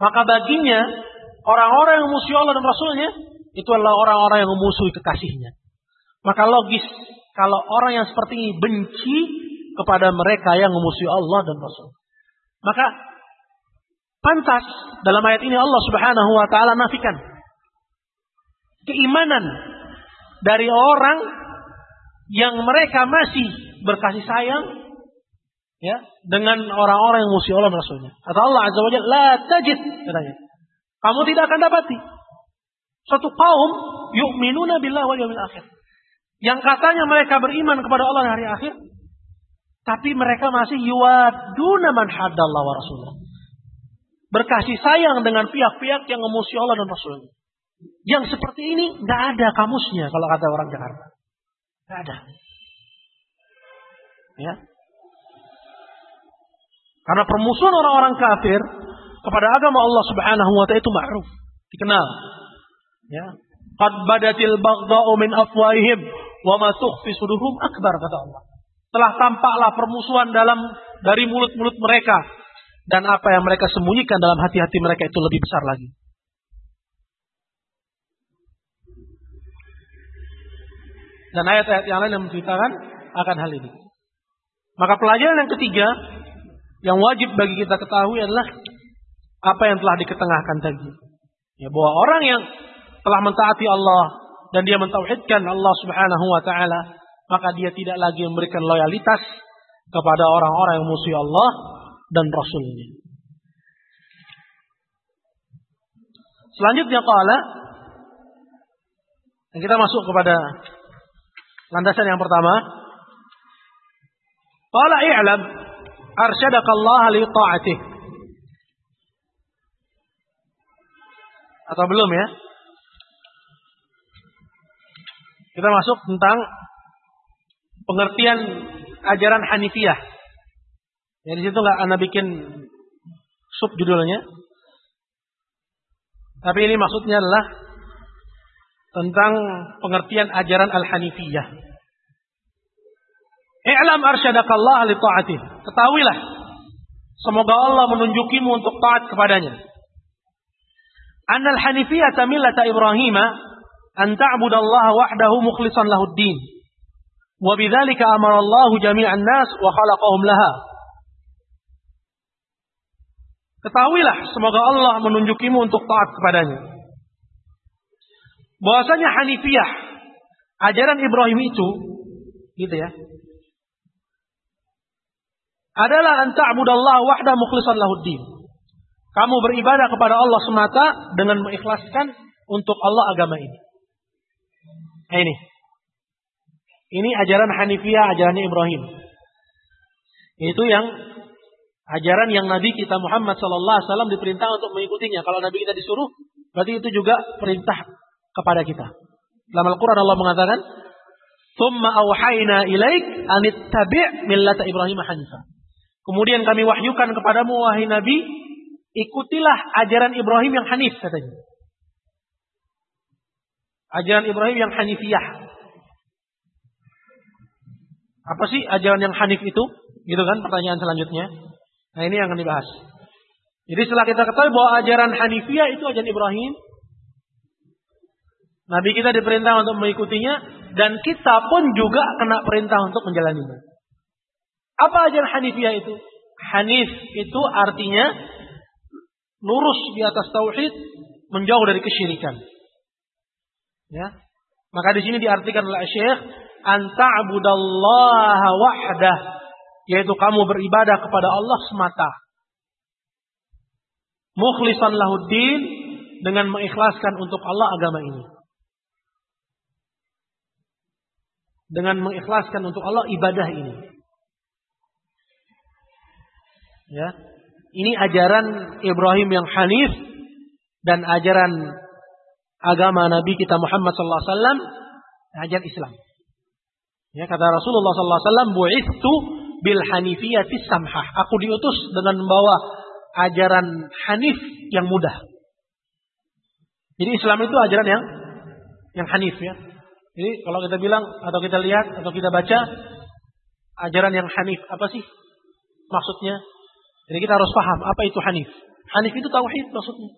S1: Maka baginya orang-orang yang memusuhi Allah dan Rasulnya itu adalah orang-orang yang memusuhi kekasihnya. Maka logis kalau orang yang seperti ini benci kepada mereka yang memusuhi Allah dan Rasul. Maka pantas dalam ayat ini Allah Subhanahu wa taala nafikan keimanan dari orang yang mereka masih berkasih sayang ya dengan orang-orang yang musuh Allah Rasulnya. Kata Allah Azza wa Jalla, la tajid katanya. Kamu tidak akan dapati satu kaum yu'minuna billah wal yawmil akhir. Yang katanya mereka beriman kepada Allah hari akhir, tapi mereka masih yuwaduna man haddallah wa rasulullah. Berkasih sayang dengan pihak-pihak yang memusuhi Allah dan Rasulnya. Yang seperti ini nggak ada kamusnya kalau kata orang Jakarta. Nggak ada. Ya, karena permusuhan orang-orang kafir kepada agama Allah Subhanahu wa taala itu ma'ruf, dikenal. Ya. Qad badatil baghdha'u min afwahihim wa ma tukhfi akbar kata Allah. Telah tampaklah permusuhan dalam dari mulut-mulut mereka dan apa yang mereka sembunyikan dalam hati-hati mereka itu lebih besar lagi. Dan ayat-ayat yang lain yang menceritakan akan hal ini. Maka pelajaran yang ketiga yang wajib bagi kita ketahui adalah apa yang telah diketengahkan tadi. Ya, bahwa orang yang telah mentaati Allah dan dia mentauhidkan Allah Subhanahu wa taala, maka dia tidak lagi memberikan loyalitas kepada orang-orang yang musuh Allah dan Rasulnya. Selanjutnya qala kita masuk kepada landasan yang pertama. Qala i'lam arsyadakallah li ta'atih. Atau belum ya? Kita masuk tentang pengertian ajaran Hanifiyah. Ya di situ nggak anda bikin sub judulnya. Tapi ini maksudnya adalah tentang pengertian ajaran Al-Hanifiyah. I'lam arsyadakallah li ta'atih. Ketahuilah. Semoga Allah menunjukimu untuk taat kepadanya. Annal hanifiyata millata Ibrahim an ta'budallaha wahdahu mukhlishan lahu din. Wa bidzalika amara Allah jami'an nas wa khalaqahum laha. Ketahuilah semoga Allah menunjukimu untuk taat kepadanya. bahwasanya Hanifiyah, ajaran Ibrahim itu, gitu ya, adalah anta'budallah wahda mukhlishan lahuddin. Kamu beribadah kepada Allah semata dengan mengikhlaskan untuk Allah agama ini. Nah, ini. Ini ajaran Hanifiyah, ajarannya Ibrahim. Itu yang ajaran yang Nabi kita Muhammad sallallahu alaihi wasallam diperintah untuk mengikutinya. Kalau Nabi kita disuruh, berarti itu juga perintah kepada kita. Dalam Al-Qur'an Allah mengatakan, "Tsumma auhayna ilaik an ittabi' millata Ibrahim hanifah." Kemudian kami wahyukan kepadamu wahai Nabi, ikutilah ajaran Ibrahim yang hanif katanya. Ajaran Ibrahim yang hanifiyah. Apa sih ajaran yang hanif itu? Gitu kan pertanyaan selanjutnya. Nah ini yang akan dibahas. Jadi setelah kita ketahui bahwa ajaran hanifiyah itu ajaran Ibrahim. Nabi kita diperintah untuk mengikutinya. Dan kita pun juga kena perintah untuk menjalaninya. Apa ajaran hanifiyah itu? Hanif itu artinya lurus di atas tauhid, menjauh dari kesyirikan. Ya. Maka di sini diartikan oleh Syekh anta'budallaha wahdah yaitu kamu beribadah kepada Allah semata. Mukhlisan lahuddin dengan mengikhlaskan untuk Allah agama ini. Dengan mengikhlaskan untuk Allah ibadah ini. Ya. Ini ajaran Ibrahim yang hanif dan ajaran agama Nabi kita Muhammad sallallahu alaihi wasallam ajaran Islam. Ya kata Rasulullah sallallahu alaihi wasallam, "Bu'itsu bil hanifiyati samhah." Aku diutus dengan membawa ajaran hanif yang mudah. Jadi Islam itu ajaran yang yang hanif ya. Jadi kalau kita bilang atau kita lihat atau kita baca ajaran yang hanif apa sih maksudnya? Jadi kita harus paham apa itu hanif. Hanif itu tauhid maksudnya.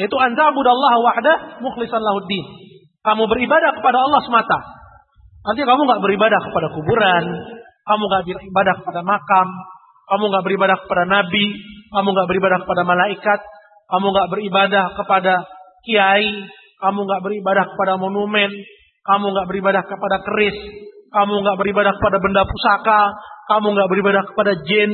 S1: Yaitu anta budallaha wahda mukhlishan lahuddin. Kamu beribadah kepada Allah semata. Nanti kamu nggak beribadah kepada kuburan, kamu nggak beribadah kepada makam, kamu nggak beribadah kepada nabi, kamu nggak beribadah kepada malaikat, kamu nggak beribadah kepada kiai, kamu nggak beribadah kepada monumen, kamu nggak beribadah kepada keris, kamu nggak beribadah kepada benda pusaka, kamu nggak beribadah kepada jin,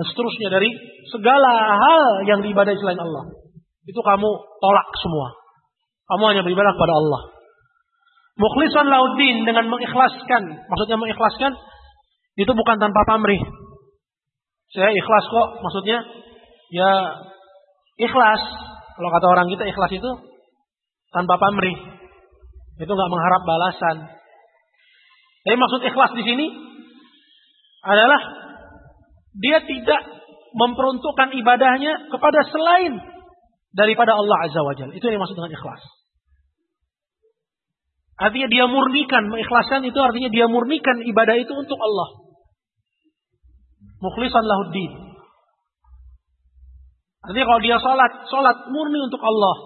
S1: dan seterusnya dari segala hal yang diibadai selain Allah. Itu kamu tolak semua. Kamu hanya beribadah kepada Allah. Mukhlisan lauddin dengan mengikhlaskan. Maksudnya mengikhlaskan itu bukan tanpa pamrih. Saya ikhlas kok. Maksudnya ya ikhlas. Kalau kata orang kita ikhlas itu tanpa pamrih. Itu nggak mengharap balasan. Tapi maksud ikhlas di sini adalah dia tidak memperuntukkan ibadahnya kepada selain daripada Allah Azza wa Jalla. Itu yang dimaksud dengan ikhlas. Artinya dia murnikan, mengikhlaskan itu artinya dia murnikan ibadah itu untuk Allah. Mukhlisan lahuddin. Artinya kalau dia salat, salat murni untuk Allah.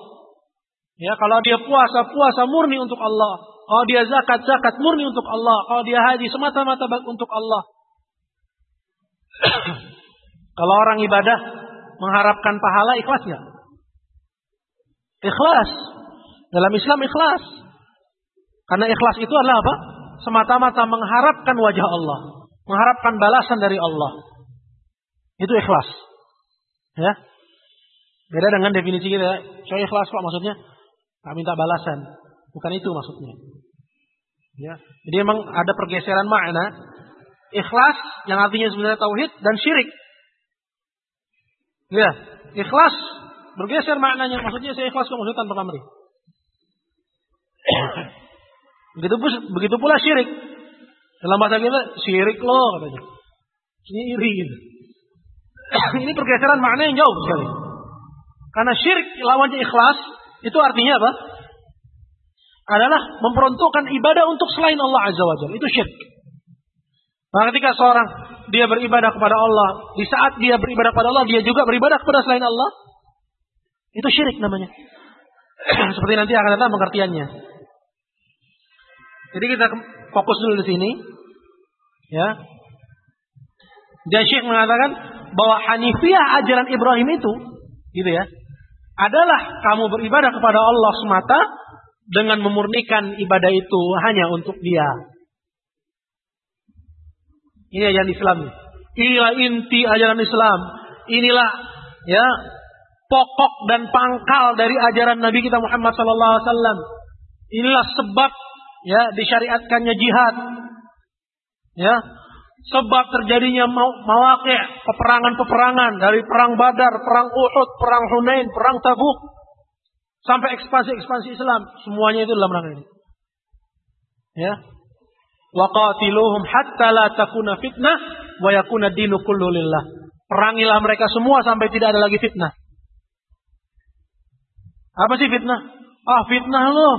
S1: Ya, kalau dia puasa, puasa murni untuk Allah. Kalau dia zakat, zakat murni untuk Allah. Kalau dia haji semata-mata untuk Allah. [CLEARS THROAT] Kalau orang ibadah mengharapkan pahala ikhlas nggak? Ikhlas. Dalam Islam ikhlas. Karena ikhlas itu adalah apa? Semata-mata mengharapkan wajah Allah. Mengharapkan balasan dari Allah. Itu ikhlas. Ya. Beda dengan definisi kita. Saya ikhlas kok maksudnya. Tak minta balasan. Bukan itu maksudnya. Ya. Jadi memang ada pergeseran makna ikhlas yang artinya sebenarnya tauhid dan syirik. Ya, ikhlas bergeser maknanya. Maksudnya saya ikhlas kok maksudnya tanpa pamrih. Begitu begitu pula syirik. Dalam bahasa kita syirik loh katanya. Syirik gitu. [COUGHS] Ini pergeseran makna yang jauh sekali. Karena syirik lawannya ikhlas itu artinya apa? Adalah memperuntukkan ibadah untuk selain Allah Azza wa. Itu syirik. Maka ketika seorang dia beribadah kepada Allah, di saat dia beribadah kepada Allah, dia juga beribadah kepada selain Allah, itu syirik namanya. [COUGHS] Seperti nanti akan datang pengertiannya. Jadi kita fokus dulu di sini. Ya. Dan Syekh mengatakan bahwa Hanifiyah ajaran Ibrahim itu, gitu ya. adalah kamu beribadah kepada Allah semata dengan memurnikan ibadah itu hanya untuk Dia. Ini ajaran Islam. Inilah inti ajaran Islam. Inilah ya pokok dan pangkal dari ajaran Nabi kita Muhammad wasallam. Inilah sebab ya disyariatkannya jihad. Ya, sebab terjadinya mawaqi' peperangan-peperangan dari perang Badar, perang Uhud, perang Hunain, perang Tabuk sampai ekspansi-ekspansi Islam, semuanya itu dalam rangka ini. Ya. Waqatiluhum hatta la takuna fitnah wa yakuna dinu kullu lillah. Perangilah mereka semua sampai tidak ada lagi fitnah. Apa sih fitnah? Ah, fitnah loh.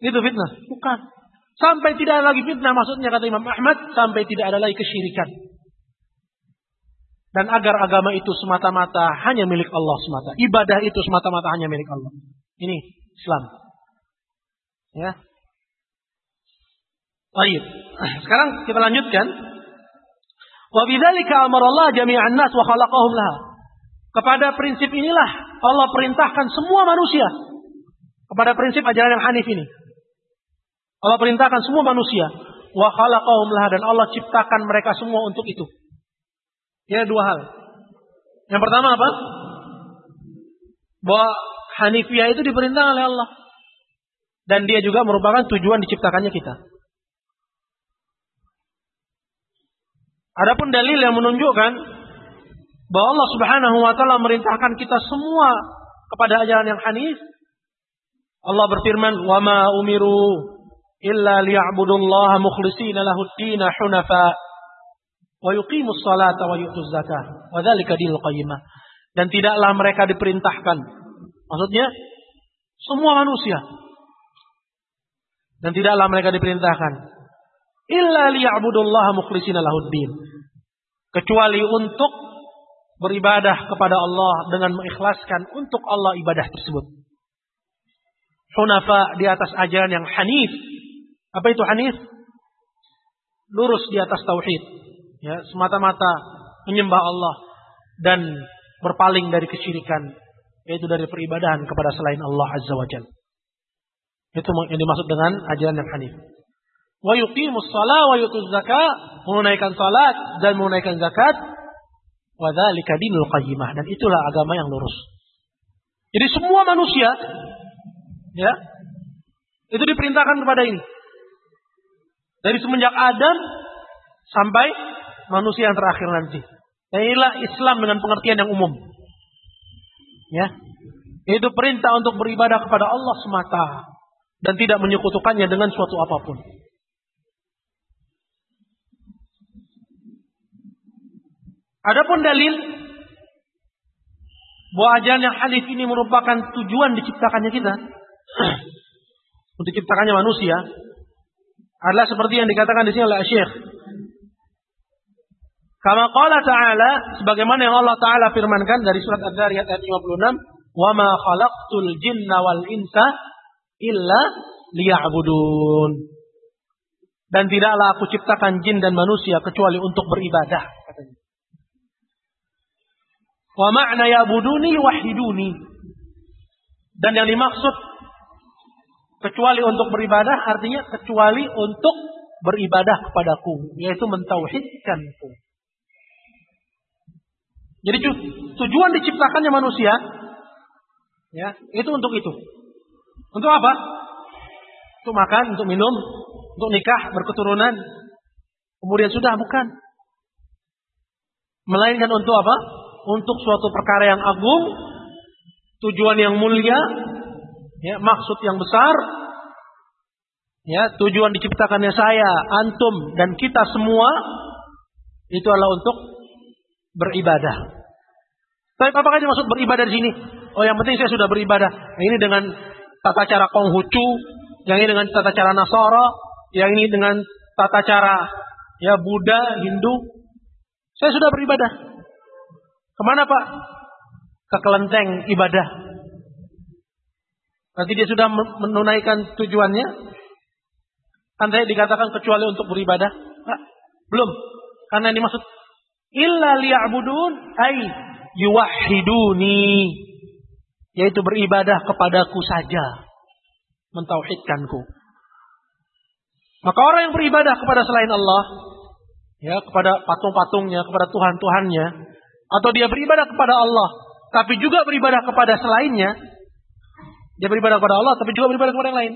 S1: Itu fitnah. Bukan. Sampai tidak ada lagi fitnah maksudnya kata Imam Ahmad. Sampai tidak ada lagi kesyirikan. Dan agar agama itu semata-mata hanya milik Allah semata. Ibadah itu semata-mata hanya milik Allah. Ini Islam. Ya. Baik. [CLEARS THROAT] Sekarang kita lanjutkan. Wa bidzalika amarallah jami'an nas wa khalaqahum laha. Kepada prinsip inilah Allah perintahkan semua manusia kepada prinsip ajaran yang hanif ini. Allah perintahkan semua manusia wa khalaqahum laha dan Allah ciptakan mereka semua untuk itu. Ya dua hal. Yang pertama apa? Bahwa Hanifiyah itu diperintahkan oleh Allah. Dan dia juga merupakan tujuan diciptakannya kita. Adapun dalil yang menunjukkan bahwa Allah Subhanahu wa taala merintahkan kita semua kepada ajaran yang hanif. Allah berfirman, "Wa ma umiru illa liya'budullaha mukhlishina lahu ad-din hunafa wa yuqimus salata wa yu'tuz zakah wa dzalika dinul qayyimah." Dan tidaklah mereka diperintahkan. Maksudnya semua manusia. Dan tidaklah mereka diperintahkan illa liya'budullaha mukhlishina lahu ad-din. Kecuali untuk beribadah kepada Allah dengan mengikhlaskan untuk Allah ibadah tersebut. Hunafa di atas ajaran yang hanif. Apa itu hanif? Lurus di atas tauhid. Ya, semata-mata menyembah Allah dan berpaling dari kesyirikan, yaitu dari peribadahan kepada selain Allah Azza wa Jalla. Itu yang dimaksud dengan ajaran yang hanif. Wa yuqimus shalah wa yutuz zakat, menunaikan salat dan menunaikan zakat Wadzalika dinul qayyimah dan itulah agama yang lurus. Jadi semua manusia ya itu diperintahkan kepada ini. Dari semenjak Adam sampai manusia yang terakhir nanti. Dan inilah Islam dengan pengertian yang umum. Ya. Itu perintah untuk beribadah kepada Allah semata dan tidak menyekutukannya dengan suatu apa pun. Adapun dalil bahwa ajaran yang hadis ini merupakan tujuan diciptakannya kita [CLEARS THROAT] untuk diciptakannya manusia adalah seperti yang dikatakan di sini oleh Syekh. Kama qala ta'ala sebagaimana yang Allah taala firmankan dari surat Adz-Dzariyat ayat 56, "Wa ma khalaqtul jinna wal insa illa liya'budun." Dan tidaklah aku ciptakan jin dan manusia kecuali untuk beribadah, katanya. Wa ma'na ya'buduni wahiduni. Dan yang dimaksud kecuali untuk beribadah artinya kecuali untuk beribadah kepadaku, yaitu mentauhidkanku. Jadi tujuan diciptakannya manusia ya, itu untuk itu. Untuk apa? Untuk makan, untuk minum, untuk nikah, berketurunan. Kemudian sudah bukan. Melainkan untuk apa? untuk suatu perkara yang agung, tujuan yang mulia, ya, maksud yang besar, ya, tujuan diciptakannya saya, antum dan kita semua itu adalah untuk beribadah. Tapi apakah dimaksud beribadah di sini? Oh, yang penting saya sudah beribadah. Nah, ini dengan tata cara Konghucu, yang ini dengan tata cara Nasara, yang ini dengan tata cara ya Buddha, Hindu. Saya sudah beribadah. Ke mana Pak? Ke kelenteng ibadah. Nanti dia sudah menunaikan tujuannya. Kan saya dikatakan kecuali untuk beribadah. Nah, belum. Karena ini maksud illa liya'budun ay yuwahhiduni. yaitu beribadah kepadaku saja, mentauhidkanku. Maka orang yang beribadah kepada selain Allah, ya kepada patung-patungnya, kepada Tuhan-Tuhannya, atau dia beribadah kepada Allah, tapi juga beribadah kepada selainnya, dia beribadah kepada Allah, tapi juga beribadah kepada yang lain.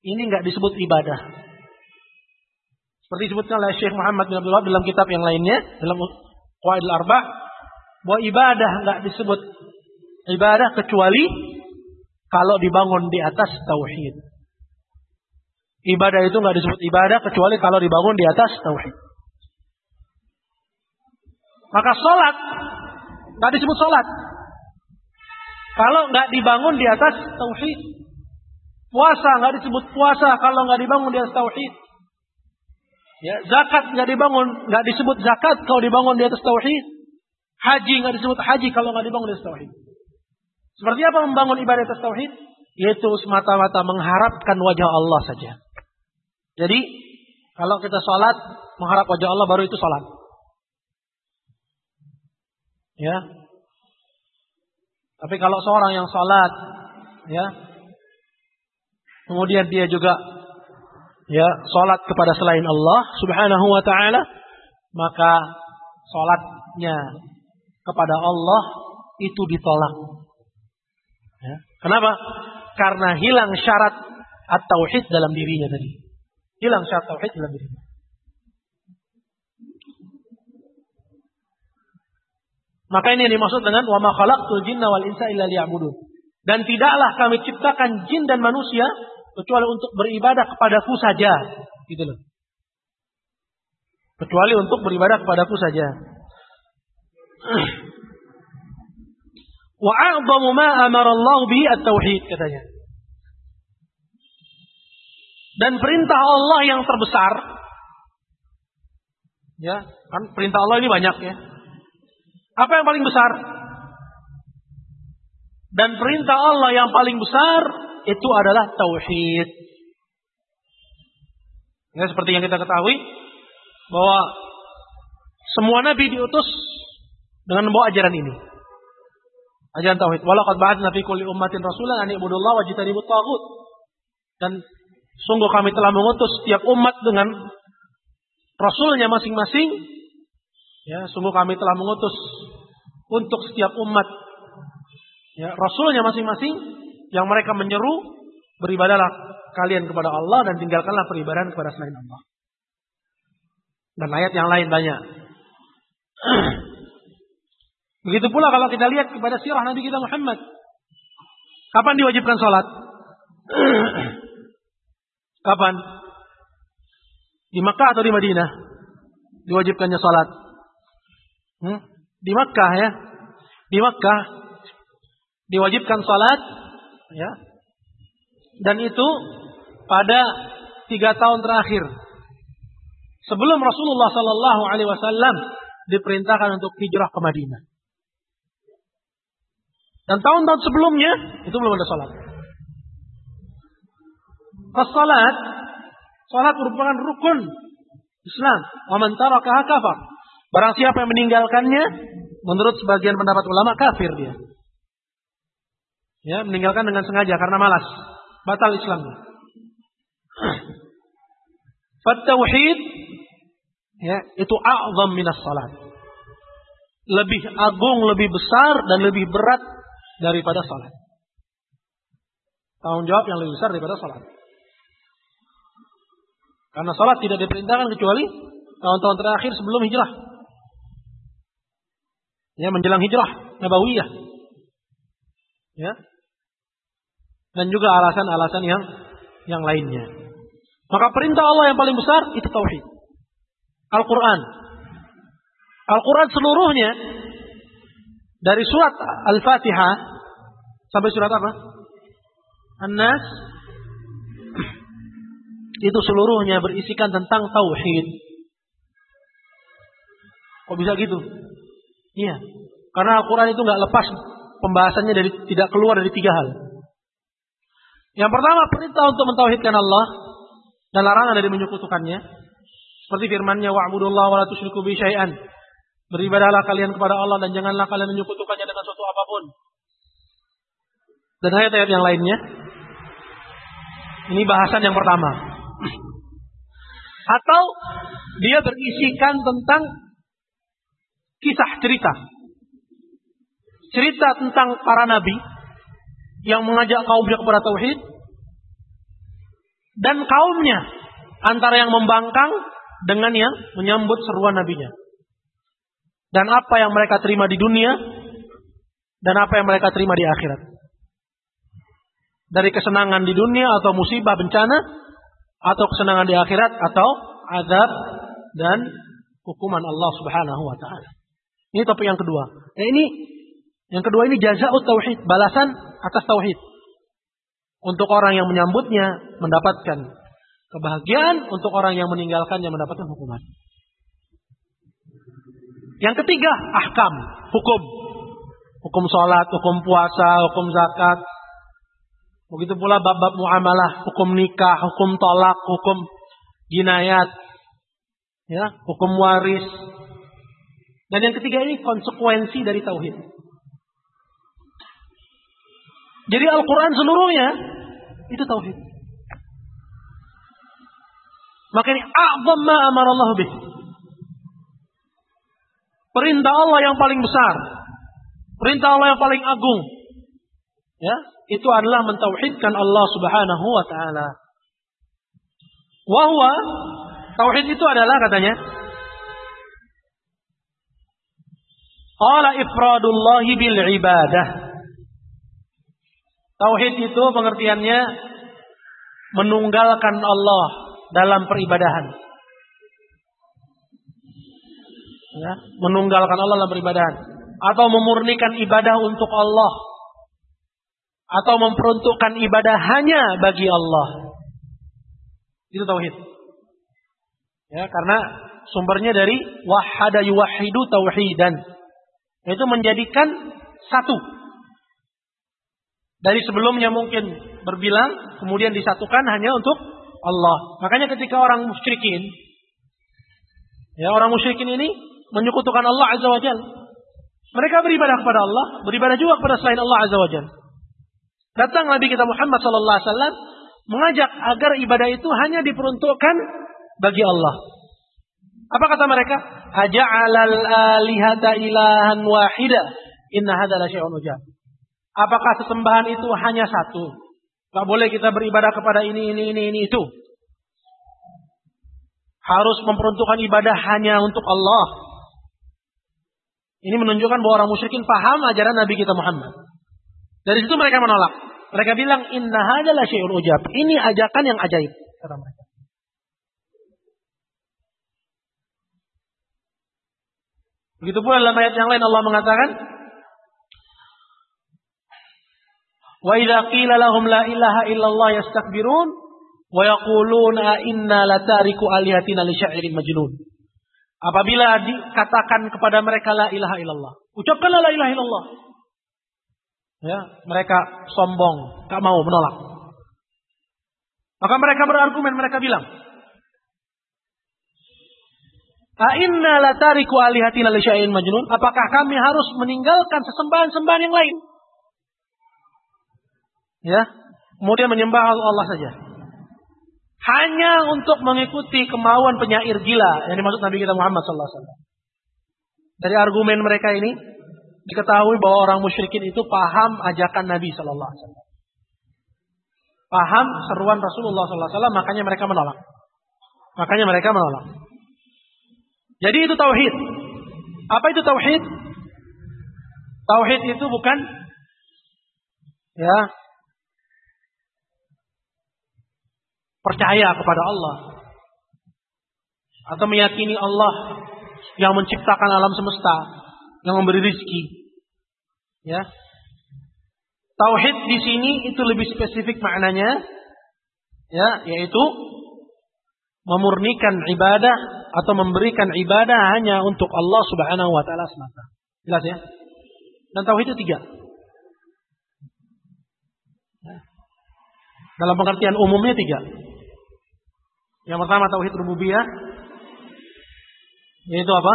S1: Ini nggak disebut ibadah. Seperti disebutkan oleh Syekh Muhammad bin Abdullah dalam kitab yang lainnya, dalam Qawaid al-Arba, bahwa ibadah nggak disebut ibadah kecuali kalau dibangun di atas tauhid. Ibadah itu nggak disebut ibadah kecuali kalau dibangun di atas tauhid. Maka sholat nggak disebut sholat kalau nggak dibangun di atas tauhid. Puasa nggak disebut puasa kalau nggak dibangun di atas tauhid. Ya, zakat nggak dibangun, nggak disebut zakat kalau dibangun di atas tauhid. Haji nggak disebut haji kalau nggak dibangun di atas tauhid. Seperti apa membangun ibadah atas tauhid? Yaitu semata-mata mengharapkan wajah Allah saja. Jadi kalau kita sholat mengharap wajah Allah baru itu sholat. Ya. Tapi kalau seorang yang sholat, ya, kemudian dia juga ya sholat kepada selain Allah Subhanahu Wa Taala, maka sholatnya kepada Allah itu ditolak. Ya. Kenapa? Karena hilang syarat at-tauhid dalam dirinya tadi. Hilang syarat tauhid dalam dirinya. Maka ini yang dimaksud dengan wa ma jinna wal insa illa liya'budun. Dan tidaklah kami ciptakan jin dan manusia kecuali untuk beribadah kepadaku saja. Gitu loh. Kecuali untuk beribadah kepadaku saja. [CLEARS THROAT] Wa a'zamu ma amara Allah bihi at-tauhid katanya. Dan perintah Allah yang terbesar ya, kan perintah Allah ini banyak ya. Apa yang paling besar? Dan perintah Allah yang paling besar itu adalah tauhid. Ya, seperti yang kita ketahui bahwa semua nabi diutus dengan membawa ajaran ini. Ajaran tauhid. Walaqad ba'atsna fi kulli ummatin rasulan an ibudullah wa jitanibut taghut. Dan sungguh kami telah mengutus setiap umat dengan rasulnya masing-masing. Ya, sungguh kami telah mengutus untuk setiap umat ya, rasulnya masing-masing yang mereka menyeru beribadalah kalian kepada Allah dan tinggalkanlah peribadahan kepada selain Allah. Dan ayat yang lain banyak. [CLEARS THROAT] Begitu pula kalau kita lihat kepada sirah Nabi kita Muhammad. Kapan diwajibkan sholat? [CLEARS THROAT] Kapan? Di Makkah atau di Madinah? Diwajibkannya sholat. Hmm? Di Makkah ya. Di Makkah diwajibkan sholat. Ya. Dan itu pada tiga tahun terakhir. Sebelum Rasulullah Sallallahu Alaihi Wasallam diperintahkan untuk hijrah ke Madinah. Dan tahun-tahun sebelumnya itu belum ada salat. As-salat salat merupakan rukun Islam. Wa man tarakaha kafar. Barang siapa yang meninggalkannya menurut sebagian pendapat ulama kafir dia. Ya, meninggalkan dengan sengaja karena malas. Batal Islamnya. [CLEARS THROAT] Fat-tauhid ya, itu a'zam minas salat. Lebih agung, lebih besar dan lebih berat daripada salat. Tanggung jawab yang lebih besar daripada salat. Karena salat tidak diperintahkan kecuali tahun-tahun terakhir sebelum hijrah. Ya, menjelang hijrah Nabawiyah. Ya. Dan juga alasan-alasan yang yang lainnya. Maka perintah Allah yang paling besar itu tauhid. Al-Qur'an. Al-Qur'an seluruhnya dari surat Al-Fatihah sampai surat apa? An-Nas itu seluruhnya berisikan tentang tauhid. Kok bisa gitu? Iya. Karena Al-Quran itu nggak lepas pembahasannya dari tidak keluar dari tiga hal. Yang pertama perintah untuk mentauhidkan Allah dan larangan dari menyekutukannya. Seperti firman-Nya wa'budullah wa la tusyriku bi syai'an. Beribadahlah kalian kepada Allah dan janganlah kalian menyekutukannya dengan suatu apa pun. dan ayat-ayat yang lainnya. Ini bahasan yang pertama. [CLEARS THROAT] Atau dia berisikan tentang kisah cerita. Cerita tentang para nabi yang mengajak kaumnya kepada tauhid dan kaumnya antara yang membangkang dengan yang menyambut seruan nabinya. Dan apa yang mereka terima di dunia dan apa yang mereka terima di akhirat. Dari kesenangan di dunia atau musibah bencana atau kesenangan di akhirat atau azab dan hukuman Allah Subhanahu wa taala. Ini topik yang kedua. Nah, ini yang kedua ini jazaa'ut tauhid, balasan atas tauhid. Untuk orang yang menyambutnya mendapatkan kebahagiaan, untuk orang yang meninggalkannya mendapatkan hukuman. Yang ketiga, ahkam, hukum. Hukum sholat, hukum puasa, hukum zakat. Begitu pula bab-bab muamalah, hukum nikah, hukum tolak, hukum jinayat, ya, hukum waris. Dan yang ketiga ini konsekuensi dari tauhid. Jadi Al-Quran seluruhnya itu tauhid. Maka ini a'zam ma amarallahu bih. Perintah Allah yang paling besar. Perintah Allah yang paling agung. Ya, itu adalah mentauhidkan Allah Subhanahu wa taala. Wahwa tauhid itu adalah katanya Qala ifradullahi bil ibadah. Tauhid itu pengertiannya menunggalkan Allah dalam peribadahan. Ya, menunggalkan Allah dalam peribadahan atau memurnikan ibadah untuk Allah atau memperuntukkan ibadah hanya bagi Allah. Itu tauhid. Ya, karena sumbernya dari wahada yuwahidu tauhidan. Itu menjadikan satu. Dari sebelumnya mungkin berbilang, kemudian disatukan hanya untuk Allah. Makanya ketika orang musyrikin, ya orang musyrikin ini menyekutukan Allah Azza wa Jal. Mereka beribadah kepada Allah, beribadah juga kepada selain Allah Azza wa Jal. Datang Nabi kita Muhammad sallallahu alaihi wasallam mengajak agar ibadah itu hanya diperuntukkan bagi Allah. Apa kata mereka? Aja'alal alihata ilahan wahida. Inna hadza la syai'un. Apakah sesembahan itu hanya satu? Gak boleh kita beribadah kepada ini, ini, ini, ini, itu. Harus memperuntukkan ibadah hanya untuk Allah. Ini menunjukkan bahwa orang musyrikin paham ajaran Nabi kita Muhammad. Dari situ mereka menolak. Mereka bilang inna hadalah syai'un ujab. Ini ajakan yang ajaib kata mereka. Begitu pula dalam ayat yang lain Allah mengatakan Wa idza qila lahum la ilaha illallah yastakbirun wa yaquluna inna latariku alihatina li sya'irin majnun. Apabila dikatakan kepada mereka la ilaha illallah, ucapkanlah la ilaha illallah. Ya, mereka sombong, tak mau menolak. Maka mereka berargumen, mereka bilang, Inna latariku alihatina majnun? Apakah kami harus meninggalkan sesembahan-sembahan yang lain? Ya, kemudian menyembah Allah saja. Hanya untuk mengikuti kemauan penyair gila yang dimaksud Nabi kita Muhammad sallallahu alaihi wasallam. Dari argumen mereka ini, diketahui bahwa orang musyrikin itu paham ajakan Nabi Shallallahu Alaihi Wasallam. Paham seruan Rasulullah Sallallahu Alaihi Wasallam, makanya mereka menolak. Makanya mereka menolak. Jadi itu tauhid. Apa itu tauhid? Tauhid itu bukan ya percaya kepada Allah atau meyakini Allah yang menciptakan alam semesta yang memberi rizki. Ya. Tauhid di sini itu lebih spesifik maknanya, ya, yaitu memurnikan ibadah atau memberikan ibadah hanya untuk Allah Subhanahu wa taala semata. Jelas ya? Dan tauhid itu tiga. Dalam pengertian umumnya tiga. Yang pertama tauhid rububiyah yaitu apa?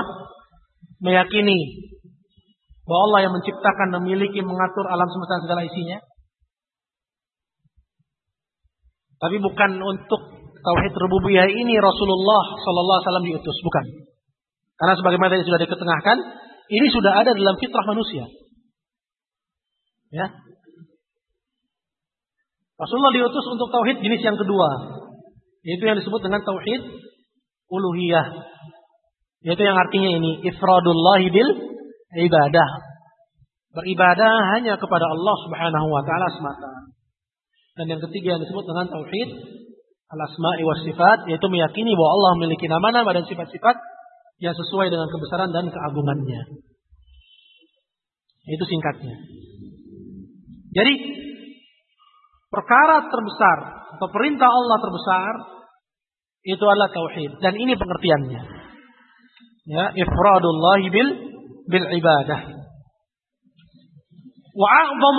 S1: Meyakini bahwa Allah yang menciptakan, memiliki, mengatur alam semesta segala isinya. Tapi bukan untuk tauhid rububiyah ini Rasulullah sallallahu alaihi wasallam diutus, bukan. Karena sebagaimana tadi sudah diketengahkan, ini sudah ada dalam fitrah manusia. Ya. Rasulullah diutus untuk tauhid jenis yang kedua, yaitu yang disebut dengan tauhid uluhiyah. Yaitu yang artinya ini ifradullah bil ibadah. Beribadah hanya kepada Allah Subhanahu wa taala semata. Dan yang ketiga yang disebut dengan tauhid al-asma'i was sifat yaitu meyakini bahwa Allah memiliki nama-nama dan sifat-sifat yang sesuai dengan kebesaran dan keagungannya. Itu singkatnya. Jadi perkara terbesar atau perintah Allah terbesar itu adalah tauhid dan ini pengertiannya. Ya, ifradullah bil bil ibadah. Wa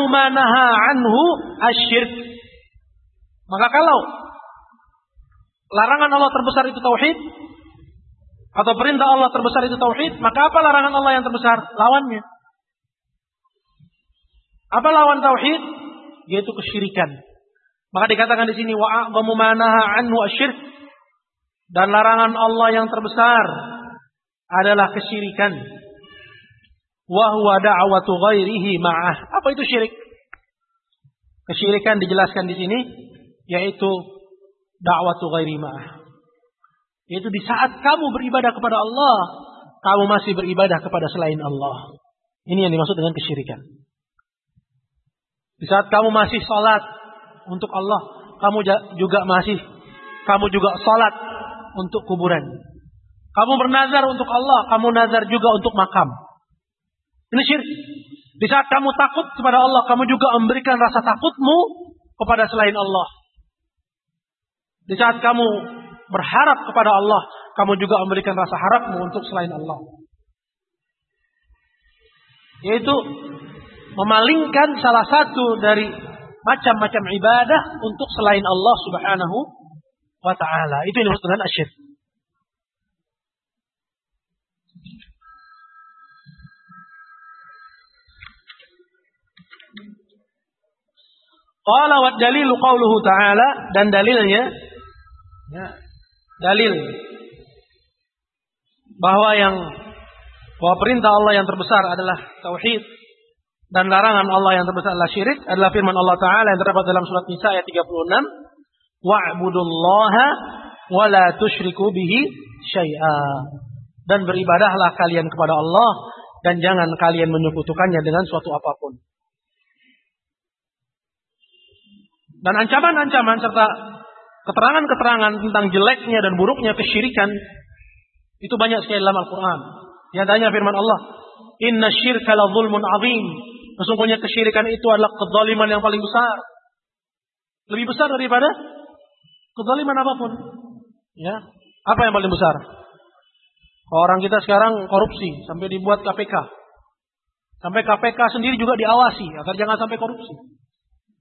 S1: ma naha anhu asyirk. Maka kalau larangan Allah terbesar itu tauhid atau perintah Allah terbesar itu tauhid, maka apa larangan Allah yang terbesar? Lawannya. Apa lawan tauhid? Yaitu kesyirikan. Maka dikatakan di sini wa a'zamu ma naha anhu asyirk. Dan larangan Allah yang terbesar adalah kesyirikan. Wa huwa da'watu ghairihi ma'ah. Apa itu syirik? Kesyirikan dijelaskan di sini yaitu da'watu ghairi ma'ah. Yaitu di saat kamu beribadah kepada Allah, kamu masih beribadah kepada selain Allah. Ini yang dimaksud dengan kesyirikan. Di saat kamu masih sholat untuk Allah, kamu juga masih kamu juga sholat untuk kuburan. Kamu bernazar untuk Allah, kamu nazar juga untuk makam. Ini syirik. Di saat kamu takut kepada Allah, kamu juga memberikan rasa takutmu kepada selain Allah. Di saat kamu berharap kepada Allah, kamu juga memberikan rasa harapmu untuk selain Allah. Yaitu memalingkan salah satu dari macam-macam ibadah untuk selain Allah Subhanahu wa taala. Itu yang disebut dengan asyirk. Qala wa dalilu qauluhu ta'ala dan dalilnya ya, dalil bahwa yang bahwa perintah Allah yang terbesar adalah tauhid dan larangan Allah yang terbesar adalah syirik adalah firman Allah taala yang terdapat dalam surat Nisa ayat 36 wa'budullaha wa la tusyriku bihi syai'a. Dan beribadahlah kalian kepada Allah dan jangan kalian menyekutukannya dengan suatu apa pun. Dan ancaman-ancaman serta keterangan-keterangan tentang jeleknya dan buruknya kesyirikan itu banyak sekali dalam Al-Quran. Di antaranya firman Allah, Inna syirka la zulmun azim. Sesungguhnya kesyirikan itu adalah kezaliman yang paling besar. Lebih besar daripada kezaliman apa pun. Ya, apa yang paling besar? Orang kita sekarang korupsi sampai dibuat KPK. Sampai KPK sendiri juga diawasi agar jangan sampai korupsi.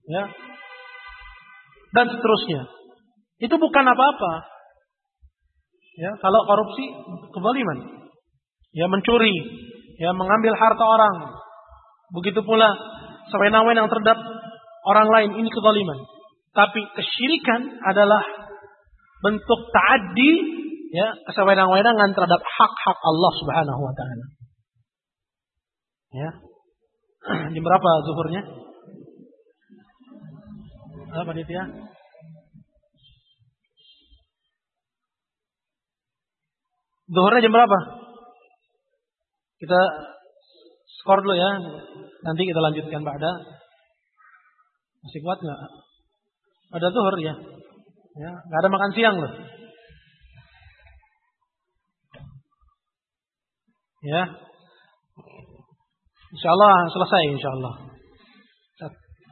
S1: Ya, dan seterusnya. Itu bukan apa-apa. Ya, kalau korupsi kezaliman. Ya mencuri, ya mengambil harta orang. Begitu pula sewenang-wenang terhadap orang lain ini kezaliman. Tapi kesyirikan adalah bentuk ta'addi ya kesewenang-wenangan terhadap hak-hak Allah Subhanahu wa taala. Ya. [CLEARS THROAT] Jam berapa zuhurnya? Apa panitia? Zuhurnya jam berapa? Kita skor dulu ya. Nanti kita lanjutkan pada. Masih kuat nggak? Ada zuhur ya. Ya, nggak ada makan siang loh. Ya. Insya Allah selesai insya Allah.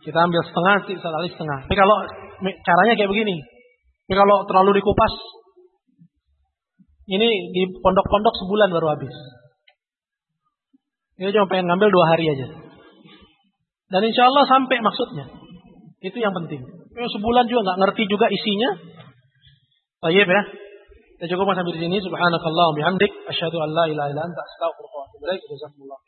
S1: Kita ambil setengah, sekali setengah. Tapi kalau caranya kayak begini. Tapi kalau terlalu dikupas, ini di pondok-pondok sebulan baru habis. Ini cuma pengen ngambil dua hari aja. Dan insya Allah sampai maksudnya. Itu yang penting. Ini sebulan juga nggak ngerti juga isinya. Baik ya. Kita cukup sampai di sini. Subhanakallah bihamdik. Asyhadu an la ilaha illa anta astaghfiruka wa atubu. Jazakumullah